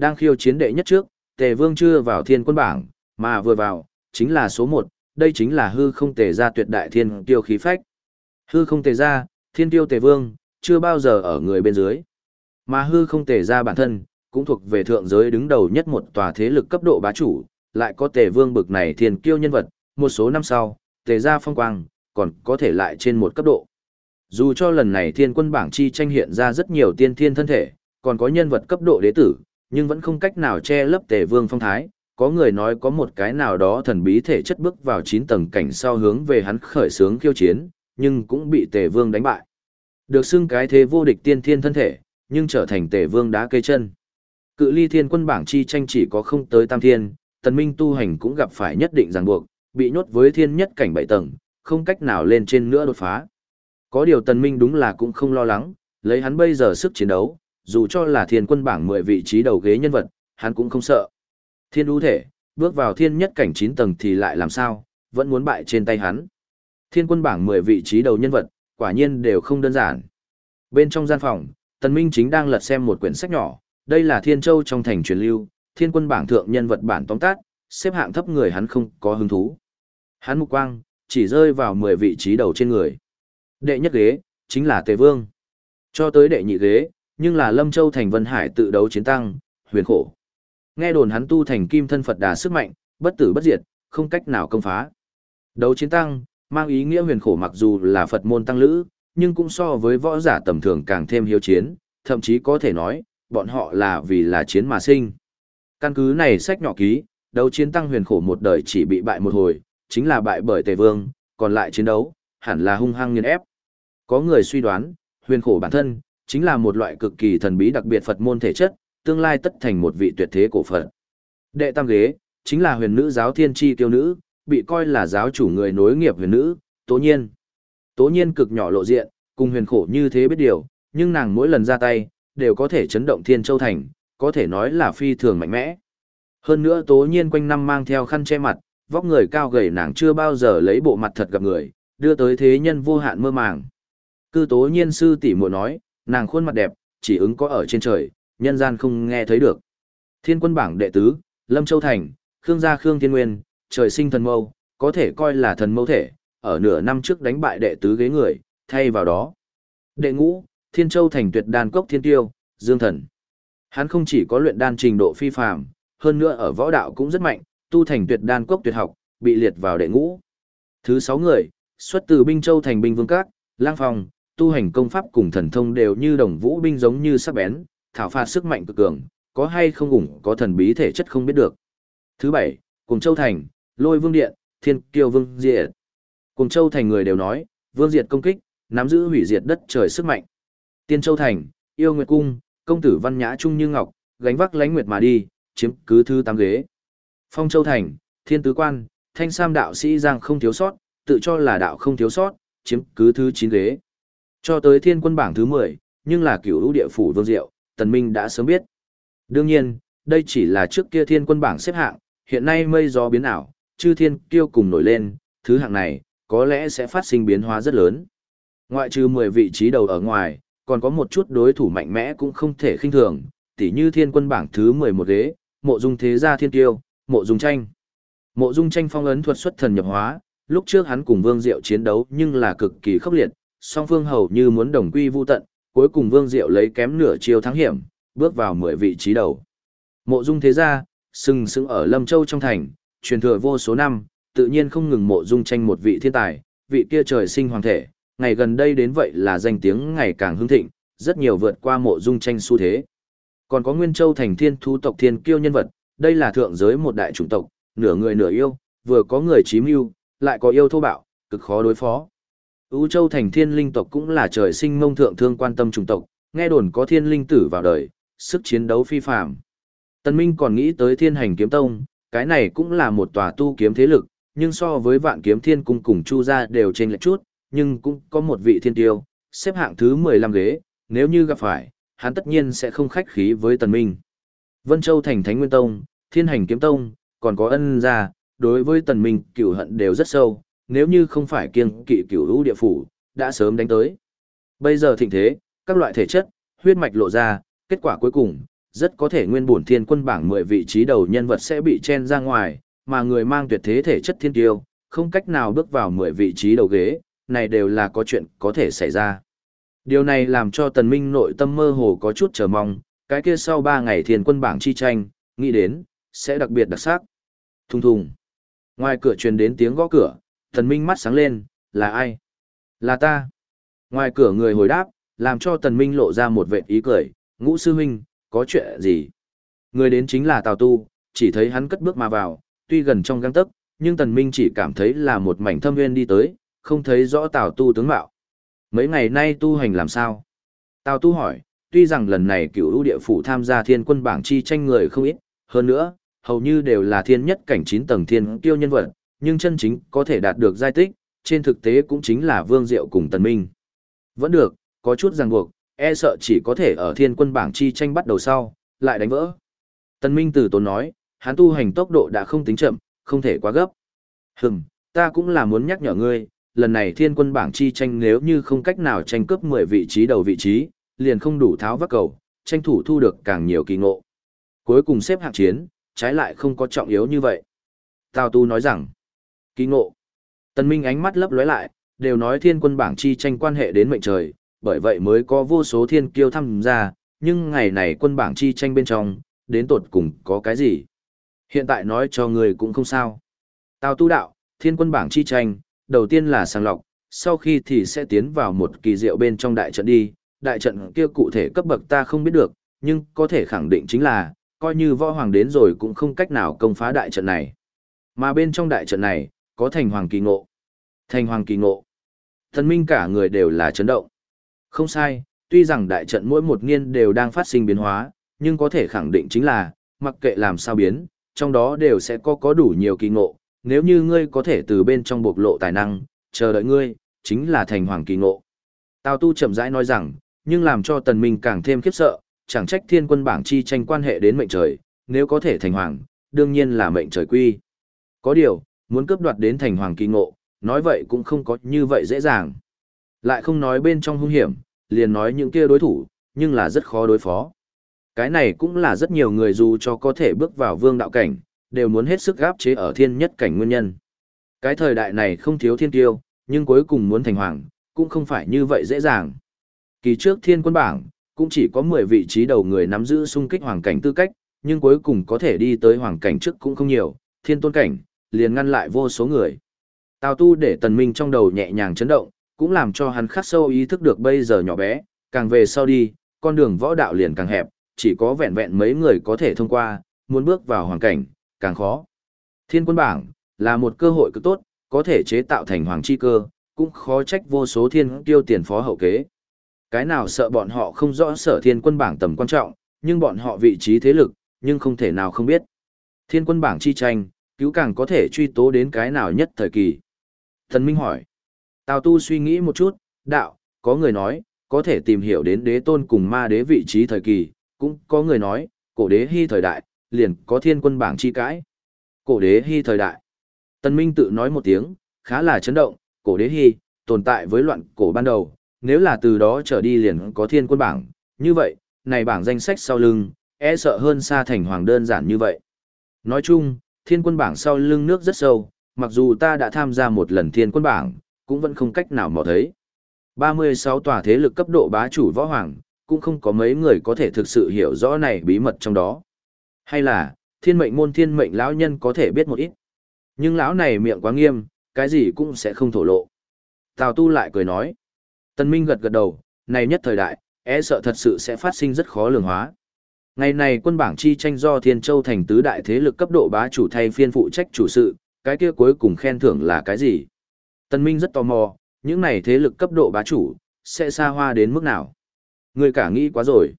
Đang khiêu chiến đệ nhất trước, tề vương chưa vào thiên quân bảng, mà vừa vào, chính là số 1, đây chính là hư không tề ra tuyệt đại thiên tiêu khí phách. Hư không tề ra, thiên tiêu tề vương, chưa bao giờ ở người bên dưới. Mà hư không tề ra bản thân, cũng thuộc về thượng giới đứng đầu nhất một tòa thế lực cấp độ bá chủ, lại có tề vương bực này thiên kiêu nhân vật, một số năm sau, tề ra phong quang, còn có thể lại trên một cấp độ. Dù cho lần này thiên quân bảng chi tranh hiện ra rất nhiều tiên thiên thân thể, còn có nhân vật cấp độ đế tử, nhưng vẫn không cách nào che lấp tề vương phong thái. Có người nói có một cái nào đó thần bí thể chất bước vào 9 tầng cảnh sau hướng về hắn khởi sướng khiêu chiến, nhưng cũng bị tề vương đánh bại. Được xưng cái thế vô địch tiên thiên thân thể, nhưng trở thành tề vương đá cây chân. Cự ly thiên quân bảng chi tranh chỉ có không tới tam thiên, tần minh tu hành cũng gặp phải nhất định ràng buộc, bị nhốt với thiên nhất cảnh bảy tầng, không cách nào lên trên nữa đột phá. Có điều tần minh đúng là cũng không lo lắng, lấy hắn bây giờ sức chiến đấu, dù cho là thiên quân bảng 10 vị trí đầu ghế nhân vật, hắn cũng không sợ. Thiên ưu thể, bước vào thiên nhất cảnh 9 tầng thì lại làm sao, vẫn muốn bại trên tay hắn. Thiên quân bảng 10 vị trí đầu nhân vật, quả nhiên đều không đơn giản. Bên trong gian phòng, tần minh chính đang lật xem một quyển sách nhỏ, đây là Thiên Châu trong thành truyền lưu, thiên quân bảng thượng nhân vật bản tóm tắt, xếp hạng thấp người hắn không có hứng thú. Hắn mục quang, chỉ rơi vào 10 vị trí đầu trên người. Đệ nhất ghế, chính là Tề Vương. Cho tới đệ nhị ghế, nhưng là Lâm Châu thành Vân Hải tự đấu chiến tăng, huyền khổ. Nghe đồn hắn tu thành kim thân Phật đà sức mạnh, bất tử bất diệt, không cách nào công phá. Đấu chiến tăng, mang ý nghĩa huyền khổ mặc dù là Phật môn tăng lữ, nhưng cũng so với võ giả tầm thường càng thêm hiếu chiến, thậm chí có thể nói, bọn họ là vì là chiến mà sinh. Căn cứ này sách nhỏ ký, đấu chiến tăng huyền khổ một đời chỉ bị bại một hồi, chính là bại bởi Tề Vương, còn lại chiến đấu, hẳn là hung hăng nghiền ép. Có người suy đoán, huyền khổ bản thân, chính là một loại cực kỳ thần bí đặc biệt Phật môn thể chất, tương lai tất thành một vị tuyệt thế cổ Phật. Đệ tam ghế, chính là huyền nữ giáo thiên tri tiêu nữ, bị coi là giáo chủ người nối nghiệp huyền nữ, tố nhiên. Tố nhiên cực nhỏ lộ diện, cùng huyền khổ như thế biết điều, nhưng nàng mỗi lần ra tay, đều có thể chấn động thiên châu thành, có thể nói là phi thường mạnh mẽ. Hơn nữa tố nhiên quanh năm mang theo khăn che mặt, vóc người cao gầy nàng chưa bao giờ lấy bộ mặt thật gặp người, đưa tới thế nhân vô hạn mơ màng. Cư tố nhiên sư tỷ muội nói, nàng khuôn mặt đẹp, chỉ ứng có ở trên trời, nhân gian không nghe thấy được. Thiên quân bảng đệ tứ, Lâm Châu Thành, Khương gia Khương Thiên Nguyên, trời sinh thần mâu, có thể coi là thần mâu thể, ở nửa năm trước đánh bại đệ tứ ghế người, thay vào đó. Đệ ngũ, Thiên Châu thành tuyệt đan cốc thiên tiêu, Dương Thần. Hắn không chỉ có luyện đan trình độ phi phàm, hơn nữa ở võ đạo cũng rất mạnh, tu thành tuyệt đan cốc tuyệt học, bị liệt vào đệ ngũ. Thứ sáu người, xuất từ binh châu thành binh vương các, lang phong, tu hành công pháp cùng thần thông đều như đồng vũ binh giống như sắc bén, thảo phạt sức mạnh cực cường, có hay không ủng có thần bí thể chất không biết được. Thứ bảy, cùng châu thành, lôi vương điện, thiên kiêu vương diệt. Cùng châu thành người đều nói, vương diệt công kích, nắm giữ hủy diệt đất trời sức mạnh. Tiên châu thành, yêu nguyệt cung, công tử văn nhã trung như ngọc, gánh vác lánh nguyệt mà đi, chiếm cứ thứ tám ghế. Phong châu thành, thiên tứ quan, thanh sam đạo sĩ giang không thiếu sót, tự cho là đạo không thiếu sót, chiếm cứ thứ chín ghế. Cho tới thiên quân bảng thứ mười, nhưng là cửu lũ địa phủ vương diệu, tần minh đã sớm biết. Đương nhiên, đây chỉ là trước kia thiên quân bảng xếp hạng, hiện nay mây gió biến ảo, chư thiên kiêu cùng nổi lên, thứ hạng này, có lẽ sẽ phát sinh biến hóa rất lớn. Ngoại trừ 10 vị trí đầu ở ngoài, còn có một chút đối thủ mạnh mẽ cũng không thể khinh thường, tỉ như thiên quân bảng thứ 11 ghế, mộ dung thế gia thiên kiêu, mộ dung tranh. Mộ dung tranh phong ấn thuật xuất thần nhập hóa, lúc trước hắn cùng Vương Diệu chiến đấu nhưng là cực kỳ khốc liệt, song phương hầu như muốn đồng quy vu tận, cuối cùng Vương Diệu lấy kém nửa chiêu thắng hiểm, bước vào 10 vị trí đầu. Mộ dung thế gia, sừng sững ở Lâm Châu trong thành, truyền thừa vô số năm, tự nhiên không ngừng mộ dung tranh một vị thiên tài, vị kia trời sinh hoàng thể, ngày gần đây đến vậy là danh tiếng ngày càng hưng thịnh, rất nhiều vượt qua mộ dung tranh xu thế. Còn có Nguyên Châu thành thiên thú tộc thiên kiêu nhân vật, đây là thượng giới một đại chủng tộc, nửa người nửa yêu, vừa có người chí mưu, lại có yêu thô bạo, cực khó đối phó. Ú Châu thành thiên linh tộc cũng là trời sinh mông thượng thương quan tâm chủng tộc, nghe đồn có thiên linh tử vào đời, sức chiến đấu phi phàm. Tân Minh còn nghĩ tới thiên hành kiếm tông, cái này cũng là một tòa tu kiếm thế lực, nhưng so với vạn kiếm thiên cung cùng chu gia đều trên lệch chút, nhưng cũng có một vị thiên tiêu, xếp hạng thứ 15 ghế, nếu như gặp phải, hắn tất nhiên sẽ không khách khí với Tần Minh. Vân Châu thành Thánh Nguyên Tông, Thiên Hành Kiếm Tông, còn có ân gia, đối với Tần Minh cửu hận đều rất sâu, nếu như không phải kiêng kỵ cửu hữu địa phủ, đã sớm đánh tới. Bây giờ thịnh thế, các loại thể chất, huyết mạch lộ ra, kết quả cuối cùng, rất có thể nguyên bổn thiên quân bảng 10 vị trí đầu nhân vật sẽ bị chen ra ngoài, mà người mang tuyệt thế thể chất thiên tiêu, không cách nào bước vào 10 vị trí đầu ghế, này đều là có chuyện có thể xảy ra. Điều này làm cho tần minh nội tâm mơ hồ có chút chờ mong, cái kia sau 3 ngày thiên quân bảng chi tranh, nghĩ đến, sẽ đặc biệt đặc sắc. Thùng thùng. Ngoài cửa truyền đến tiếng gõ cửa, tần minh mắt sáng lên, là ai? Là ta. Ngoài cửa người hồi đáp, làm cho tần minh lộ ra một vệt ý cười, ngũ sư huynh, có chuyện gì? Người đến chính là Tào Tu, chỉ thấy hắn cất bước mà vào, tuy gần trong găng tấc, nhưng tần minh chỉ cảm thấy là một mảnh thâm nguyên đi tới, không thấy rõ Tào Tu tướng mạo. Mấy ngày nay tu hành làm sao? Tào Tu hỏi, tuy rằng lần này cửu ưu địa phủ tham gia thiên quân bảng chi tranh người không ít, hơn nữa, hầu như đều là thiên nhất cảnh 9 tầng thiên tiêu nhân vật, nhưng chân chính có thể đạt được giai tích, trên thực tế cũng chính là Vương Diệu cùng Tần Minh. Vẫn được, có chút ràng buộc, e sợ chỉ có thể ở thiên quân bảng chi tranh bắt đầu sau, lại đánh vỡ. Tần Minh từ tốn nói, hắn tu hành tốc độ đã không tính chậm, không thể quá gấp. Hừm, ta cũng là muốn nhắc nhở ngươi, lần này thiên quân bảng chi tranh nếu như không cách nào tranh cướp 10 vị trí đầu vị trí, liền không đủ tháo vác cầu, tranh thủ thu được càng nhiều kỳ ngộ. Cuối cùng xếp hạng chiến, trái lại không có trọng yếu như vậy. Tào Tu nói rằng, kỳ ngộ. Tần Minh ánh mắt lấp lóe lại, đều nói thiên quân bảng chi tranh quan hệ đến mệnh trời, bởi vậy mới có vô số thiên kiêu tham gia, nhưng ngày này quân bảng chi tranh bên trong, đến tột cùng có cái gì? Hiện tại nói cho người cũng không sao. Tào tu đạo, thiên quân bảng chi tranh, đầu tiên là sàng lọc, sau khi thì sẽ tiến vào một kỳ diệu bên trong đại trận đi, đại trận kia cụ thể cấp bậc ta không biết được, nhưng có thể khẳng định chính là, coi như võ hoàng đến rồi cũng không cách nào công phá đại trận này. Mà bên trong đại trận này, có thành hoàng kỳ ngộ. Thành hoàng kỳ ngộ. Thần minh cả người đều là chấn động. Không sai, tuy rằng đại trận mỗi một niên đều đang phát sinh biến hóa, nhưng có thể khẳng định chính là, mặc kệ làm sao biến, trong đó đều sẽ có có đủ nhiều kỳ ngộ, nếu như ngươi có thể từ bên trong bộc lộ tài năng, chờ đợi ngươi, chính là thành hoàng kỳ ngộ. Tào Tu chậm rãi nói rằng, nhưng làm cho tần minh càng thêm khiếp sợ, chẳng trách thiên quân bảng chi tranh quan hệ đến mệnh trời, nếu có thể thành hoàng, đương nhiên là mệnh trời quy. Có điều, muốn cướp đoạt đến thành hoàng kỳ ngộ, nói vậy cũng không có như vậy dễ dàng. Lại không nói bên trong hung hiểm, liền nói những kia đối thủ, nhưng là rất khó đối phó. Cái này cũng là rất nhiều người dù cho có thể bước vào vương đạo cảnh, đều muốn hết sức gáp chế ở thiên nhất cảnh nguyên nhân. Cái thời đại này không thiếu thiên tiêu, nhưng cuối cùng muốn thành hoàng, cũng không phải như vậy dễ dàng. Kỳ trước thiên quân bảng, cũng chỉ có 10 vị trí đầu người nắm giữ xung kích hoàng cảnh tư cách, nhưng cuối cùng có thể đi tới hoàng cảnh trước cũng không nhiều, thiên tôn cảnh, liền ngăn lại vô số người. Tào tu để tần minh trong đầu nhẹ nhàng chấn động, cũng làm cho hắn khắc sâu ý thức được bây giờ nhỏ bé, càng về sau đi, con đường võ đạo liền càng hẹp, chỉ có vẹn vẹn mấy người có thể thông qua, muốn bước vào hoàn cảnh, càng khó. Thiên quân bảng, là một cơ hội cực tốt, có thể chế tạo thành hoàng chi cơ, cũng khó trách vô số thiên tiêu tiền phó hậu kế. Cái nào sợ bọn họ không rõ sở thiên quân bảng tầm quan trọng, nhưng bọn họ vị trí thế lực, nhưng không thể nào không biết. Thiên quân bảng chi tranh, cứu càng có thể truy tố đến cái nào nhất thời kỳ. Thần Minh hỏi. Tào Tu suy nghĩ một chút, đạo, có người nói, có thể tìm hiểu đến đế tôn cùng ma đế vị trí thời kỳ, cũng có người nói, cổ đế hy thời đại, liền có thiên quân bảng chi cãi. Cổ đế hy thời đại. Tần Minh tự nói một tiếng, khá là chấn động, cổ đế hy, tồn tại với loạn cổ ban đầu, nếu là từ đó trở đi liền có thiên quân bảng, như vậy, này bảng danh sách sau lưng, e sợ hơn xa thành hoàng đơn giản như vậy. Nói chung, thiên quân bảng sau lưng nước rất sâu, mặc dù ta đã tham gia một lần thiên quân bảng, cũng vẫn không cách nào mò thấy. 36 tòa thế lực cấp độ bá chủ võ hoàng, cũng không có mấy người có thể thực sự hiểu rõ này bí mật trong đó. Hay là, thiên mệnh môn thiên mệnh lão nhân có thể biết một ít. Nhưng lão này miệng quá nghiêm, cái gì cũng sẽ không thổ lộ. Tào tu lại cười nói. Tân Minh gật gật đầu, này nhất thời đại, e sợ thật sự sẽ phát sinh rất khó lường hóa. Ngày này quân bảng chi tranh do Thiên Châu thành tứ đại thế lực cấp độ bá chủ thay phiên phụ trách chủ sự, cái kia cuối cùng khen thưởng là cái gì? Tân Minh rất tò mò, những này thế lực cấp độ bá chủ, sẽ xa hoa đến mức nào? Người cả nghĩ quá rồi.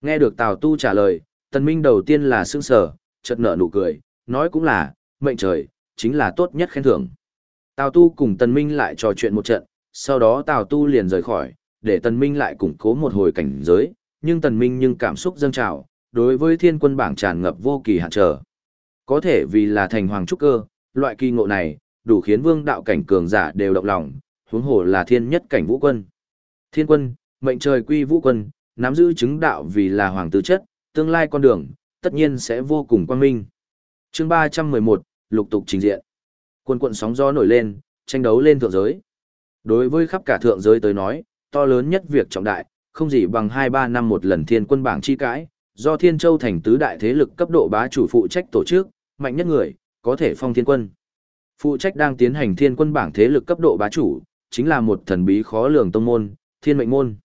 Nghe được Tào Tu trả lời, Tân Minh đầu tiên là sững sờ, chợt nở nụ cười, nói cũng là, mệnh trời, chính là tốt nhất khen thưởng. Tào Tu cùng Tân Minh lại trò chuyện một trận, sau đó Tào Tu liền rời khỏi, để Tân Minh lại củng cố một hồi cảnh giới, nhưng Tần Minh nhưng cảm xúc dâng trào, đối với thiên quân bảng tràn ngập vô kỳ hạn trở. Có thể vì là thành hoàng trúc cơ, loại kỳ ngộ này, đủ khiến vương đạo cảnh cường giả đều động lòng, huống hồ là thiên nhất cảnh vũ quân. Thiên quân, mệnh trời quy vũ quân, nắm giữ chứng đạo vì là hoàng tư chất, tương lai con đường, tất nhiên sẽ vô cùng quang minh. Chương 311, lục tục trình diện. Quân quận sóng gió nổi lên, tranh đấu lên thượng giới. Đối với khắp cả thượng giới tới nói, to lớn nhất việc trọng đại, không gì bằng 2-3 năm một lần thiên quân bảng chi cãi, do Thiên Châu thành tứ đại thế lực cấp độ bá chủ phụ trách tổ chức, mạnh nhất người, có thể phong thiên quân. Phụ trách đang tiến hành thiên quân bảng thế lực cấp độ bá chủ, chính là một thần bí khó lường tông môn, thiên mệnh môn.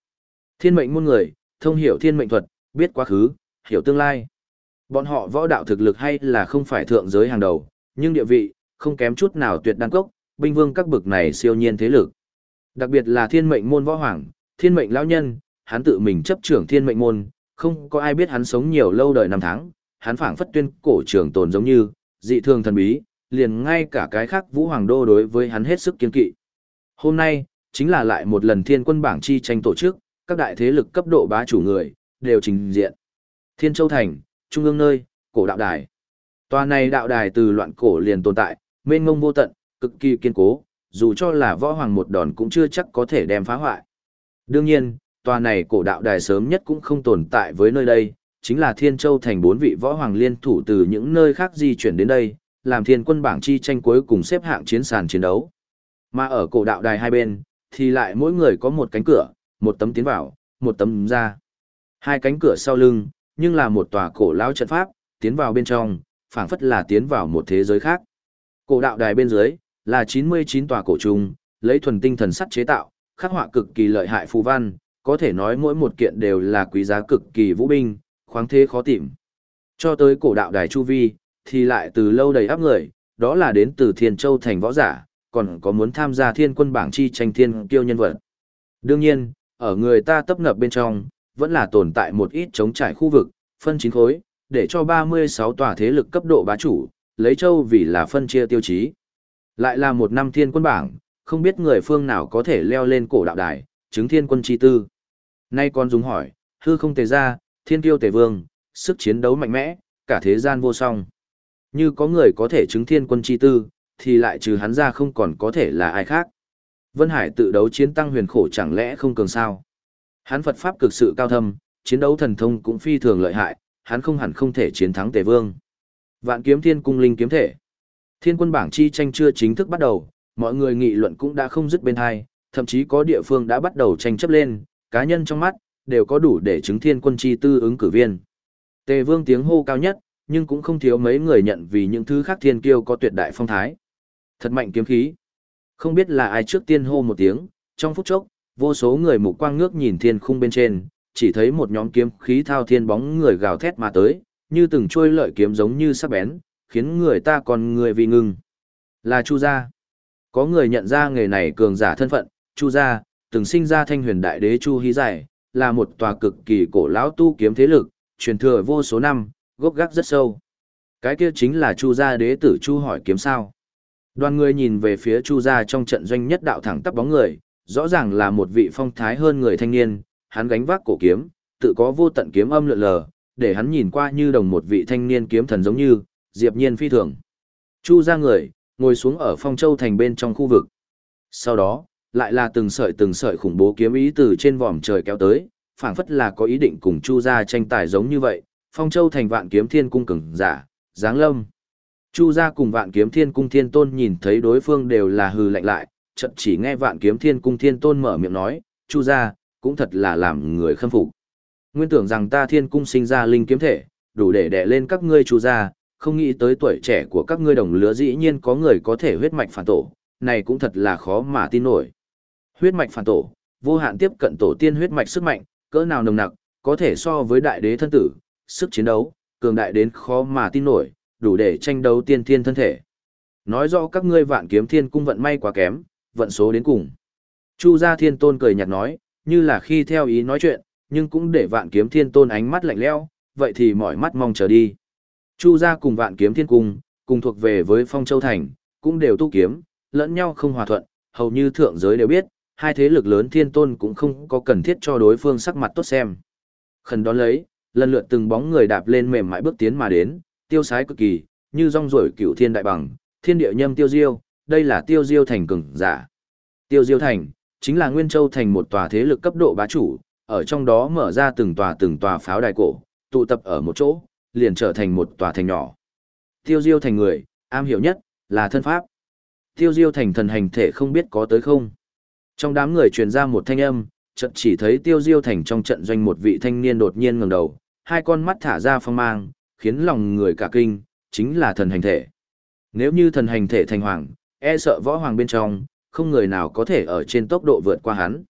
Thiên mệnh môn người, thông hiểu thiên mệnh thuật, biết quá khứ, hiểu tương lai. Bọn họ võ đạo thực lực hay là không phải thượng giới hàng đầu, nhưng địa vị, không kém chút nào tuyệt đan cốc, binh vương các bực này siêu nhiên thế lực. Đặc biệt là thiên mệnh môn võ hoàng, thiên mệnh lão nhân, hắn tự mình chấp trưởng thiên mệnh môn, không có ai biết hắn sống nhiều lâu đời năm tháng, hắn phảng phất tuyên cổ trường tồn giống như, dị thường thần bí, liền ngay cả cái khác vũ hoàng đô đối với hắn hết sức kiên kỵ. Hôm nay, chính là lại một lần thiên quân bảng chi tranh tổ chức, các đại thế lực cấp độ bá chủ người, đều trình diện. Thiên Châu Thành, trung ương nơi, cổ đạo đài. Tòa này đạo đài từ loạn cổ liền tồn tại, mênh mông vô tận, cực kỳ kiên cố, dù cho là võ hoàng một đòn cũng chưa chắc có thể đem phá hoại. Đương nhiên, tòa này cổ đạo đài sớm nhất cũng không tồn tại với nơi đây, chính là Thiên Châu thành bốn vị võ hoàng liên thủ từ những nơi khác di chuyển đến đây, làm thiên quân bảng chi tranh cuối cùng xếp hạng chiến sàn chiến đấu. Mà ở cổ đạo đài hai bên, thì lại mỗi người có một cánh cửa, một tấm tiến vào, một tấm ra. Hai cánh cửa sau lưng, nhưng là một tòa cổ lão trận pháp, tiến vào bên trong, phảng phất là tiến vào một thế giới khác. Cổ đạo đài bên dưới, là 99 tòa cổ trùng, lấy thuần tinh thần sắt chế tạo, khắc họa cực kỳ lợi hại phù văn, có thể nói mỗi một kiện đều là quý giá cực kỳ vũ binh, khoáng thế khó tìm. Cho tới cổ đạo đài chu vi, thì lại từ lâu đầy áp người, đó là đến từ Thiên Châu thành võ giả, còn có muốn tham gia thiên quân bảng chi tranh thiên kiêu nhân vật. Đương nhiên, ở người ta tấp nập bên trong, vẫn là tồn tại một ít chống trải khu vực, phân chín khối, để cho 36 tòa thế lực cấp độ bá chủ, lấy châu vì là phân chia tiêu chí. Lại là một năm thiên quân bảng, không biết người phương nào có thể leo lên cổ đạo đài, chứng thiên quân chi tư. Nay con dùng hỏi, hư không tề ra, thiên kiêu tề vương, sức chiến đấu mạnh mẽ, cả thế gian vô song. Như có người có thể chứng thiên quân chi tư, thì lại trừ hắn ra không còn có thể là ai khác. Vân Hải tự đấu chiến tăng huyền khổ chẳng lẽ không cường sao. Hắn Phật Pháp cực sự cao thâm, chiến đấu thần thông cũng phi thường lợi hại, hắn không hẳn không thể chiến thắng tề vương. Vạn kiếm thiên cung linh kiếm thể. Thiên quân bảng chi tranh chưa chính thức bắt đầu, mọi người nghị luận cũng đã không dứt bên hai, thậm chí có địa phương đã bắt đầu tranh chấp lên, cá nhân trong mắt, đều có đủ để chứng thiên quân chi tư ứng cử viên. Tề vương tiếng hô cao nhất, nhưng cũng không thiếu mấy người nhận vì những thứ khác thiên kiêu có tuyệt đại phong thái. Thật mạnh kiếm khí. Không biết là ai trước tiên hô một tiếng, trong phút chốc, vô số người mục quang ngước nhìn thiên khung bên trên, chỉ thấy một nhóm kiếm khí thao thiên bóng người gào thét mà tới, như từng trôi lợi kiếm giống như sắc bén, khiến người ta còn người vì ngưng. Là Chu gia. Có người nhận ra nghề này cường giả thân phận, Chu gia, từng sinh ra thanh huyền đại đế Chu Hí Giải, là một tòa cực kỳ cổ lão tu kiếm thế lực, truyền thừa vô số năm, gốc gác rất sâu. Cái kia chính là Chu gia đế tử Chu hỏi kiếm sao. Đoàn người nhìn về phía Chu gia trong trận doanh nhất đạo thẳng tắp bóng người, rõ ràng là một vị phong thái hơn người thanh niên, hắn gánh vác cổ kiếm, tự có vô tận kiếm âm lượn lờ, để hắn nhìn qua như đồng một vị thanh niên kiếm thần giống như, diệp nhiên phi thường. Chu gia người, ngồi xuống ở phong châu thành bên trong khu vực. Sau đó, lại là từng sợi từng sợi khủng bố kiếm ý từ trên vòm trời kéo tới, phảng phất là có ý định cùng Chu gia tranh tài giống như vậy, phong châu thành vạn kiếm thiên cung cường giả, giáng lâm. Chu gia cùng vạn kiếm thiên cung thiên tôn nhìn thấy đối phương đều là hừ lạnh lại, chợt chỉ nghe vạn kiếm thiên cung thiên tôn mở miệng nói, Chu gia, cũng thật là làm người khâm phục. Nguyên tưởng rằng ta thiên cung sinh ra linh kiếm thể, đủ để đè lên các ngươi Chu gia, không nghĩ tới tuổi trẻ của các ngươi đồng lứa dĩ nhiên có người có thể huyết mạch phản tổ, này cũng thật là khó mà tin nổi. Huyết mạch phản tổ, vô hạn tiếp cận tổ tiên huyết mạch sức mạnh, cỡ nào nồng nặc, có thể so với đại đế thân tử, sức chiến đấu, cường đại đến khó mà tin nổi, đủ để tranh đấu tiên thiên thân thể. Nói rõ các ngươi vạn kiếm thiên cung vận may quá kém, vận số đến cùng. Chu gia thiên tôn cười nhạt nói, như là khi theo ý nói chuyện, nhưng cũng để vạn kiếm thiên tôn ánh mắt lạnh lẽo, vậy thì mỏi mắt mong chờ đi. Chu gia cùng vạn kiếm thiên cung, cùng thuộc về với phong châu thành, cũng đều tu kiếm, lẫn nhau không hòa thuận, hầu như thượng giới đều biết, hai thế lực lớn thiên tôn cũng không có cần thiết cho đối phương sắc mặt tốt xem. Khẩn đón lấy, lần lượt từng bóng người đạp lên mềm mại bước tiến mà đến, tiêu sái cực kỳ, như rong ruổi cửu thiên đại bằng, thiên địa nhâm tiêu diêu, đây là tiêu diêu thành cường giả. Tiêu diêu thành, chính là Nguyên Châu thành một tòa thế lực cấp độ bá chủ, ở trong đó mở ra từng tòa từng tòa pháo đài cổ, tụ tập ở một chỗ, liền trở thành một tòa thành nhỏ. Tiêu diêu thành người, am hiểu nhất, là thân pháp. Tiêu diêu thành thần hành thể không biết có tới không. Trong đám người truyền ra một thanh âm, chợt chỉ thấy tiêu diêu thành trong trận doanh một vị thanh niên đột nhiên ngẩng đầu, hai con mắt thả ra phong mang, khiến lòng người cả kinh, chính là thần hành thể. Nếu như thần hành thể thành hoàng, e sợ võ hoàng bên trong, không người nào có thể ở trên tốc độ vượt qua hắn.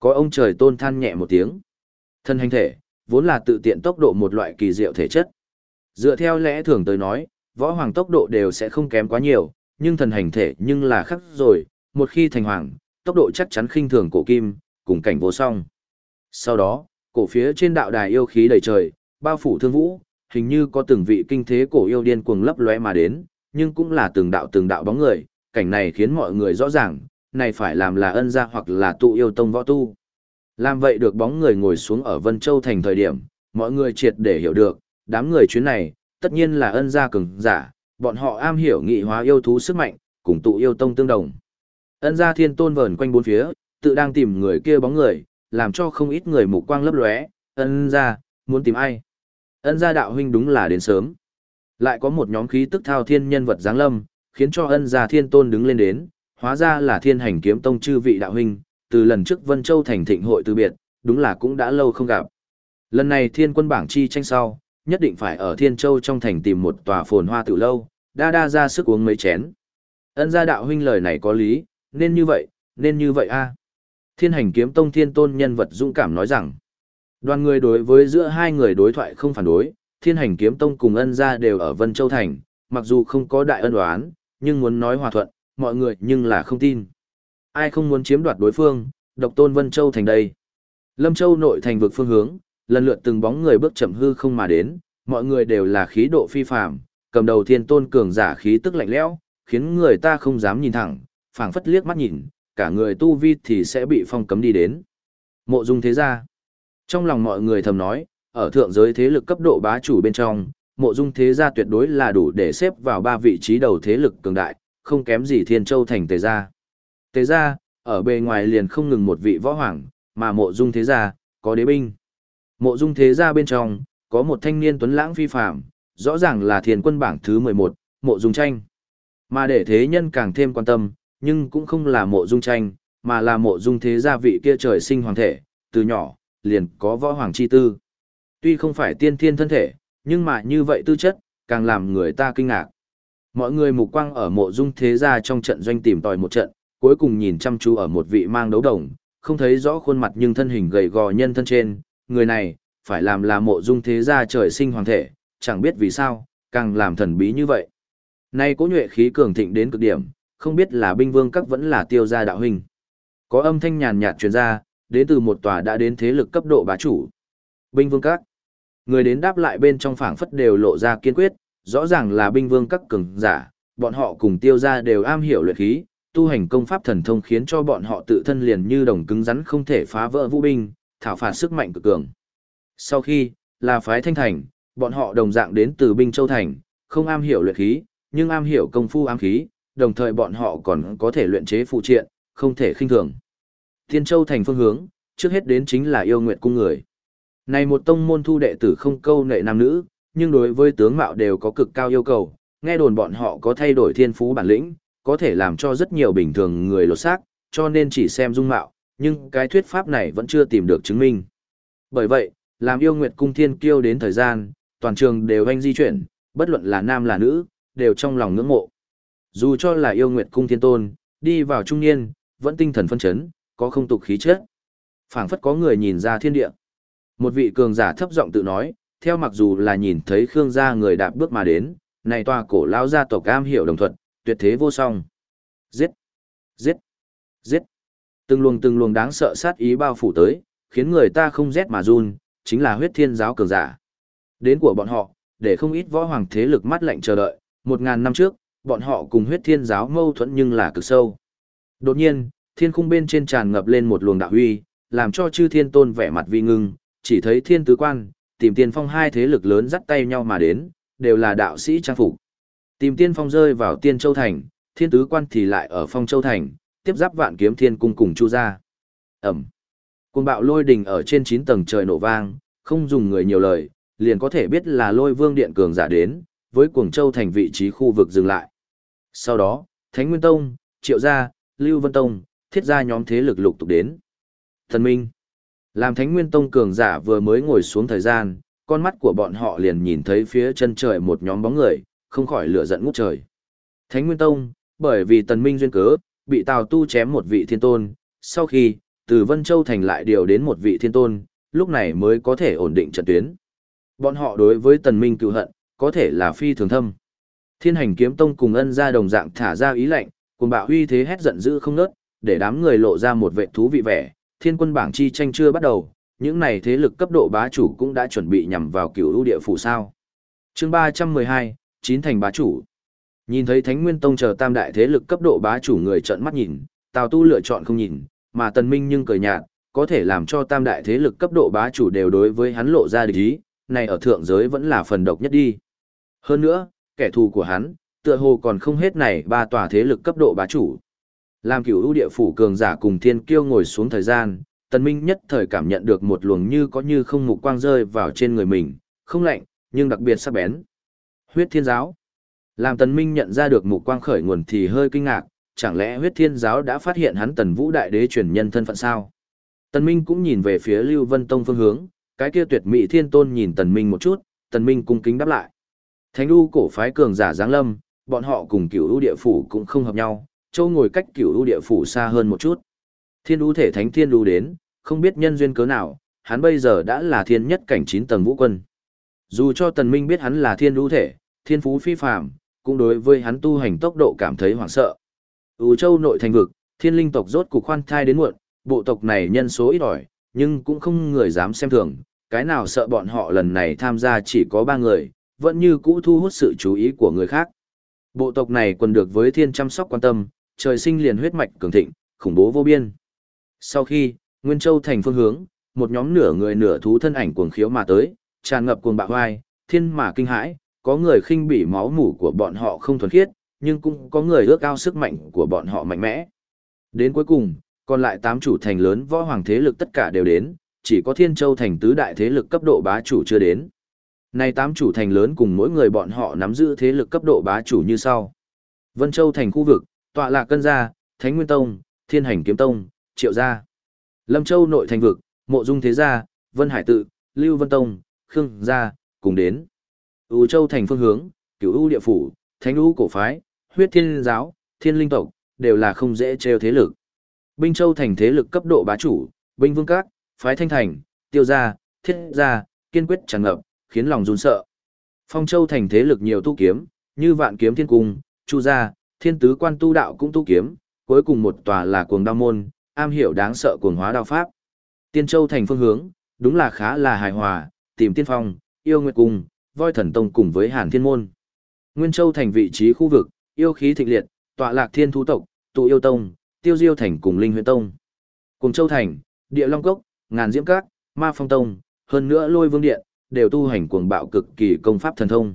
Có ông trời tôn than nhẹ một tiếng. Thần hành thể, vốn là tự tiện tốc độ một loại kỳ diệu thể chất. Dựa theo lẽ thường tới nói, võ hoàng tốc độ đều sẽ không kém quá nhiều, nhưng thần hành thể nhưng là khắc rồi, một khi thành hoàng, tốc độ chắc chắn khinh thường cổ kim, cùng cảnh vô song. Sau đó, cổ phía trên đạo đài yêu khí đầy trời, bao phủ thương vũ, hình như có từng vị kinh thế cổ yêu điên cuồng lấp lóe mà đến, nhưng cũng là từng đạo từng đạo bóng người, cảnh này khiến mọi người rõ ràng, này phải làm là ân gia hoặc là tụ yêu tông võ tu. Làm vậy được bóng người ngồi xuống ở Vân Châu thành thời điểm, mọi người triệt để hiểu được, đám người chuyến này, tất nhiên là ân gia cường giả, bọn họ am hiểu nghị hóa yêu thú sức mạnh, cùng tụ yêu tông tương đồng. Ân gia thiên tôn vờn quanh bốn phía, tự đang tìm người kia bóng người, làm cho không ít người mục quang lấp lóe, ân gia, muốn tìm ai? Ân gia đạo huynh đúng là đến sớm. Lại có một nhóm khí tức thao thiên nhân vật giáng lâm, khiến cho ân gia thiên tôn đứng lên đến, hóa ra là thiên hành kiếm tông chư vị đạo huynh, từ lần trước Vân Châu thành thịnh hội từ biệt, đúng là cũng đã lâu không gặp. Lần này thiên quân bảng chi tranh sau, nhất định phải ở Thiên Châu trong thành tìm một tòa phồn hoa tự lâu, đa đa ra sức uống mấy chén. Ân gia đạo huynh lời này có lý, nên như vậy, nên như vậy a. Thiên hành kiếm tông thiên tôn nhân vật dũng cảm nói rằng, đoàn người đối với giữa hai người đối thoại không phản đối, thiên hành kiếm tông cùng ân gia đều ở Vân Châu Thành, mặc dù không có đại ân oán, nhưng muốn nói hòa thuận, mọi người nhưng là không tin. Ai không muốn chiếm đoạt đối phương, độc tôn Vân Châu Thành đây. Lâm Châu nội thành vực phương hướng, lần lượt từng bóng người bước chậm hư không mà đến, mọi người đều là khí độ phi phàm, cầm đầu thiên tôn cường giả khí tức lạnh lẽo, khiến người ta không dám nhìn thẳng, phảng phất liếc mắt nhìn, cả người tu vi thì sẽ bị phong cấm đi đến. Mộ dung thế gia. Trong lòng mọi người thầm nói, ở thượng giới thế lực cấp độ bá chủ bên trong, mộ dung thế gia tuyệt đối là đủ để xếp vào ba vị trí đầu thế lực cường đại, không kém gì thiên châu thành tề gia. Tề gia, ở bề ngoài liền không ngừng một vị võ hoàng, mà mộ dung thế gia, có đế binh. Mộ dung thế gia bên trong, có một thanh niên tuấn lãng phi phạm, rõ ràng là thiên quân bảng thứ 11, mộ dung tranh. Mà để thế nhân càng thêm quan tâm, nhưng cũng không là mộ dung tranh, mà là mộ dung thế gia vị kia trời sinh hoàng thể, từ nhỏ, liền có võ hoàng chi tư. Tuy không phải tiên thiên thân thể, nhưng mà như vậy tư chất, càng làm người ta kinh ngạc. Mọi người mục quang ở mộ dung thế gia trong trận doanh tìm tòi một trận, cuối cùng nhìn chăm chú ở một vị mang đấu đồng, không thấy rõ khuôn mặt nhưng thân hình gầy gò nhân thân trên, người này, phải làm là mộ dung thế gia trời sinh hoàng thể, chẳng biết vì sao, càng làm thần bí như vậy. Nay cố nhuệ khí cường thịnh đến cực điểm, không biết là binh vương các vẫn là tiêu gia đạo huynh. Có âm thanh nhàn nhạt truyền ra, đến từ một tòa đã đến thế lực cấp độ bá chủ. Binh vương các. Người đến đáp lại bên trong phảng phất đều lộ ra kiên quyết, rõ ràng là binh vương các cường giả, bọn họ cùng tiêu gia đều am hiểu luyện khí, tu hành công pháp thần thông khiến cho bọn họ tự thân liền như đồng cứng rắn không thể phá vỡ vũ binh, thảo phạt sức mạnh cực cường. Sau khi, là phái thanh thành, bọn họ đồng dạng đến từ binh châu thành, không am hiểu luyện khí, nhưng am hiểu công phu ám khí, đồng thời bọn họ còn có thể luyện chế phụ triện, không thể khinh thường. Tiên châu thành phương hướng, trước hết đến chính là yêu nguyện cung người. Này một tông môn thu đệ tử không câu nệ nam nữ, nhưng đối với tướng mạo đều có cực cao yêu cầu, nghe đồn bọn họ có thay đổi thiên phú bản lĩnh, có thể làm cho rất nhiều bình thường người lột xác, cho nên chỉ xem dung mạo, nhưng cái thuyết pháp này vẫn chưa tìm được chứng minh. Bởi vậy, làm yêu nguyệt cung thiên kiêu đến thời gian, toàn trường đều anh di chuyển, bất luận là nam là nữ, đều trong lòng ngưỡng mộ. Dù cho là yêu nguyệt cung thiên tôn, đi vào trung niên, vẫn tinh thần phân chấn, có không tục khí chất. phảng phất có người nhìn ra thiên địa. Một vị cường giả thấp giọng tự nói, theo mặc dù là nhìn thấy Khương gia người đạp bước mà đến, này tòa cổ lão gia tộc cam hiểu đồng thuận, tuyệt thế vô song. Giết! Giết! Giết! Từng luồng từng luồng đáng sợ sát ý bao phủ tới, khiến người ta không rét mà run, chính là huyết thiên giáo cường giả. Đến của bọn họ, để không ít võ hoàng thế lực mắt lạnh chờ đợi, một ngàn năm trước, bọn họ cùng huyết thiên giáo mâu thuẫn nhưng là cực sâu. Đột nhiên, thiên khung bên trên tràn ngập lên một luồng đạo huy, làm cho chư thiên tôn vẻ mặt vi ngưng, chỉ thấy thiên tứ quan, tìm tiên phong hai thế lực lớn dắt tay nhau mà đến, đều là đạo sĩ trang phục. Tìm tiên phong rơi vào tiên châu thành, thiên tứ quan thì lại ở phong châu thành, tiếp giáp vạn kiếm thiên cung cùng chu ra. Ẩm. Cùng bạo lôi đình ở trên 9 tầng trời nổ vang, không dùng người nhiều lời, liền có thể biết là lôi vương điện cường giả đến, với cuồng châu thành vị trí khu vực dừng lại. Sau đó, Thánh Nguyên Tông, Triệu Gia, Lưu Vân Tông, thiết gia nhóm thế lực lục tục đến. Thần Minh. Làm Thánh Nguyên Tông cường giả vừa mới ngồi xuống thời gian, con mắt của bọn họ liền nhìn thấy phía chân trời một nhóm bóng người, không khỏi lửa giận ngút trời. Thánh Nguyên Tông, bởi vì Tần Minh duyên cớ, bị Tào Tu chém một vị thiên tôn, sau khi, từ Vân Châu thành lại điều đến một vị thiên tôn, lúc này mới có thể ổn định trận tuyến. Bọn họ đối với Tần Minh cựu hận, có thể là phi thường thâm. Thiên hành kiếm tông cùng ân ra đồng dạng thả ra ý lệnh, cùng bạo huy thế hét giận dữ không nớt, để đám người lộ ra một vệ thú vị vẻ, thiên quân bảng chi tranh chưa bắt đầu, những này thế lực cấp độ bá chủ cũng đã chuẩn bị nhằm vào cửu ưu địa phủ sao. chương 312, chín thành bá chủ. Nhìn thấy Thánh Nguyên Tông chờ tam đại thế lực cấp độ bá chủ người trợn mắt nhìn, Tào Tu lựa chọn không nhìn, mà Tần Minh nhưng cười nhạt, có thể làm cho tam đại thế lực cấp độ bá chủ đều đối với hắn lộ ra địch ý, này ở thượng giới vẫn là phần độc nhất đi. Hơn nữa, kẻ thù của hắn, tựa hồ còn không hết này ba tòa thế lực cấp độ bá chủ. Làm cửu ưu địa phủ cường giả cùng thiên kiêu ngồi xuống thời gian, tần minh nhất thời cảm nhận được một luồng như có như không mục quang rơi vào trên người mình, không lạnh, nhưng đặc biệt sắc bén. Huyết thiên giáo. Làm tần minh nhận ra được mục quang khởi nguồn thì hơi kinh ngạc, chẳng lẽ huyết thiên giáo đã phát hiện hắn tần vũ đại đế truyền nhân thân phận sao? Tần minh cũng nhìn về phía Lưu Vân Tông phương hướng, cái kia tuyệt mỹ thiên tôn nhìn tần minh một chút, tần minh cung kính đáp lại. Thánh đu cổ phái cường giả giáng lâm, bọn họ cùng cửu đu địa phủ cũng không hợp nhau, châu ngồi cách cửu đu địa phủ xa hơn một chút. Thiên đu thể thánh thiên đu đến, không biết nhân duyên cớ nào, hắn bây giờ đã là thiên nhất cảnh 9 tầng vũ quân. Dù cho tần minh biết hắn là thiên đu thể, thiên phú phi phàm, cũng đối với hắn tu hành tốc độ cảm thấy hoảng sợ. U châu nội thành vực, thiên linh tộc rốt cục khoan thai đến muộn, bộ tộc này nhân số ít ỏi, nhưng cũng không người dám xem thường, cái nào sợ bọn họ lần này tham gia chỉ có ba người, vẫn như cũ thu hút sự chú ý của người khác. Bộ tộc này còn được với thiên chăm sóc quan tâm, trời sinh liền huyết mạch cường thịnh, khủng bố vô biên. Sau khi, Nguyên Châu thành phương hướng, một nhóm nửa người nửa thú thân ảnh cuồng khiếu mà tới, tràn ngập cuồng bạo hoai, thiên mà kinh hãi, có người khinh bỉ máu mủ của bọn họ không thuần khiết, nhưng cũng có người ước ao sức mạnh của bọn họ mạnh mẽ. Đến cuối cùng, còn lại tám chủ thành lớn võ hoàng thế lực tất cả đều đến, chỉ có Thiên Châu thành tứ đại thế lực cấp độ bá chủ chưa đến. Này tám chủ thành lớn cùng mỗi người bọn họ nắm giữ thế lực cấp độ bá chủ như sau. Vân Châu thành khu vực, tọa lạc cân gia, Thánh Nguyên Tông, Thiên Hành Kiếm Tông, Triệu gia. Lâm Châu nội thành vực, Mộ Dung Thế gia, Vân Hải Tự, Lưu Vân Tông, Khương gia cùng đến. U Châu thành phương hướng, Cửu U địa phủ, Thánh U cổ phái, Huyết Thiên giáo, Thiên Linh tộc đều là không dễ treo thế lực. Binh Châu thành thế lực cấp độ bá chủ, Binh Vương Các, phái Thanh Thành, Tiêu gia, Thiết gia, kiên quyết tràn ngập, khiến lòng run sợ. Phong Châu thành thế lực nhiều tu kiếm, như Vạn Kiếm Thiên Cung, Chu gia, Thiên Tứ Quan tu đạo cũng tu kiếm, cuối cùng một tòa là Cuồng Đao môn, am hiểu đáng sợ cuồng hóa đao pháp. Tiên Châu thành phương hướng, đúng là khá là hài hòa, tìm tiên phong, yêu nguyệt cung, voi thần tông cùng với Hàn Thiên môn. Nguyên Châu thành vị trí khu vực, yêu khí thịnh liệt, tọa lạc thiên thú tộc, tụ yêu tông, tiêu diêu thành cùng linh Huyền tông. Cùng Châu thành, địa long cốc, ngàn diễm các, ma phong tông, hơn nữa lôi vương điện, đều tu hành cuồng bạo cực kỳ công pháp thần thông.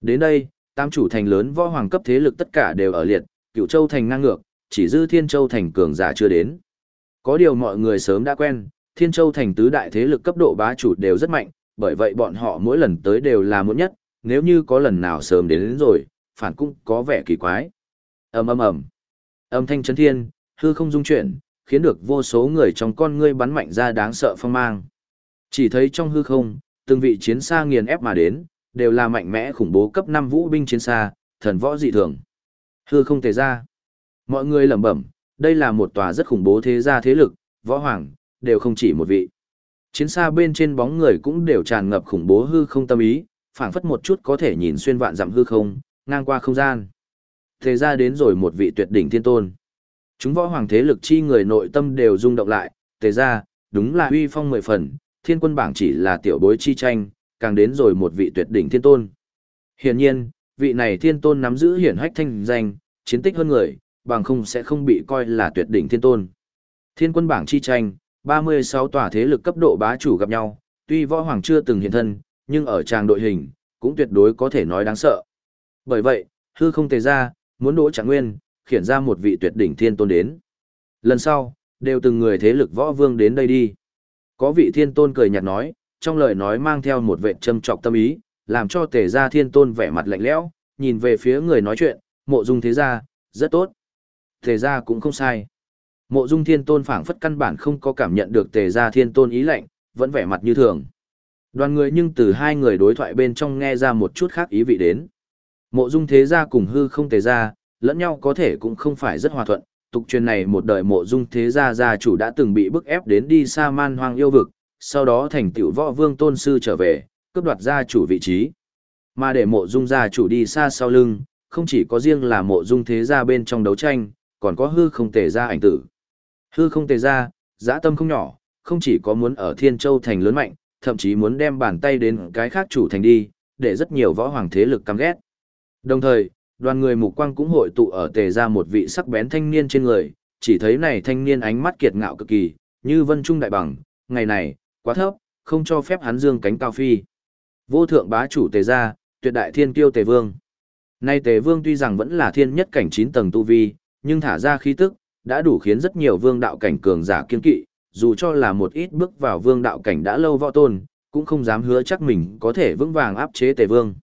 Đến đây, tam chủ thành lớn võ hoàng cấp thế lực tất cả đều ở liệt, cựu châu thành ngang ngược, chỉ dư thiên châu thành cường giả chưa đến. Có điều mọi người sớm đã quen, thiên châu thành tứ đại thế lực cấp độ bá chủ đều rất mạnh, bởi vậy bọn họ mỗi lần tới đều là muộn nhất, nếu như có lần nào sớm đến, đến rồi, phản cũng có vẻ kỳ quái. ầm ầm ầm, âm thanh chấn thiên, hư không dung chuyển, khiến được vô số người trong con ngươi bắn mạnh ra đáng sợ phong mang. Chỉ thấy trong hư không, từng vị chiến xa nghiền ép mà đến, đều là mạnh mẽ khủng bố cấp 5 vũ binh chiến xa, thần võ dị thường. Hư không thể ra. Mọi người lẩm bẩm, đây là một tòa rất khủng bố thế gia thế lực, võ hoàng, đều không chỉ một vị. Chiến xa bên trên bóng người cũng đều tràn ngập khủng bố hư không tâm ý, phảng phất một chút có thể nhìn xuyên vạn dặm hư không, ngang qua không gian. Thế ra đến rồi một vị tuyệt đỉnh thiên tôn. Chúng võ hoàng thế lực chi người nội tâm đều rung động lại, thế ra, đúng là uy phong mười phần, thiên quân bảng chỉ là tiểu bối chi tranh, càng đến rồi một vị tuyệt đỉnh thiên tôn. Hiển nhiên, vị này thiên tôn nắm giữ hiển hách thanh danh, chiến tích hơn người, bằng không sẽ không bị coi là tuyệt đỉnh thiên tôn. Thiên quân bảng chi tranh, 36 tòa thế lực cấp độ bá chủ gặp nhau, tuy võ hoàng chưa từng hiện thân, nhưng ở tràng đội hình, cũng tuyệt đối có thể nói đáng sợ. Bởi vậy, hư không tề ra, muốn đỗ trạng nguyên, khiển ra một vị tuyệt đỉnh thiên tôn đến. Lần sau, đều từng người thế lực võ vương đến đây đi. Có vị thiên tôn cười nhạt nói, trong lời nói mang theo một vệ châm trọc tâm ý, làm cho tề gia thiên tôn vẻ mặt lạnh lẽo, nhìn về phía người nói chuyện, mộ dung thế gia, rất tốt. Tề gia cũng không sai. Mộ dung thiên tôn phảng phất căn bản không có cảm nhận được tề gia thiên tôn ý lạnh, vẫn vẻ mặt như thường. Đoàn người nhưng từ hai người đối thoại bên trong nghe ra một chút khác ý vị đến. Mộ dung thế gia cùng hư không tề gia, lẫn nhau có thể cũng không phải rất hòa thuận. Tục truyền này một đời mộ dung thế gia gia chủ đã từng bị bức ép đến đi xa man hoang yêu vực, sau đó thành tựu võ vương tôn sư trở về, cướp đoạt gia chủ vị trí. Mà để mộ dung gia chủ đi xa sau lưng, không chỉ có riêng là mộ dung thế gia bên trong đấu tranh, còn có hư không tề gia ảnh tử. Hư không tề gia, dã tâm không nhỏ, không chỉ có muốn ở Thiên Châu thành lớn mạnh, thậm chí muốn đem bàn tay đến cái khác chủ thành đi, để rất nhiều võ hoàng thế lực căm ghét. Đồng thời, đoàn người mục quang cũng hội tụ ở tề ra một vị sắc bén thanh niên trên người, chỉ thấy này thanh niên ánh mắt kiệt ngạo cực kỳ, như vân trung đại bằng, ngày này, quá thấp, không cho phép hắn dương cánh cao phi. Vô thượng bá chủ tề gia, tuyệt đại thiên kiêu tề vương. Nay tề vương tuy rằng vẫn là thiên nhất cảnh 9 tầng tu vi, nhưng thả ra khí tức, đã đủ khiến rất nhiều vương đạo cảnh cường giả kiên kỵ, dù cho là một ít bước vào vương đạo cảnh đã lâu võ tôn, cũng không dám hứa chắc mình có thể vững vàng áp chế tề vương.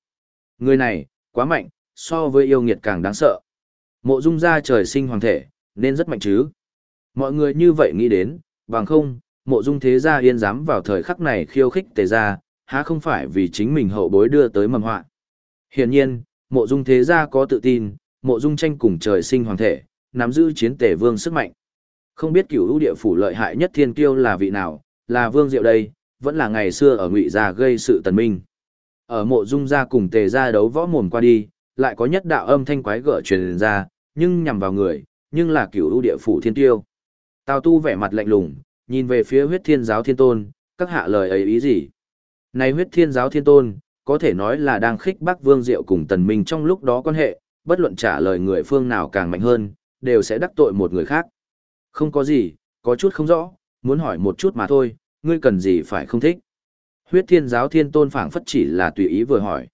Người này, quá mạnh, so với yêu nghiệt càng đáng sợ. Mộ dung ra trời sinh hoàng thể, nên rất mạnh chứ. Mọi người như vậy nghĩ đến, bằng không, mộ dung thế gia yên dám vào thời khắc này khiêu khích tề gia, há không phải vì chính mình hậu bối đưa tới mầm họa. Hiển nhiên, mộ dung thế gia có tự tin, mộ dung tranh cùng trời sinh hoàng thể, nắm giữ chiến tề vương sức mạnh. Không biết cửu ưu địa phủ lợi hại nhất thiên kiêu là vị nào, là vương diệu đây, vẫn là ngày xưa ở ngụy gia gây sự tần minh. Ở mộ dung gia cùng tề gia đấu võ mồm qua đi, lại có nhất đạo âm thanh quái gở truyền ra, nhưng nhằm vào người, nhưng là cửu ưu địa phủ thiên tiêu. Tào tu vẻ mặt lạnh lùng, nhìn về phía huyết thiên giáo thiên tôn, các hạ lời ấy ý gì? Này huyết thiên giáo thiên tôn, có thể nói là đang khích bác vương diệu cùng tần minh trong lúc đó quan hệ, bất luận trả lời người phương nào càng mạnh hơn, đều sẽ đắc tội một người khác. Không có gì, có chút không rõ, muốn hỏi một chút mà thôi, ngươi cần gì phải không thích. Huyết thiên giáo thiên tôn phảng phất chỉ là tùy ý vừa hỏi.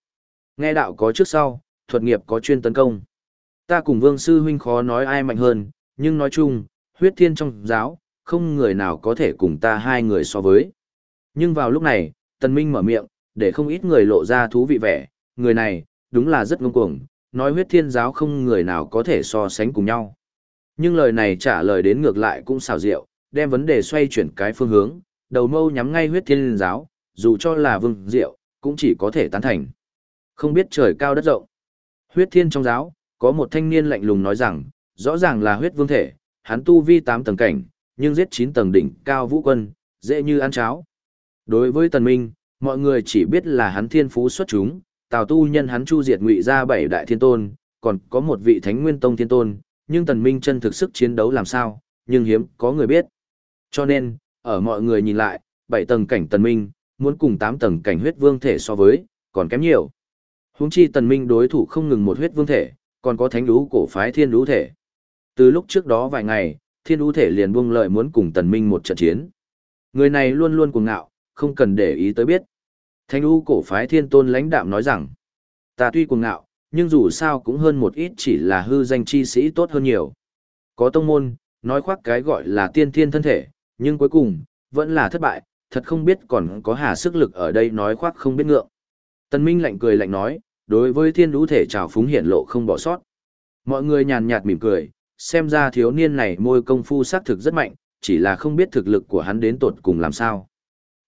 Nghe đạo có trước sau, thuật nghiệp có chuyên tấn công. Ta cùng vương sư huynh khó nói ai mạnh hơn, nhưng nói chung, huyết thiên trong giáo, không người nào có thể cùng ta hai người so với. Nhưng vào lúc này, tần minh mở miệng, để không ít người lộ ra thú vị vẻ, người này, đúng là rất ngông cuồng, nói huyết thiên giáo không người nào có thể so sánh cùng nhau. Nhưng lời này trả lời đến ngược lại cũng xảo diệu, đem vấn đề xoay chuyển cái phương hướng, đầu mâu nhắm ngay huyết thiên giáo, dù cho là vương diệu, cũng chỉ có thể tán thành. Không biết trời cao đất rộng. Huyết thiên trong giáo, có một thanh niên lạnh lùng nói rằng, rõ ràng là huyết vương thể, hắn tu vi 8 tầng cảnh, nhưng giết 9 tầng đỉnh cao vũ quân, dễ như ăn cháo. Đối với tần minh, mọi người chỉ biết là hắn thiên phú xuất chúng, tào tu nhân hắn chu diệt ngụy ra bảy đại thiên tôn, còn có một vị thánh nguyên tông thiên tôn, nhưng tần minh chân thực sức chiến đấu làm sao, nhưng hiếm có người biết. Cho nên, ở mọi người nhìn lại, bảy tầng cảnh tần minh, muốn cùng 8 tầng cảnh huyết vương thể so với, còn kém nhiều. Huống chi tần minh đối thủ không ngừng một huyết vương thể, còn có thánh đú cổ phái thiên đú thể. Từ lúc trước đó vài ngày, thiên đú thể liền buông lợi muốn cùng tần minh một trận chiến. Người này luôn luôn cuồng ngạo, không cần để ý tới biết. Thánh đú cổ phái thiên tôn lãnh đạm nói rằng, ta tuy cuồng ngạo, nhưng dù sao cũng hơn một ít chỉ là hư danh chi sĩ tốt hơn nhiều. Có tông môn, nói khoác cái gọi là tiên thiên thân thể, nhưng cuối cùng, vẫn là thất bại, thật không biết còn có hà sức lực ở đây nói khoác không biết ngượng. Tần Minh lạnh cười lạnh nói, đối với thiên đũ thể trào phúng hiển lộ không bỏ sót. Mọi người nhàn nhạt mỉm cười, xem ra thiếu niên này môi công phu xác thực rất mạnh, chỉ là không biết thực lực của hắn đến tột cùng làm sao.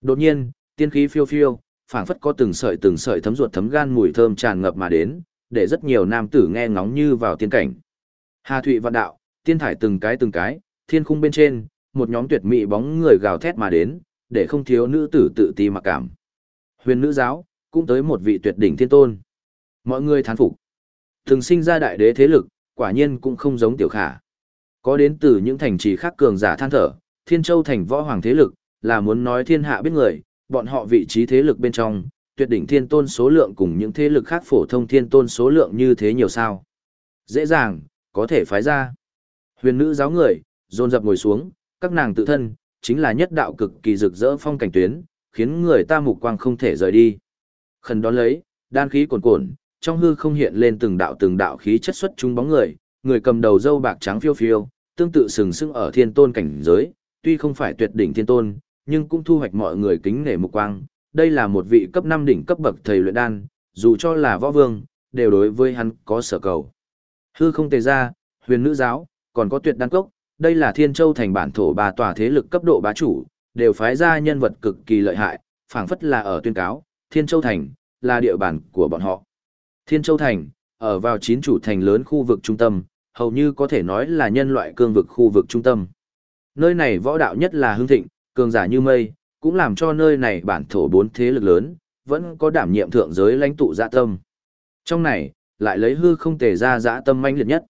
Đột nhiên, tiên khí phiêu phiêu, phảng phất có từng sợi từng sợi thấm ruột thấm gan mùi thơm tràn ngập mà đến, để rất nhiều nam tử nghe ngóng như vào tiên cảnh. Hà Thụy vạn đạo, tiên thải từng cái từng cái, thiên khung bên trên, một nhóm tuyệt mỹ bóng người gào thét mà đến, để không thiếu nữ tử tự ti mặc cảm. Huyền nữ giáo, cũng tới một vị tuyệt đỉnh thiên tôn. Mọi người thán phục. thường sinh ra đại đế thế lực, quả nhiên cũng không giống tiểu khả. Có đến từ những thành trì khác cường giả than thở, thiên châu thành võ hoàng thế lực, là muốn nói thiên hạ biết người, bọn họ vị trí thế lực bên trong, tuyệt đỉnh thiên tôn số lượng cùng những thế lực khác phổ thông thiên tôn số lượng như thế nhiều sao. Dễ dàng, có thể phái ra. Huyền nữ giáo người, dồn dập ngồi xuống, các nàng tự thân, chính là nhất đạo cực kỳ rực rỡ phong cảnh tuyến, khiến người ta mục quang không thể rời đi. Khẩn đón lấy, đan khí cuồn cuộn, trong hư không hiện lên từng đạo từng đạo khí chất xuất chúng bóng người, người cầm đầu dâu bạc trắng phiêu phiêu, tương tự sừng sững ở thiên tôn cảnh giới, tuy không phải tuyệt đỉnh thiên tôn, nhưng cũng thu hoạch mọi người kính nể mục quang. Đây là một vị cấp 5 đỉnh cấp bậc thầy luyện đan, dù cho là võ vương, đều đối với hắn có sở cầu. Hư không tề ra, huyền nữ giáo, còn có tuyệt đan cốc, đây là thiên châu thành bản thổ bà tòa thế lực cấp độ bá chủ, đều phái ra nhân vật cực kỳ lợi hại, phảng phất là ở tuyên cáo, thiên châu thành, là địa bàn của bọn họ. Thiên châu thành, ở vào chín chủ thành lớn khu vực trung tâm, hầu như có thể nói là nhân loại cương vực khu vực trung tâm. Nơi này võ đạo nhất là hưng thịnh, cường giả như mây, cũng làm cho nơi này bản thổ bốn thế lực lớn, vẫn có đảm nhiệm thượng giới lãnh tụ dạ tâm. Trong này, lại lấy hư không tề ra dạ tâm manh liệt nhất.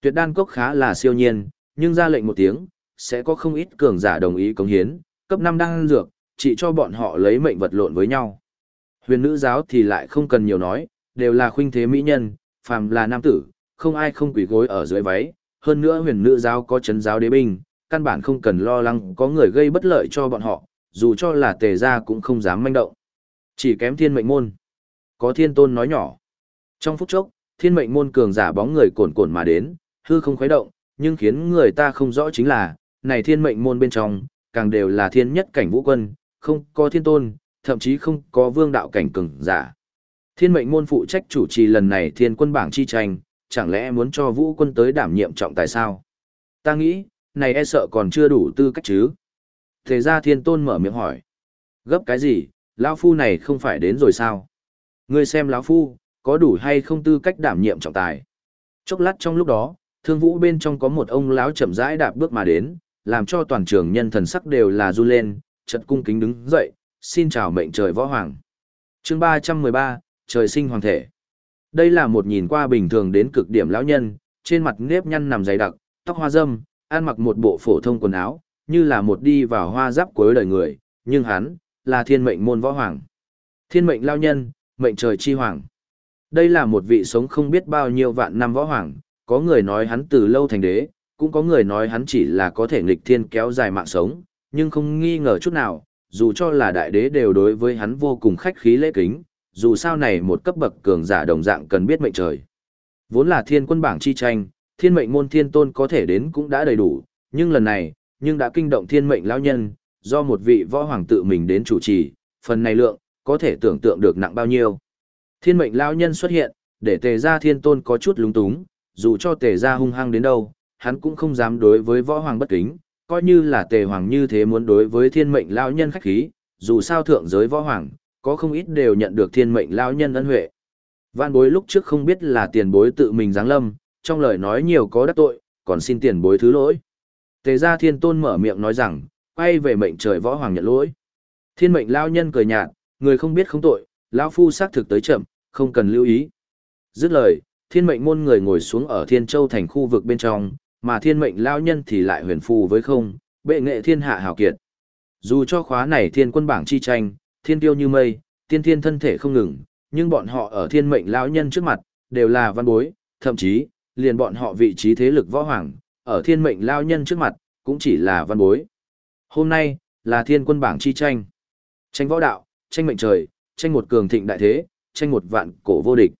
Tuyệt đan cốc khá là siêu nhiên, nhưng ra lệnh một tiếng, sẽ có không ít cường giả đồng ý cống hiến, cấp 5 đan dược, chỉ cho bọn họ lấy mệnh vật lộn với nhau. Huyền nữ giáo thì lại không cần nhiều nói, đều là khuynh thế mỹ nhân, phàm là nam tử, không ai không quỷ gối ở dưới váy, hơn nữa huyền nữ giáo có chấn giáo đế binh, căn bản không cần lo lắng có người gây bất lợi cho bọn họ, dù cho là tề gia cũng không dám manh động. Chỉ kém thiên mệnh môn. Có thiên tôn nói nhỏ. Trong phút chốc, thiên mệnh môn cường giả bóng người cồn cồn mà đến, hư không khuấy động, nhưng khiến người ta không rõ chính là, này thiên mệnh môn bên trong, càng đều là thiên nhất cảnh vũ quân, không có thiên tôn, thậm chí không có vương đạo cảnh cường giả. Thiên mệnh môn phụ trách chủ trì lần này thiên quân bảng chi tranh, chẳng lẽ muốn cho vũ quân tới đảm nhiệm trọng tài sao? Ta nghĩ, này e sợ còn chưa đủ tư cách chứ. Thế ra thiên tôn mở miệng hỏi. Gấp cái gì, lão phu này không phải đến rồi sao? Ngươi xem lão phu, có đủ hay không tư cách đảm nhiệm trọng tài? Chốc lát trong lúc đó, thương vũ bên trong có một ông lão chậm rãi đạp bước mà đến, làm cho toàn trường nhân thần sắc đều là run lên, chật cung kính đứng dậy, xin chào mệnh trời võ hoàng. chương 313, trời sinh hoàng thể. Đây là một nhìn qua bình thường đến cực điểm lão nhân, trên mặt nếp nhăn nằm dày đặc, tóc hoa râm, ăn mặc một bộ phổ thông quần áo, như là một đi vào hoa giáp cuối đời người, nhưng hắn, là thiên mệnh môn võ hoàng. Thiên mệnh lao nhân, mệnh trời chi hoàng. Đây là một vị sống không biết bao nhiêu vạn năm võ hoàng, có người nói hắn từ lâu thành đế, cũng có người nói hắn chỉ là có thể nghịch thiên kéo dài mạng sống, nhưng không nghi ngờ chút nào, dù cho là đại đế đều đối với hắn vô cùng khách khí lễ kính, dù sao này một cấp bậc cường giả đồng dạng cần biết mệnh trời. Vốn là thiên quân bảng chi tranh, thiên mệnh môn thiên tôn có thể đến cũng đã đầy đủ, nhưng lần này, nhưng đã kinh động thiên mệnh lão nhân, do một vị võ hoàng tự mình đến chủ trì, phần này lượng, có thể tưởng tượng được nặng bao nhiêu. Thiên mệnh lão nhân xuất hiện, để tề gia thiên tôn có chút lúng túng, dù cho tề gia hung hăng đến đâu, hắn cũng không dám đối với võ hoàng bất kính, coi như là tề hoàng như thế muốn đối với thiên mệnh lão nhân khách khí, dù sao thượng giới võ hoàng, có không ít đều nhận được thiên mệnh lão nhân ân huệ. Vạn bối lúc trước không biết là tiền bối tự mình giáng lâm, trong lời nói nhiều có đắc tội, còn xin tiền bối thứ lỗi. Tề gia thiên tôn mở miệng nói rằng, quay về mệnh trời võ hoàng nhận lỗi. Thiên mệnh lao nhân cười nhạt, người không biết không tội, lão phu xác thực tới chậm, không cần lưu ý. Dứt lời, thiên mệnh môn người ngồi xuống ở thiên châu thành khu vực bên trong, mà thiên mệnh lao nhân thì lại huyền phù với không, bệ nghệ thiên hạ hào kiệt. Dù cho khóa này thiên quân bảng chi tranh, thiên tiêu như mây, tiên thiên thân thể không ngừng, nhưng bọn họ ở thiên mệnh lão nhân trước mặt, đều là văn bối, thậm chí, liền bọn họ vị trí thế lực võ hoàng, ở thiên mệnh lao nhân trước mặt, cũng chỉ là văn bối. Hôm nay, là thiên quân bảng chi tranh. Tranh võ đạo, tranh mệnh trời, tranh một cường thịnh đại thế, tranh một vạn cổ vô địch.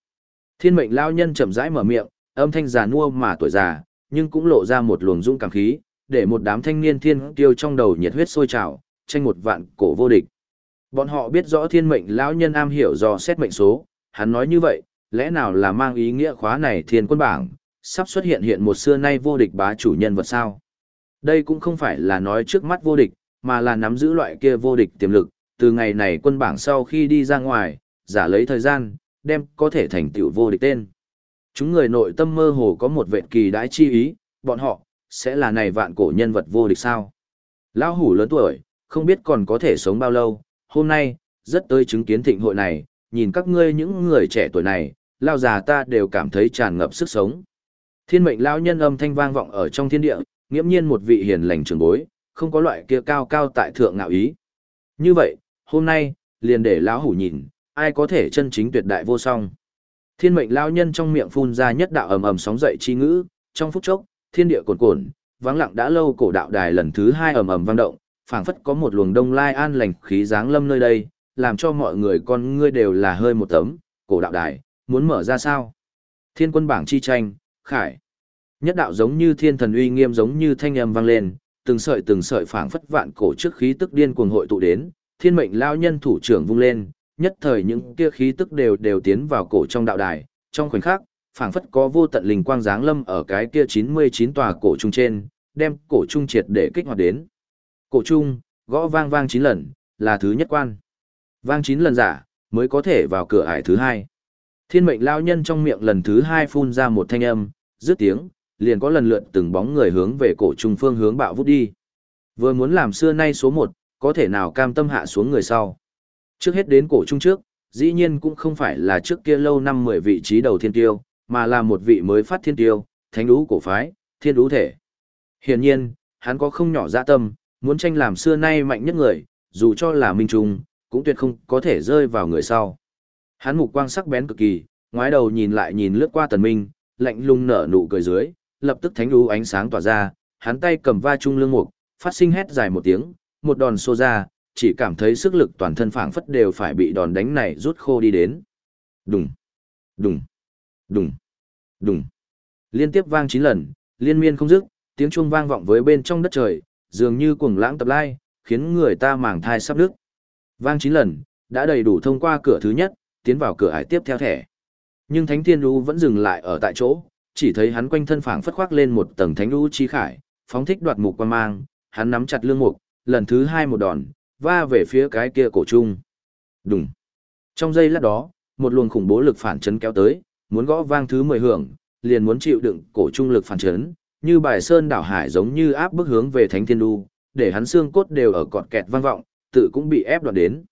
Thiên mệnh lao nhân chậm rãi mở miệng, âm thanh già nua mà tuổi già, nhưng cũng lộ ra một luồng dũng cảm khí, để một đám thanh niên thiên tiêu trong đầu nhiệt huyết sôi trào, tranh một vạn cổ vô địch. Bọn họ biết rõ thiên mệnh lão nhân am hiểu do xét mệnh số, hắn nói như vậy, lẽ nào là mang ý nghĩa khóa này thiên quân bảng, sắp xuất hiện hiện một xưa nay vô địch bá chủ nhân vật sao. Đây cũng không phải là nói trước mắt vô địch, mà là nắm giữ loại kia vô địch tiềm lực, từ ngày này quân bảng sau khi đi ra ngoài, giả lấy thời gian, đem có thể thành tựu vô địch tên. Chúng người nội tâm mơ hồ có một vệ kỳ đãi chi ý, bọn họ, sẽ là này vạn cổ nhân vật vô địch sao. Lão hủ lớn tuổi, không biết còn có thể sống bao lâu, hôm nay, rất tới chứng kiến thịnh hội này, nhìn các ngươi những người trẻ tuổi này, lao già ta đều cảm thấy tràn ngập sức sống. Thiên mệnh lão nhân âm thanh vang vọng ở trong thiên địa, nghiễm nhiên một vị hiền lành trường bối, không có loại kia cao cao tại thượng ngạo ý. Như vậy, hôm nay, liền để lão hủ nhìn, ai có thể chân chính tuyệt đại vô song. Thiên mệnh lao nhân trong miệng phun ra nhất đạo ầm ầm sóng dậy chi ngữ, trong phút chốc, thiên địa cồn cồn, vắng lặng đã lâu cổ đạo đài lần thứ hai ầm ầm vang động, phảng phất có một luồng đông lai an lành khí dáng lâm nơi đây, làm cho mọi người con ngươi đều là hơi một tấm, cổ đạo đài, muốn mở ra sao? Thiên quân bảng chi tranh, khải. Nhất đạo giống như thiên thần uy nghiêm giống như thanh âm vang lên, từng sợi từng sợi phảng phất vạn cổ trước khí tức điên cuồng hội tụ đến, thiên mệnh lao nhân thủ trưởng vung lên, nhất thời những kia khí tức đều đều tiến vào cổ trong đạo đài, trong khoảnh khắc, phảng phất có vô tận linh quang giáng lâm ở cái kia 99 tòa cổ trung trên, đem cổ trung triệt để kích hoạt đến. Cổ trung, gõ vang vang 9 lần, là thứ nhất quan. Vang 9 lần giả, mới có thể vào cửa ải thứ hai. Thiên mệnh lao nhân trong miệng lần thứ hai phun ra một thanh âm, dứt tiếng, liền có lần lượt từng bóng người hướng về cổ trung phương hướng bạo vút đi. Vừa muốn làm xưa nay số một, có thể nào cam tâm hạ xuống người sau. Trước hết đến cổ trung trước, dĩ nhiên cũng không phải là trước kia lâu năm mười vị trí đầu thiên tiêu, mà là một vị mới phát thiên tiêu, thánh đú cổ phái, thiên đú thể. Hiển nhiên, hắn có không nhỏ dạ tâm, muốn tranh làm xưa nay mạnh nhất người, dù cho là minh trung, cũng tuyệt không có thể rơi vào người sau. Hắn mục quang sắc bén cực kỳ, ngoái đầu nhìn lại nhìn lướt qua tần minh, lạnh lùng nở nụ cười dưới, lập tức thánh đú ánh sáng tỏa ra, hắn tay cầm va trung lương mục, phát sinh hét dài một tiếng, một đòn xô ra, chỉ cảm thấy sức lực toàn thân phảng phất đều phải bị đòn đánh này rút khô đi đến. Đùng, đùng, đùng, đùng. Liên tiếp vang 9 lần, liên miên không dứt, tiếng chuông vang vọng với bên trong đất trời, dường như cuồng lãng tập lai, khiến người ta màng thai sắp nước. Vang 9 lần, đã đầy đủ thông qua cửa thứ nhất, tiến vào cửa ải tiếp theo thẻ. Nhưng Thánh Thiên Đu vẫn dừng lại ở tại chỗ, chỉ thấy hắn quanh thân phảng phất khoác lên một tầng thánh Đu chi khải, phóng thích đoạt mục quan mang, hắn nắm chặt lương mục, lần thứ hai một đòn, va về phía cái kia cổ trung. Đùng. Trong giây lát đó, một luồng khủng bố lực phản chấn kéo tới, muốn gõ vang thứ mười hưởng, liền muốn chịu đựng cổ trung lực phản chấn, như bài sơn đảo hải giống như áp bức hướng về Thánh Thiên du để hắn xương cốt đều ở cọt kẹt vang vọng, tự cũng bị ép đoạt đến.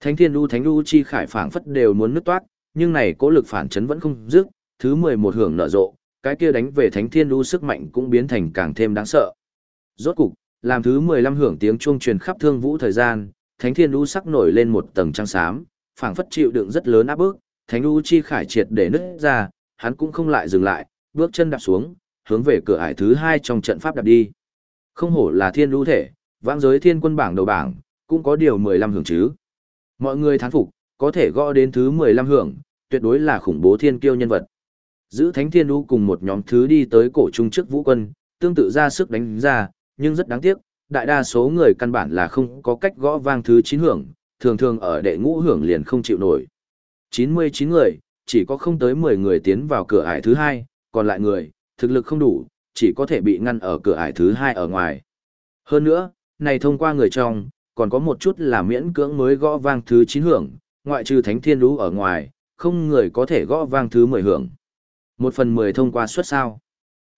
Thánh Thiên du Thánh du chi khải phảng phất đều muốn nứt toát, nhưng này cố lực phản chấn vẫn không dứt, thứ mười một hưởng nở rộ, cái kia đánh về Thánh Thiên du sức mạnh cũng biến thành càng thêm đáng sợ. Rốt cục, làm thứ 15 hưởng tiếng chuông truyền khắp thương vũ thời gian, Thánh Thiên Đu sắc nổi lên một tầng trăng xám, phảng phất chịu đựng rất lớn áp bức, Thánh Đu chi khải triệt để nứt ra, hắn cũng không lại dừng lại, bước chân đạp xuống, hướng về cửa ải thứ hai trong trận pháp đạp đi. Không hổ là Thiên Đu thể, vãng giới thiên quân bảng đầu bảng, cũng có điều 15 hưởng chứ. Mọi người thán phục, có thể gõ đến thứ 15 hưởng, tuyệt đối là khủng bố thiên kiêu nhân vật. Giữ Thánh Thiên Đu cùng một nhóm thứ đi tới cổ trung trước vũ quân, tương tự ra sức đánh ra, nhưng rất đáng tiếc, đại đa số người căn bản là không có cách gõ vang thứ 9 hưởng, thường thường ở đệ ngũ hưởng liền không chịu nổi. 99 người, chỉ có không tới 10 người tiến vào cửa ải thứ hai, còn lại người, thực lực không đủ, chỉ có thể bị ngăn ở cửa ải thứ hai ở ngoài. Hơn nữa, này thông qua người trong, còn có một chút là miễn cưỡng mới gõ vang thứ 9 hưởng, ngoại trừ thánh thiên lũ ở ngoài, không người có thể gõ vang thứ mười hưởng. Một phần mười thông qua suất sao.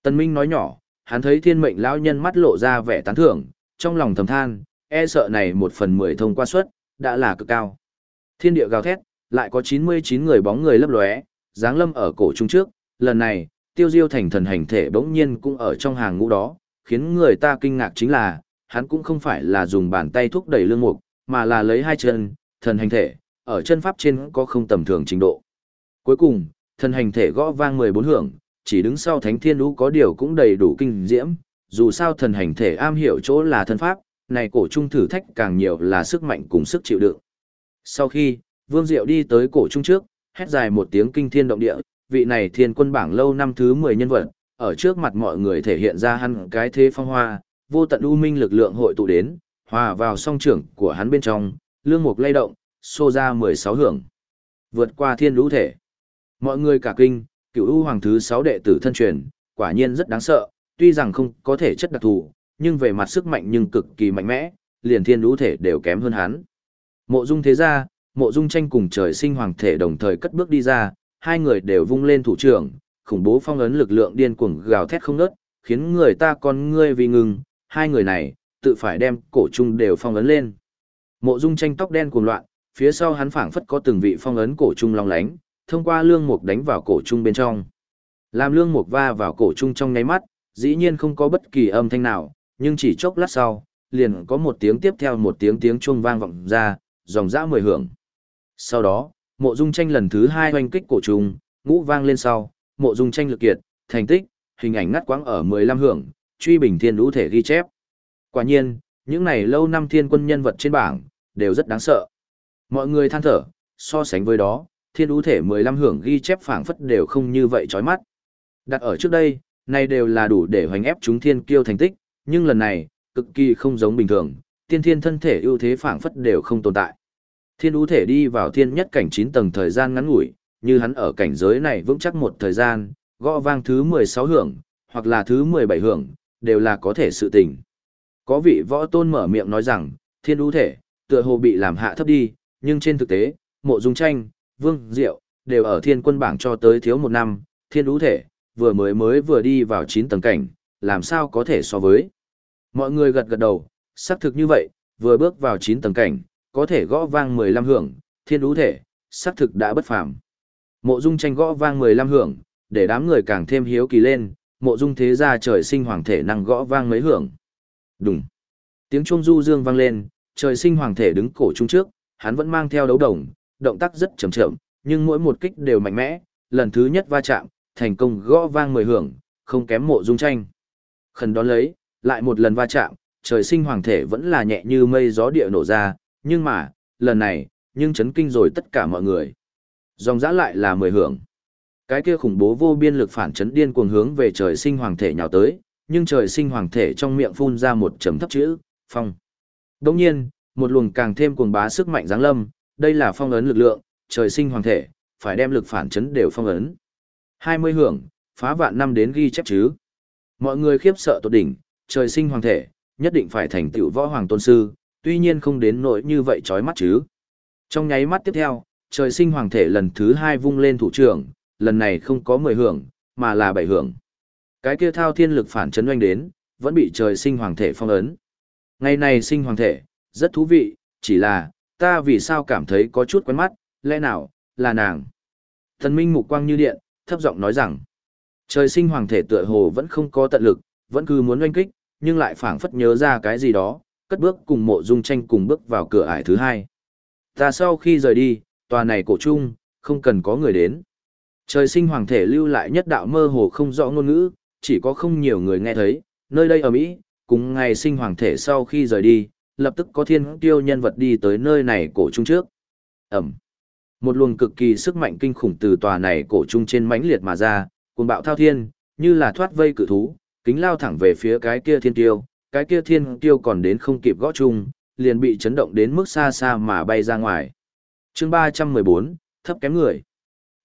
Tân Minh nói nhỏ, hắn thấy thiên mệnh lão nhân mắt lộ ra vẻ tán thưởng, trong lòng thầm than, e sợ này một phần mười thông qua suất, đã là cực cao. Thiên địa gào thét, lại có 99 người bóng người lấp lóe, dáng lâm ở cổ trung trước, lần này, tiêu diêu thành thần hành thể bỗng nhiên cũng ở trong hàng ngũ đó, khiến người ta kinh ngạc chính là, hắn cũng không phải là dùng bàn tay thúc đẩy lương mục, mà là lấy hai chân, thần hành thể, ở chân pháp trên có không tầm thường trình độ. Cuối cùng, thần hành thể gõ vang 14 hưởng, chỉ đứng sau thánh thiên lũ có điều cũng đầy đủ kinh diễm, dù sao thần hành thể am hiểu chỗ là thân pháp, này cổ trung thử thách càng nhiều là sức mạnh cùng sức chịu đựng. Sau khi, Vương Diệu đi tới cổ trung trước, hét dài một tiếng kinh thiên động địa, vị này thiên quân bảng lâu năm thứ 10 nhân vật, ở trước mặt mọi người thể hiện ra hắn cái thế phong hoa, vô tận u minh lực lượng hội tụ đến, hòa vào song trưởng của hắn bên trong, lương mục lay động, xô ra 16 hưởng. Vượt qua thiên lũ thể. Mọi người cả kinh, cựu u hoàng thứ sáu đệ tử thân truyền, quả nhiên rất đáng sợ, tuy rằng không có thể chất đặc thù, nhưng về mặt sức mạnh nhưng cực kỳ mạnh mẽ, liền thiên lũ thể đều kém hơn hắn. Mộ dung thế ra, mộ dung tranh cùng trời sinh hoàng thể đồng thời cất bước đi ra, hai người đều vung lên thủ trưởng, khủng bố phong ấn lực lượng điên cuồng gào thét không ngớt, khiến người ta con ngươi vì ngừng, hai người này, tự phải đem cổ trung đều phong ấn lên. Mộ dung tranh tóc đen cuồng loạn, phía sau hắn phảng phất có từng vị phong ấn cổ trung long lánh, thông qua lương mục đánh vào cổ trung bên trong. Làm lương mục va vào cổ trung trong nháy mắt, dĩ nhiên không có bất kỳ âm thanh nào, nhưng chỉ chốc lát sau, liền có một tiếng tiếp theo một tiếng tiếng chuông vang vọng ra, dòng dã mười hưởng. Sau đó, mộ dung tranh lần thứ hai hoanh kích cổ trùng, ngũ vang lên sau, mộ dung tranh lực kiệt, thành tích, hình ảnh ngắt quãng ở 15 hưởng, truy bình thiên lũ thể ghi chép. Quả nhiên, những này lâu năm thiên quân nhân vật trên bảng, đều rất đáng sợ. Mọi người than thở, so sánh với đó, thiên ưu thể 15 hưởng ghi chép phảng phất đều không như vậy chói mắt. Đặt ở trước đây, này đều là đủ để hoành ép chúng thiên kiêu thành tích, nhưng lần này, cực kỳ không giống bình thường, tiên thiên thân thể ưu thế phảng phất đều không tồn tại. Thiên ưu thể đi vào thiên nhất cảnh 9 tầng thời gian ngắn ngủi, như hắn ở cảnh giới này vững chắc một thời gian, gõ vang thứ 16 hưởng, hoặc là thứ 17 hưởng, đều là có thể sự tình. Có vị võ tôn mở miệng nói rằng, thiên ưu thể, tựa hồ bị làm hạ thấp đi, nhưng trên thực tế, mộ dung tranh, vương, diệu, đều ở thiên quân bảng cho tới thiếu một năm, thiên ưu thể, vừa mới mới vừa đi vào 9 tầng cảnh, làm sao có thể so với. Mọi người gật gật đầu, xác thực như vậy, vừa bước vào 9 tầng cảnh, có thể gõ vang 15 hưởng, thiên ú thể, xác thực đã bất phàm. Mộ Dung tranh gõ vang 15 hưởng, để đám người càng thêm hiếu kỳ lên, mộ Dung thế gia trời sinh hoàng thể năng gõ vang mấy hưởng. Đùng. Tiếng chuông du dương vang lên, trời sinh hoàng thể đứng cổ trung trước, hắn vẫn mang theo đấu đồng, động tác rất chậm chậm, nhưng mỗi một kích đều mạnh mẽ, lần thứ nhất va chạm, thành công gõ vang 10 hưởng, không kém mộ Dung tranh. Khẩn đón lấy, lại một lần va chạm, trời sinh hoàng thể vẫn là nhẹ như mây gió địa nổ ra, nhưng mà, lần này, nhưng chấn kinh rồi tất cả mọi người. Dòng dã lại là mười hưởng. Cái kia khủng bố vô biên lực phản chấn điên cuồng hướng về trời sinh hoàng thể nhào tới, nhưng trời sinh hoàng thể trong miệng phun ra một chấm thấp chữ, phong. Đồng nhiên, một luồng càng thêm cuồng bá sức mạnh giáng lâm, đây là phong ấn lực lượng, trời sinh hoàng thể, phải đem lực phản chấn đều phong ấn. 20 hưởng, phá vạn năm đến ghi chép chứ. Mọi người khiếp sợ tột đỉnh, trời sinh hoàng thể, nhất định phải thành tựu võ hoàng tôn sư, tuy nhiên không đến nỗi như vậy chói mắt chứ. Trong nháy mắt tiếp theo, trời sinh hoàng thể lần thứ hai vung lên thủ trưởng, lần này không có 10 hưởng, mà là 7 hưởng. Cái kia thao thiên lực phản chấn oanh đến, vẫn bị trời sinh hoàng thể phong ấn. Ngày này sinh hoàng thể, rất thú vị, chỉ là, ta vì sao cảm thấy có chút quen mắt, lẽ nào, là nàng. Thần minh mục quang như điện, thấp giọng nói rằng, trời sinh hoàng thể tựa hồ vẫn không có tận lực, vẫn cứ muốn oanh kích, nhưng lại phảng phất nhớ ra cái gì đó, cất bước cùng mộ dung tranh cùng bước vào cửa ải thứ hai. Ta sau khi rời đi, tòa này cổ chung, không cần có người đến. Trời sinh hoàng thể lưu lại nhất đạo mơ hồ không rõ ngôn ngữ, chỉ có không nhiều người nghe thấy, nơi đây ở Mỹ, cùng ngày sinh hoàng thể sau khi rời đi, lập tức có thiên tiêu nhân vật đi tới nơi này cổ trung trước. Ẩm. Một luồng cực kỳ sức mạnh kinh khủng từ tòa này cổ trung trên mãnh liệt mà ra, cuồng bạo thao thiên, như là thoát vây cự thú, kính lao thẳng về phía cái kia thiên tiêu, cái kia thiên tiêu còn đến không kịp gõ chung, liền bị chấn động đến mức xa xa mà bay ra ngoài. chương 314, thấp kém người.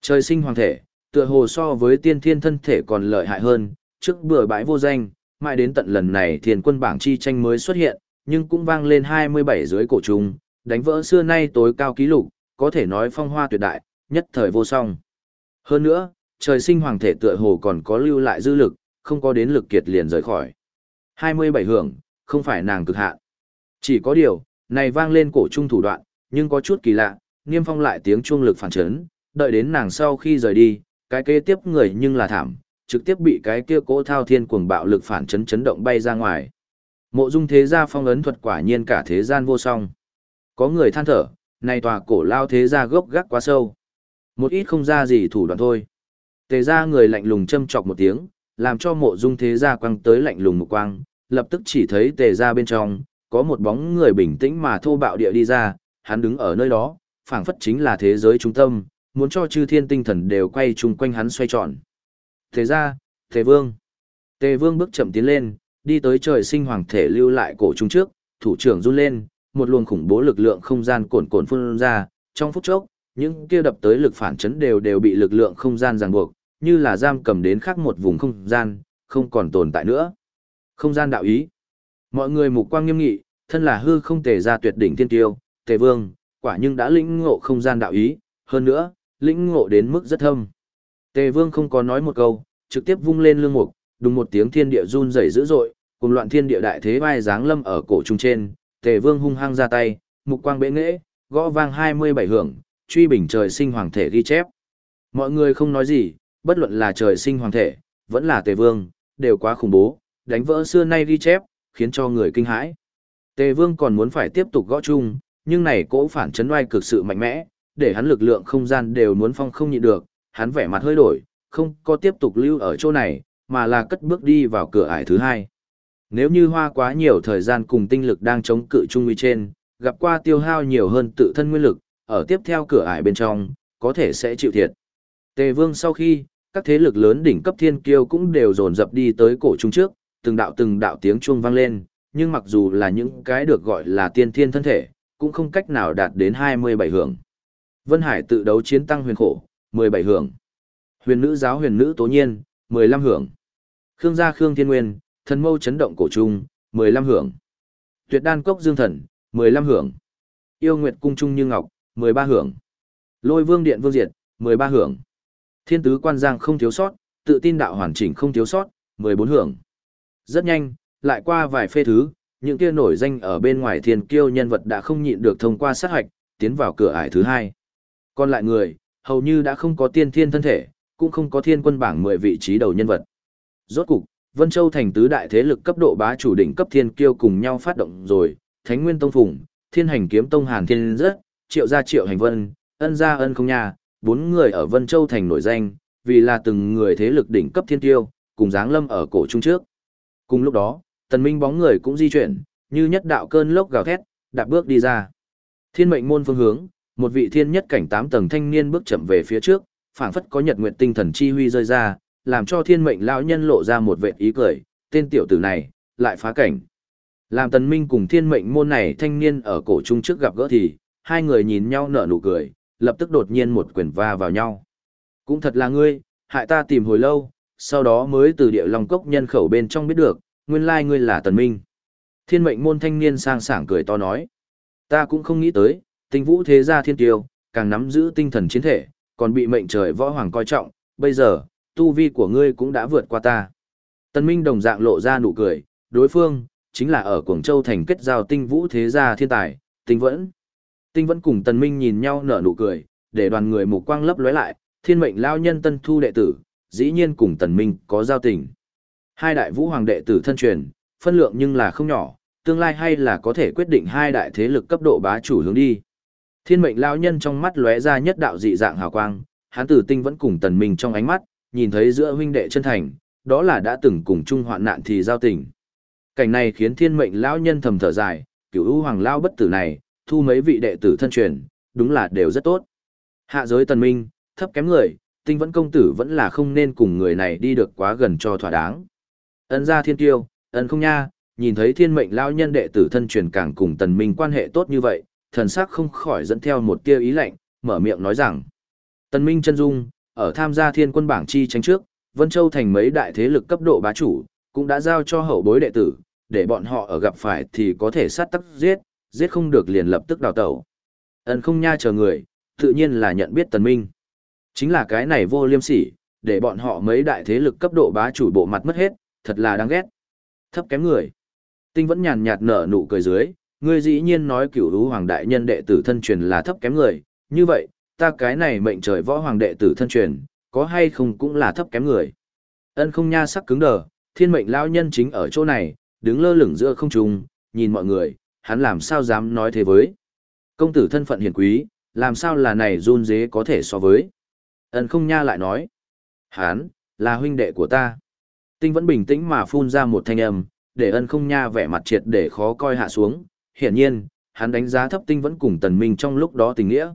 Trời sinh hoàng thể, tựa hồ so với tiên thiên thân thể còn lợi hại hơn, trước bừa bãi vô danh, mãi đến tận lần này thiên quân bảng chi tranh mới xuất hiện, nhưng cũng vang lên 27 dưới cổ trung, đánh vỡ xưa nay tối cao ký lục, có thể nói phong hoa tuyệt đại, nhất thời vô song. Hơn nữa, trời sinh hoàng thể tựa hồ còn có lưu lại dư lực, không có đến lực kiệt liền rời khỏi. 27 hưởng, không phải nàng cực hạn. Chỉ có điều, này vang lên cổ trung thủ đoạn, nhưng có chút kỳ lạ, Niêm Phong lại tiếng chuông lực phản chấn, đợi đến nàng sau khi rời đi, cái kế tiếp người nhưng là thảm, trực tiếp bị cái kia cỗ thao thiên cuồng bạo lực phản chấn chấn động bay ra ngoài. Mộ Dung thế gia phong ấn thuật quả nhiên cả thế gian vô song. Có người than thở, này tòa cổ lao thế gia gốc gác quá sâu. Một ít không ra gì thủ đoạn thôi. Tề ra người lạnh lùng châm chọc một tiếng, làm cho mộ dung thế gia quăng tới lạnh lùng một quang, lập tức chỉ thấy tề ra bên trong, có một bóng người bình tĩnh mà thô bạo địa đi ra, hắn đứng ở nơi đó, phảng phất chính là thế giới trung tâm, muốn cho chư thiên tinh thần đều quay chung quanh hắn xoay tròn. Thế ra, Tề Vương. Tề Vương bước chậm tiến lên, đi tới trời sinh hoàng thể lưu lại cổ trung trước, thủ trưởng run lên, một luồng khủng bố lực lượng không gian cuồn cuộn phun ra, trong phút chốc, những kia đập tới lực phản chấn đều đều bị lực lượng không gian ràng buộc, như là giam cầm đến khác một vùng không gian, không còn tồn tại nữa. Không gian đạo ý. Mọi người mục quang nghiêm nghị, thân là hư không tề ra tuyệt đỉnh thiên tiêu, tề vương, quả nhưng đã lĩnh ngộ không gian đạo ý, hơn nữa, lĩnh ngộ đến mức rất thâm. Tề vương không có nói một câu, trực tiếp vung lên lương mục, đùng một tiếng thiên địa run rẩy dữ dội, cùng loạn thiên địa đại thế vai dáng lâm ở cổ trung trên, tề vương hung hăng ra tay, mục quang bệ nghệ, gõ vang 27 hưởng, truy bình trời sinh hoàng thể ghi chép. Mọi người không nói gì, bất luận là trời sinh hoàng thể, vẫn là tề vương, đều quá khủng bố, đánh vỡ xưa nay ghi chép, khiến cho người kinh hãi. Tề vương còn muốn phải tiếp tục gõ chung, nhưng này cỗ phản chấn oai cực sự mạnh mẽ, để hắn lực lượng không gian đều muốn phong không nhịn được, hắn vẻ mặt hơi đổi, không có tiếp tục lưu ở chỗ này, mà là cất bước đi vào cửa ải thứ hai. Nếu như hoa quá nhiều thời gian cùng tinh lực đang chống cự trung uy trên, gặp qua tiêu hao nhiều hơn tự thân nguyên lực, ở tiếp theo cửa ải bên trong, có thể sẽ chịu thiệt. Tề vương sau khi, các thế lực lớn đỉnh cấp thiên kiêu cũng đều dồn dập đi tới cổ trung trước, từng đạo từng đạo tiếng chuông vang lên, nhưng mặc dù là những cái được gọi là tiên thiên thân thể, cũng không cách nào đạt đến 27 hưởng. Vân Hải tự đấu chiến tăng huyền khổ, 17 hưởng. Huyền nữ giáo huyền nữ tố nhiên, 15 hưởng. Khương gia Khương Thiên Nguyên, thần mâu chấn động cổ trung, 15 hưởng. Tuyệt đan cốc dương thần, 15 hưởng. Yêu nguyệt cung trung như ngọc, 13 hưởng. Lôi vương điện vương diệt, 13 hưởng. Thiên tứ quan giang không thiếu sót, tự tin đạo hoàn chỉnh không thiếu sót, 14 hưởng. Rất nhanh, lại qua vài phê thứ, những kia nổi danh ở bên ngoài thiên kiêu nhân vật đã không nhịn được thông qua sát hoạch, tiến vào cửa ải thứ hai. Còn lại người, hầu như đã không có tiên thiên thân thể, cũng không có thiên quân bảng 10 vị trí đầu nhân vật. Rốt cục, Vân Châu thành tứ đại thế lực cấp độ bá chủ đỉnh cấp thiên kiêu cùng nhau phát động rồi, Thánh Nguyên Tông Phùng, Thiên Hành Kiếm Tông Hàn Thiên Rất, Triệu gia Triệu Hành Vân, Ân gia Ân Không Nha, bốn người ở Vân Châu thành nổi danh, vì là từng người thế lực đỉnh cấp thiên tiêu, cùng dáng lâm ở cổ trung trước. Cùng lúc đó, Tần Minh bóng người cũng di chuyển, như nhất đạo cơn lốc gào thét, đạp bước đi ra. Thiên mệnh môn phương hướng, một vị thiên nhất cảnh tám tầng thanh niên bước chậm về phía trước, phảng phất có nhật nguyện tinh thần chi huy rơi ra, làm cho thiên mệnh lão nhân lộ ra một vẻ ý cười, tên tiểu tử này, lại phá cảnh. Làm tần minh cùng thiên mệnh môn này thanh niên ở cổ trung trước gặp gỡ thì, hai người nhìn nhau nở nụ cười, lập tức đột nhiên một quyền va vào nhau. Cũng thật là ngươi, hại ta tìm hồi lâu, sau đó mới từ địa long cốc nhân khẩu bên trong biết được, nguyên lai ngươi là tần minh. Thiên mệnh môn thanh niên sang sảng cười to nói. Ta cũng không nghĩ tới, tinh vũ thế gia thiên tiêu, càng nắm giữ tinh thần chiến thể, còn bị mệnh trời võ hoàng coi trọng, bây giờ, tu vi của ngươi cũng đã vượt qua ta. Tần minh đồng dạng lộ ra nụ cười, đối phương, chính là ở Quảng Châu thành kết giao tinh vũ thế gia thiên tài, tinh vẫn. Tinh vẫn cùng tần minh nhìn nhau nở nụ cười, để đoàn người mục quang lấp lóe lại, thiên mệnh lao nhân tân thu đệ tử, dĩ nhiên cùng tần minh có giao tình. Hai đại vũ hoàng đệ tử thân truyền, phân lượng nhưng là không nhỏ, tương lai hay là có thể quyết định hai đại thế lực cấp độ bá chủ hướng đi. Thiên mệnh lão nhân trong mắt lóe ra nhất đạo dị dạng hào quang, hắn tử tinh vẫn cùng tần minh trong ánh mắt, nhìn thấy giữa huynh đệ chân thành, đó là đã từng cùng chung hoạn nạn thì giao tình. Cảnh này khiến thiên mệnh lão nhân thầm thở dài, cửu ưu hoàng lao bất tử này, thu mấy vị đệ tử thân truyền, đúng là đều rất tốt. Hạ giới tần minh, thấp kém người, tinh vẫn công tử vẫn là không nên cùng người này đi được quá gần cho thỏa đáng. Ân gia thiên tiêu, ân không nha, nhìn thấy thiên mệnh lão nhân đệ tử thân truyền càng cùng tần minh quan hệ tốt như vậy, thần sắc không khỏi dẫn theo một tia ý lạnh, mở miệng nói rằng. Tần minh chân dung, ở tham gia thiên quân bảng chi tranh trước, Vân Châu thành mấy đại thế lực cấp độ bá chủ, cũng đã giao cho hậu bối đệ tử, để bọn họ ở gặp phải thì có thể sát tắc giết, giết không được liền lập tức đào tẩu. Ấn không nha chờ người, tự nhiên là nhận biết tần minh. Chính là cái này vô liêm sỉ, để bọn họ mấy đại thế lực cấp độ bá chủ bộ mặt mất hết, thật là đáng ghét. Thấp kém người. Tinh vẫn nhàn nhạt nở nụ cười dưới, ngươi dĩ nhiên nói cửu lũ hoàng đại nhân đệ tử thân truyền là thấp kém người, như vậy, ta cái này mệnh trời võ hoàng đệ tử thân truyền, có hay không cũng là thấp kém người. Ân không nha sắc cứng đờ, thiên mệnh lão nhân chính ở chỗ này, đứng lơ lửng giữa không trung, nhìn mọi người, hắn làm sao dám nói thế với. Công tử thân phận hiền quý, làm sao là này run dế có thể so với. Ân không nha lại nói, hắn, là huynh đệ của ta. Tinh vẫn bình tĩnh mà phun ra một thanh âm, để ân không nha vẻ mặt triệt để khó coi hạ xuống. Hiển nhiên, hắn đánh giá thấp tinh vẫn cùng tần minh trong lúc đó tình nghĩa.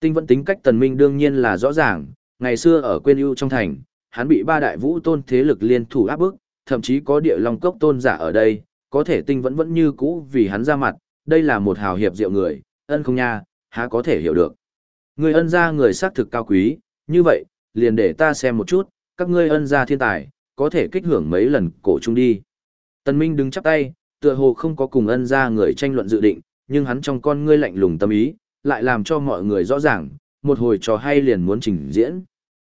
Tinh vẫn tính cách tần minh đương nhiên là rõ ràng, ngày xưa ở quên ưu trong thành, hắn bị ba đại vũ tôn thế lực liên thủ áp bức, thậm chí có địa long cốc tôn giả ở đây, có thể tinh vẫn vẫn như cũ vì hắn ra mặt, đây là một hào hiệp diệu người, ân không nha, há có thể hiểu được. Người ân gia người xác thực cao quý, như vậy, liền để ta xem một chút, các ngươi ân gia thiên tài, có thể kích hưởng mấy lần cổ trung đi. Tần Minh đứng chắp tay, tựa hồ không có cùng ân gia người tranh luận dự định, nhưng hắn trong con ngươi lạnh lùng tâm ý, lại làm cho mọi người rõ ràng, một hồi trò hay liền muốn trình diễn.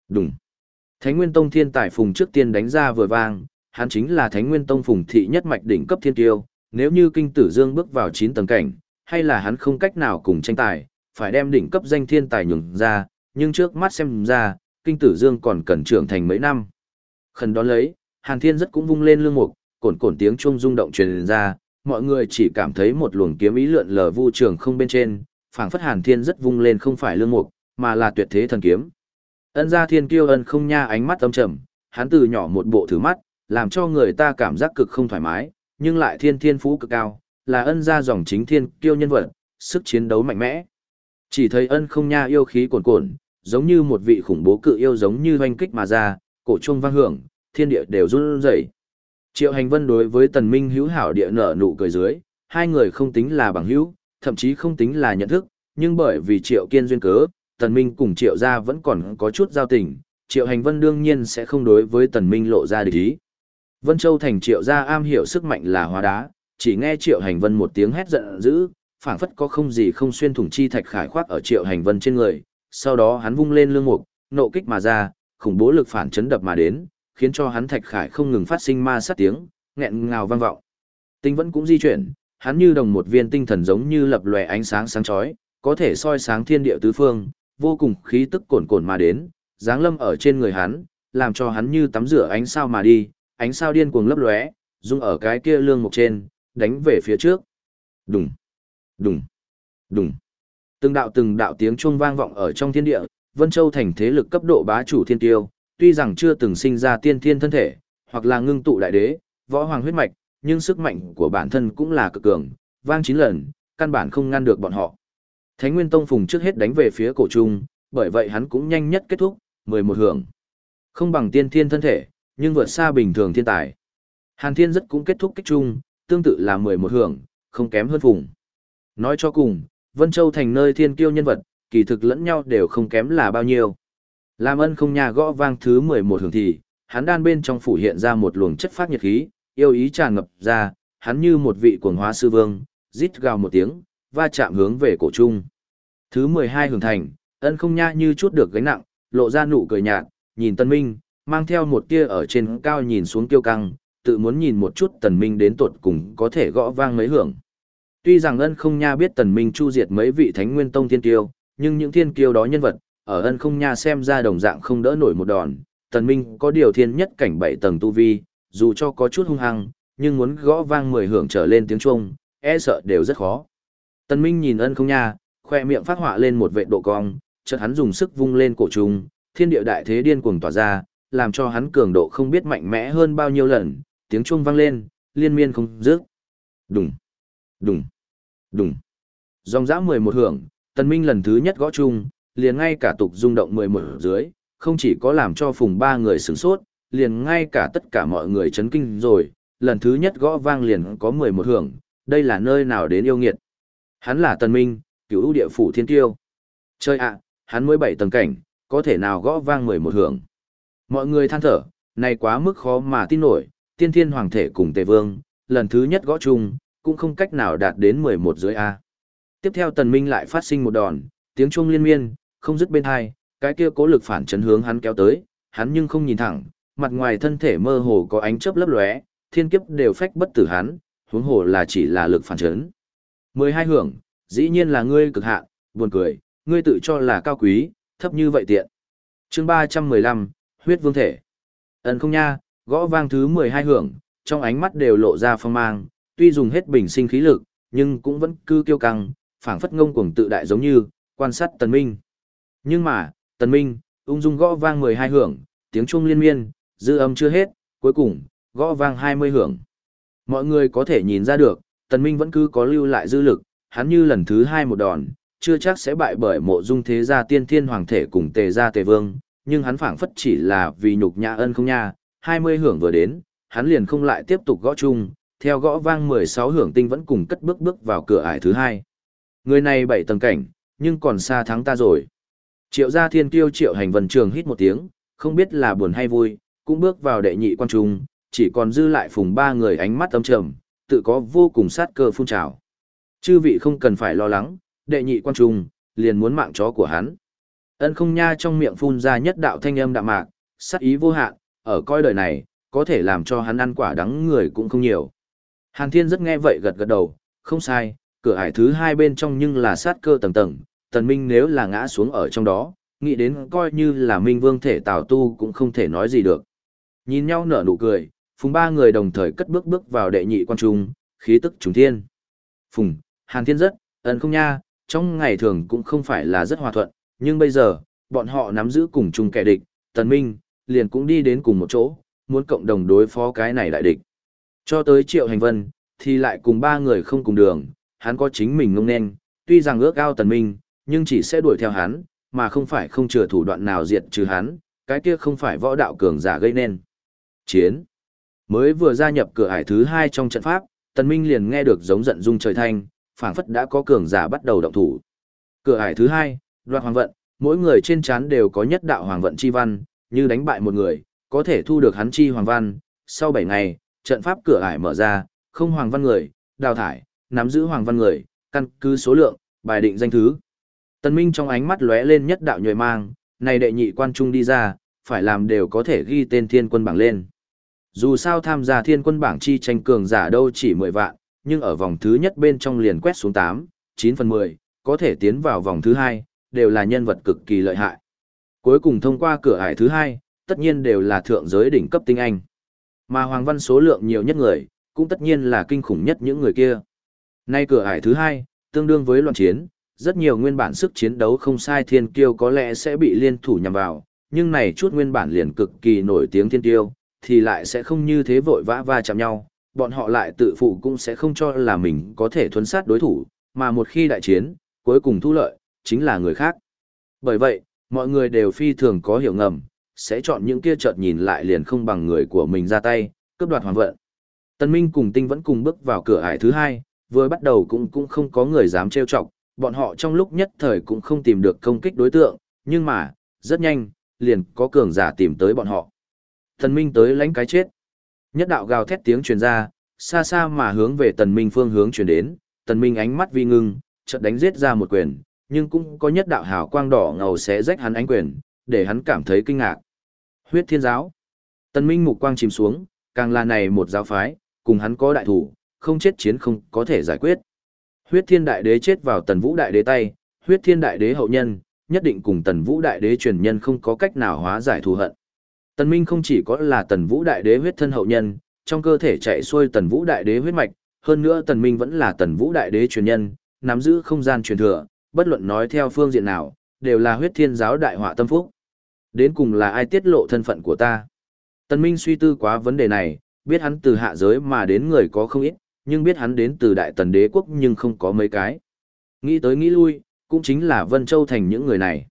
Đúng. Thánh Nguyên Tông thiên tài phùng trước tiên đánh ra vừa vang, hắn chính là Thánh Nguyên Tông phùng thị nhất mạch đỉnh cấp thiên tiêu, nếu như kinh tử dương bước vào 9 tầng cảnh, hay là hắn không cách nào cùng tranh tài, phải đem đỉnh cấp danh thiên tài nhường ra, nhưng trước mắt xem ra, kinh tử dương còn cần trưởng thành mấy năm. Khẩn đó lấy, Hàn Thiên rất cũng vung lên lương mục, cồn cồn tiếng chuông rung động truyền ra, mọi người chỉ cảm thấy một luồng kiếm ý lượn lờ vu trường không bên trên, phảng phất Hàn Thiên rất vung lên không phải lương mục, mà là tuyệt thế thần kiếm. Ân gia thiên kiêu ân không nha ánh mắt âm trầm, hắn từ nhỏ một bộ thứ mắt, làm cho người ta cảm giác cực không thoải mái, nhưng lại thiên thiên phú cực cao, là ân gia dòng chính thiên kiêu nhân vật, sức chiến đấu mạnh mẽ. Chỉ thấy ân không nha yêu khí cuồn cuộn, giống như một vị khủng bố cự yêu giống như oanh kích mà ra, cổ trung vang hưởng, thiên địa đều run rẩy. Triệu Hành Vân đối với Tần Minh hữu hảo địa nở nụ cười dưới, hai người không tính là bằng hữu, thậm chí không tính là nhận thức, nhưng bởi vì Triệu Kiên duyên cớ, Tần Minh cùng Triệu gia vẫn còn có chút giao tình, Triệu Hành Vân đương nhiên sẽ không đối với Tần Minh lộ ra địch ý. Vân Châu thành Triệu gia am hiểu sức mạnh là hóa đá, chỉ nghe Triệu Hành Vân một tiếng hét giận dữ, phảng phất có không gì không xuyên thủng chi thạch khải khoác ở Triệu Hành Vân trên người, sau đó hắn vung lên lương mục, nộ kích mà ra, khủng bố lực phản chấn đập mà đến, khiến cho hắn thạch khải không ngừng phát sinh ma sát tiếng, nghẹn ngào vang vọng. Tinh vẫn cũng di chuyển, hắn như đồng một viên tinh thần giống như lập lòe ánh sáng sáng chói, có thể soi sáng thiên địa tứ phương, vô cùng khí tức cồn cồn mà đến, dáng lâm ở trên người hắn, làm cho hắn như tắm rửa ánh sao mà đi, ánh sao điên cuồng lấp lóe, dung ở cái kia lương mục trên, đánh về phía trước. Đùng, đùng, đùng. Từng đạo từng đạo tiếng chuông vang vọng ở trong thiên địa, Vân Châu thành thế lực cấp độ bá chủ thiên tiêu, tuy rằng chưa từng sinh ra tiên thiên thân thể, hoặc là ngưng tụ đại đế, võ hoàng huyết mạch, nhưng sức mạnh của bản thân cũng là cực cường, vang chín lần, căn bản không ngăn được bọn họ. Thánh Nguyên Tông phùng trước hết đánh về phía cổ trung, bởi vậy hắn cũng nhanh nhất kết thúc, 11 hưởng. Không bằng tiên thiên thân thể, nhưng vượt xa bình thường thiên tài. Hàn Thiên rất cũng kết thúc kích trung, tương tự là 11 hưởng, không kém hơn phùng. Nói cho cùng, Vân Châu thành nơi thiên kiêu nhân vật, kỳ thực lẫn nhau đều không kém là bao nhiêu. Làm ân không nhà gõ vang thứ 11 hưởng thì, hắn đan bên trong phủ hiện ra một luồng chất phát nhiệt khí, yêu ý tràn ngập ra, hắn như một vị cuồng hóa sư vương, rít gào một tiếng, va chạm hướng về cổ trung. Thứ 12 hưởng thành, ân không nha như chút được gánh nặng, lộ ra nụ cười nhạt, nhìn Tân Minh, mang theo một tia ở trên cao nhìn xuống kiêu căng, tự muốn nhìn một chút Tần Minh đến tuột cùng có thể gõ vang mấy hưởng. Tuy rằng ân không nha biết Tần Minh chu diệt mấy vị Thánh Nguyên Tông thiên kiêu, nhưng những thiên kiêu đó nhân vật, ở ân không nha xem ra đồng dạng không đỡ nổi một đòn. Tần Minh có điều thiên nhất cảnh bảy tầng tu vi, dù cho có chút hung hăng, nhưng muốn gõ vang mười hưởng trở lên tiếng chuông, e sợ đều rất khó. Tần Minh nhìn ân không nha, khoe miệng phát họa lên một vệ độ cong, chợt hắn dùng sức vung lên cổ trùng, thiên địa đại thế điên cuồng tỏa ra, làm cho hắn cường độ không biết mạnh mẽ hơn bao nhiêu lần, tiếng chuông vang lên, liên miên không dứt. Đùng, đùng, đùng. Dòng dã 11 hưởng, Tần Minh lần thứ nhất gõ chung, liền ngay cả tục rung động 11 dưới, không chỉ có làm cho phùng ba người sửng sốt, liền ngay cả tất cả mọi người chấn kinh rồi, lần thứ nhất gõ vang liền có 11 hưởng, đây là nơi nào đến yêu nghiệt. Hắn là Tần Minh, cửu ưu địa phủ thiên tiêu. Chơi ạ, hắn mới bảy tầng cảnh, có thể nào gõ vang mười một hưởng. Mọi người than thở, này quá mức khó mà tin nổi, tiên thiên hoàng thể cùng tề vương, lần thứ nhất gõ chung, cũng không cách nào đạt đến mười một dưới A. Tiếp theo tần minh lại phát sinh một đòn, tiếng chuông liên miên, không dứt bên hai, cái kia cố lực phản chấn hướng hắn kéo tới, hắn nhưng không nhìn thẳng, mặt ngoài thân thể mơ hồ có ánh chớp lấp lóe, thiên kiếp đều phách bất tử hắn, huống hồ là chỉ là lực phản chấn. Mười hai hưởng, dĩ nhiên là ngươi cực hạn, buồn cười, ngươi tự cho là cao quý, thấp như vậy tiện. Chương ba trăm mười lăm, huyết vương thể. Ấn không nha, gõ vang thứ mười hai hưởng, trong ánh mắt đều lộ ra phong mang, tuy dùng hết bình sinh khí lực, nhưng cũng vẫn cư kiêu căng, phảng phất ngông cuồng tự đại giống như, quan sát Tần Minh. Nhưng mà, Tần Minh, ung dung gõ vang 12 hưởng, tiếng chuông liên miên, dư âm chưa hết, cuối cùng, gõ vang 20 hưởng. Mọi người có thể nhìn ra được, Tần Minh vẫn cứ có lưu lại dư lực, hắn như lần thứ hai một đòn, chưa chắc sẽ bại bởi mộ dung thế gia tiên thiên hoàng thể cùng tề gia tề vương, nhưng hắn phảng phất chỉ là vì nhục nhã ân không nha, 20 hưởng vừa đến, hắn liền không lại tiếp tục gõ chung, theo gõ vang 16 hưởng tinh vẫn cùng cất bước bước vào cửa ải thứ hai. Người này bảy tầng cảnh, nhưng còn xa thắng ta rồi. Triệu gia thiên kiêu triệu hành vần trường hít một tiếng, không biết là buồn hay vui, cũng bước vào đệ nhị quan trung, chỉ còn dư lại phùng ba người ánh mắt âm trầm, tự có vô cùng sát cơ phun trào. Chư vị không cần phải lo lắng, đệ nhị quan trung, liền muốn mạng chó của hắn. Ân không nha trong miệng phun ra nhất đạo thanh âm đạm mạc, sát ý vô hạn, ở coi đời này, có thể làm cho hắn ăn quả đắng người cũng không nhiều. Hàn Thiên rất nghe vậy gật gật đầu, không sai, cửa ải thứ hai bên trong nhưng là sát cơ tầng tầng, tần minh nếu là ngã xuống ở trong đó, nghĩ đến coi như là minh vương thể tào tu cũng không thể nói gì được. Nhìn nhau nở nụ cười, phùng ba người đồng thời cất bước bước vào đệ nhị quan trung, khí tức trùng thiên. Phùng, Hàn Thiên rất, ấn không nha, trong ngày thường cũng không phải là rất hòa thuận, nhưng bây giờ, bọn họ nắm giữ cùng chung kẻ địch, tần minh, liền cũng đi đến cùng một chỗ, muốn cộng đồng đối phó cái này đại địch. Cho tới triệu hành vân, thì lại cùng ba người không cùng đường, hắn có chính mình ngông nên, tuy rằng ước ao tần minh, nhưng chỉ sẽ đuổi theo hắn, mà không phải không chừa thủ đoạn nào diệt trừ hắn, cái kia không phải võ đạo cường giả gây nên. Chiến. Mới vừa gia nhập cửa ải thứ hai trong trận pháp, tần minh liền nghe được giống giận dung trời thanh, phảng phất đã có cường giả bắt đầu động thủ. Cửa ải thứ hai, đoạt hoàng vận, mỗi người trên chán đều có nhất đạo hoàng vận chi văn, như đánh bại một người, có thể thu được hắn chi hoàng văn. Sau 7 ngày, trận pháp cửa ải mở ra, không hoàng văn người, đào thải, nắm giữ hoàng văn người, căn cứ số lượng, bài định danh thứ. Tân Minh trong ánh mắt lóe lên nhất đạo nhồi mang, này đệ nhị quan trung đi ra, phải làm đều có thể ghi tên thiên quân bảng lên. Dù sao tham gia thiên quân bảng chi tranh cường giả đâu chỉ 10 vạn, nhưng ở vòng thứ nhất bên trong liền quét xuống 8, 9 phần 10, có thể tiến vào vòng thứ hai, đều là nhân vật cực kỳ lợi hại. Cuối cùng thông qua cửa ải thứ hai, tất nhiên đều là thượng giới đỉnh cấp tinh anh. Mà Hoàng Văn số lượng nhiều nhất người, cũng tất nhiên là kinh khủng nhất những người kia. Nay cửa ải thứ hai, tương đương với loạn chiến, rất nhiều nguyên bản sức chiến đấu không sai thiên kiêu có lẽ sẽ bị liên thủ nhằm vào, nhưng này chút nguyên bản liền cực kỳ nổi tiếng thiên kiêu, thì lại sẽ không như thế vội vã va chạm nhau, bọn họ lại tự phụ cũng sẽ không cho là mình có thể thuấn sát đối thủ, mà một khi đại chiến, cuối cùng thu lợi, chính là người khác. Bởi vậy, mọi người đều phi thường có hiểu ngầm, sẽ chọn những kia chợt nhìn lại liền không bằng người của mình ra tay, cướp đoạt hoàng vận. Tân Minh cùng Tinh vẫn cùng bước vào cửa ải thứ hai, vừa bắt đầu cũng cũng không có người dám trêu chọc, bọn họ trong lúc nhất thời cũng không tìm được công kích đối tượng, nhưng mà, rất nhanh, liền có cường giả tìm tới bọn họ. Tần Minh tới lãnh cái chết. Nhất đạo gào thét tiếng truyền ra, xa xa mà hướng về Tần Minh phương hướng truyền đến, Tần Minh ánh mắt vi ngưng, chợt đánh giết ra một quyền, nhưng cũng có nhất đạo hào quang đỏ ngầu xé rách hắn ánh quyền, để hắn cảm thấy kinh ngạc. Huyết Thiên giáo. Tần Minh mục quang chìm xuống, càng là này một giáo phái, cùng hắn có đại thủ, không chết chiến không có thể giải quyết. Huyết Thiên Đại Đế chết vào Tần Vũ Đại Đế tay, Huyết Thiên Đại Đế hậu nhân, nhất định cùng Tần Vũ Đại Đế truyền nhân không có cách nào hóa giải thù hận. Tần Minh không chỉ có là Tần Vũ Đại Đế huyết thân hậu nhân, trong cơ thể chạy xuôi Tần Vũ Đại Đế huyết mạch, hơn nữa Tần Minh vẫn là Tần Vũ Đại Đế truyền nhân, nắm giữ không gian truyền thừa, bất luận nói theo phương diện nào, đều là huyết thiên giáo đại họa tâm phúc. Đến cùng là ai tiết lộ thân phận của ta? Tần Minh suy tư quá vấn đề này, biết hắn từ hạ giới mà đến người có không ít, nhưng biết hắn đến từ đại tần đế quốc nhưng không có mấy cái. Nghĩ tới nghĩ lui, cũng chính là Vân Châu thành những người này.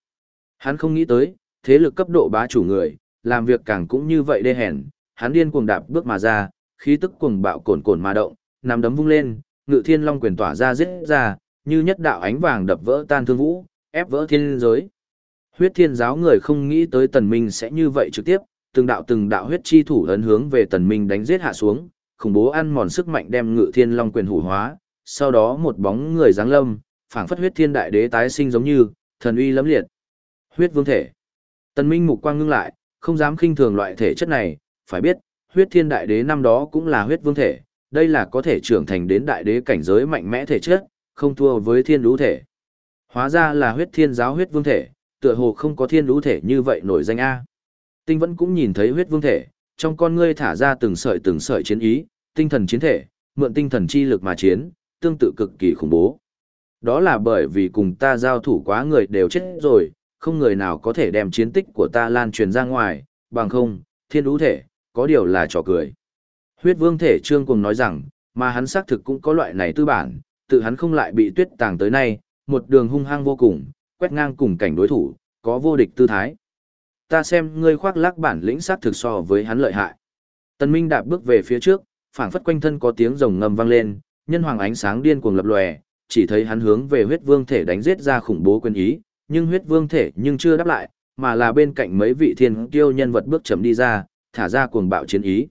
Hắn không nghĩ tới, thế lực cấp độ bá chủ người, làm việc càng cũng như vậy đê hèn, hắn điên cuồng đạp bước mà ra, khí tức cuồng bạo cồn cồn mà động, nắm đấm vung lên, ngự thiên long quyền tỏa ra giết ra, như nhất đạo ánh vàng đập vỡ tan thương vũ, ép vỡ thiên giới. Huyết thiên giáo người không nghĩ tới tần minh sẽ như vậy trực tiếp, từng đạo từng đạo huyết chi thủ ấn hướng về tần minh đánh giết hạ xuống, khủng bố ăn mòn sức mạnh đem ngự thiên long quyền hủ hóa, sau đó một bóng người giáng lâm, phảng phất huyết thiên đại đế tái sinh giống như, thần uy lẫm liệt. Huyết vương thể. Tần Minh mục quang ngưng lại, không dám khinh thường loại thể chất này, phải biết, huyết thiên đại đế năm đó cũng là huyết vương thể, đây là có thể trưởng thành đến đại đế cảnh giới mạnh mẽ thể chất, không thua với thiên lũ thể. Hóa ra là huyết thiên giáo huyết vương thể, tựa hồ không có thiên lũ thể như vậy nổi danh A. Tinh vẫn cũng nhìn thấy huyết vương thể, trong con ngươi thả ra từng sợi từng sợi chiến ý, tinh thần chiến thể, mượn tinh thần chi lực mà chiến, tương tự cực kỳ khủng bố. Đó là bởi vì cùng ta giao thủ quá người đều chết rồi, không người nào có thể đem chiến tích của ta lan truyền ra ngoài, bằng không, thiên ú thể, có điều là trò cười. Huyết vương thể trương cùng nói rằng, mà hắn xác thực cũng có loại này tư bản, tự hắn không lại bị tuyết tàng tới nay, một đường hung hăng vô cùng, quét ngang cùng cảnh đối thủ, có vô địch tư thái. Ta xem ngươi khoác lác bản lĩnh xác thực so với hắn lợi hại. Tần Minh đạp bước về phía trước, phảng phất quanh thân có tiếng rồng ngầm vang lên, nhân hoàng ánh sáng điên cuồng lập lòe, chỉ thấy hắn hướng về huyết vương thể đánh giết ra khủng bố quyền ý, nhưng huyết vương thể nhưng chưa đáp lại, mà là bên cạnh mấy vị thiên kiêu nhân vật bước chậm đi ra, thả ra cuồng bạo chiến ý.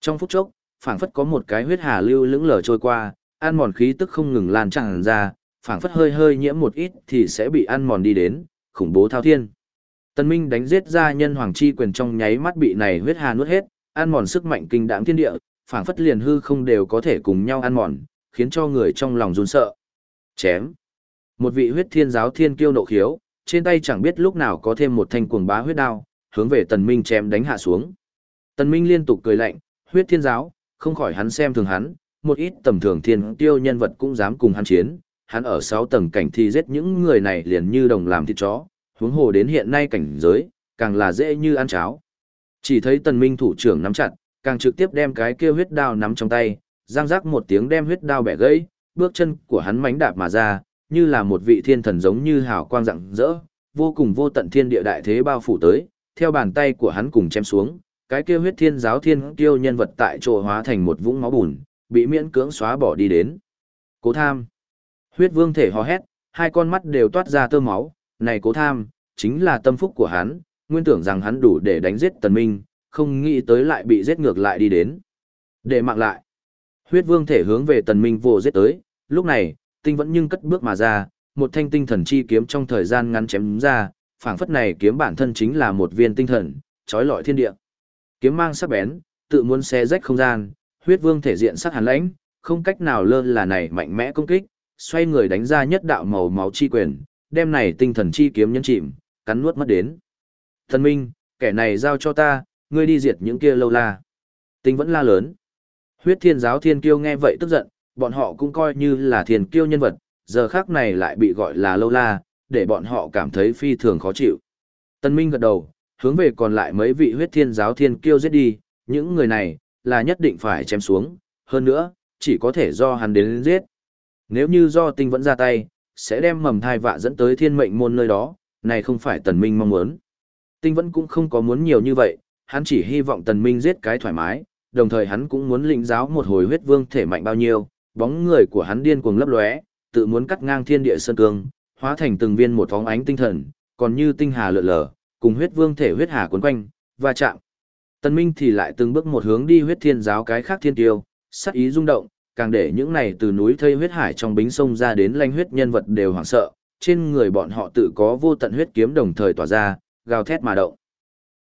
Trong phút chốc, phảng phất có một cái huyết hà lưu lững lờ trôi qua, ăn mòn khí tức không ngừng lan tràn ra, phảng phất hơi hơi nhiễm một ít thì sẽ bị ăn mòn đi đến, khủng bố thao thiên. Tân Minh đánh giết ra nhân hoàng chi quyền trong nháy mắt bị này huyết hà nuốt hết, ăn mòn sức mạnh kinh đãng thiên địa, phảng phất liền hư không đều có thể cùng nhau ăn mòn, khiến cho người trong lòng run sợ. Chém. Một vị huyết thiên giáo thiên kiêu nộ khiếu, trên tay chẳng biết lúc nào có thêm một thanh cuồng bá huyết đao, hướng về Tần Minh chém đánh hạ xuống. Tần Minh liên tục cười lạnh, huyết thiên giáo, không khỏi hắn xem thường hắn, một ít tầm thường thiên tiêu nhân vật cũng dám cùng hắn chiến, hắn ở 6 tầng cảnh thì giết những người này liền như đồng làm thịt chó, huống hồ đến hiện nay cảnh giới, càng là dễ như ăn cháo. Chỉ thấy tần minh thủ trưởng nắm chặt, càng trực tiếp đem cái kia huyết đao nắm trong tay, giang rắc một tiếng đem huyết đao bẻ gãy, bước chân của hắn mánh đạp mà ra, như là một vị thiên thần giống như hào quang rạng rỡ, vô cùng vô tận thiên địa đại thế bao phủ tới, theo bàn tay của hắn cùng chém xuống, cái kia huyết thiên giáo thiên tiêu nhân vật tại chỗ hóa thành một vũng máu bùn, bị miễn cưỡng xóa bỏ đi đến. Cố tham. Huyết vương thể hò hét, hai con mắt đều toát ra tơ máu, này cố tham, chính là tâm phúc của hắn, nguyên tưởng rằng hắn đủ để đánh giết tần minh, không nghĩ tới lại bị giết ngược lại đi đến. Để mạng lại. Huyết vương thể hướng về tần minh vô giết tới, lúc này, tinh vẫn nhưng cất bước mà ra, một thanh tinh thần chi kiếm trong thời gian ngắn chém ra, phảng phất này kiếm bản thân chính là một viên tinh thần, trói lọi thiên địa. Kiếm mang sắc bén, tự muốn xé rách không gian, huyết vương thể diện sắc hàn lãnh, không cách nào lơ là này mạnh mẽ công kích, xoay người đánh ra nhất đạo màu máu chi quyền, đem này tinh thần chi kiếm nhấn chìm, cắn nuốt mất đến. Thần minh, kẻ này giao cho ta, ngươi đi diệt những kia lâu la. Tinh vẫn la lớn. Huyết thiên giáo thiên kiêu nghe vậy tức giận, bọn họ cũng coi như là thiên kiêu nhân vật, giờ khác này lại bị gọi là lâu la, để bọn họ cảm thấy phi thường khó chịu. Tân Minh gật đầu, hướng về còn lại mấy vị huyết thiên giáo thiên kiêu giết đi, những người này, là nhất định phải chém xuống, hơn nữa, chỉ có thể do hắn đến giết. Nếu như do tinh vẫn ra tay, sẽ đem mầm thai vạ dẫn tới thiên mệnh môn nơi đó, này không phải tần minh mong muốn. Tinh vẫn cũng không có muốn nhiều như vậy, hắn chỉ hy vọng tần minh giết cái thoải mái, đồng thời hắn cũng muốn lĩnh giáo một hồi huyết vương thể mạnh bao nhiêu, bóng người của hắn điên cuồng lấp lóe, tự muốn cắt ngang thiên địa sơn cương, hóa thành từng viên một phóng ánh tinh thần, còn như tinh hà lượn lờ, cùng huyết vương thể huyết hà cuốn quanh, và chạm. Tần Minh thì lại từng bước một hướng đi huyết thiên giáo cái khác thiên tiêu, sắc ý rung động, càng để những này từ núi thây huyết hải trong bính sông ra đến lanh huyết nhân vật đều hoảng sợ, trên người bọn họ tự có vô tận huyết kiếm đồng thời tỏa ra, gào thét mà động.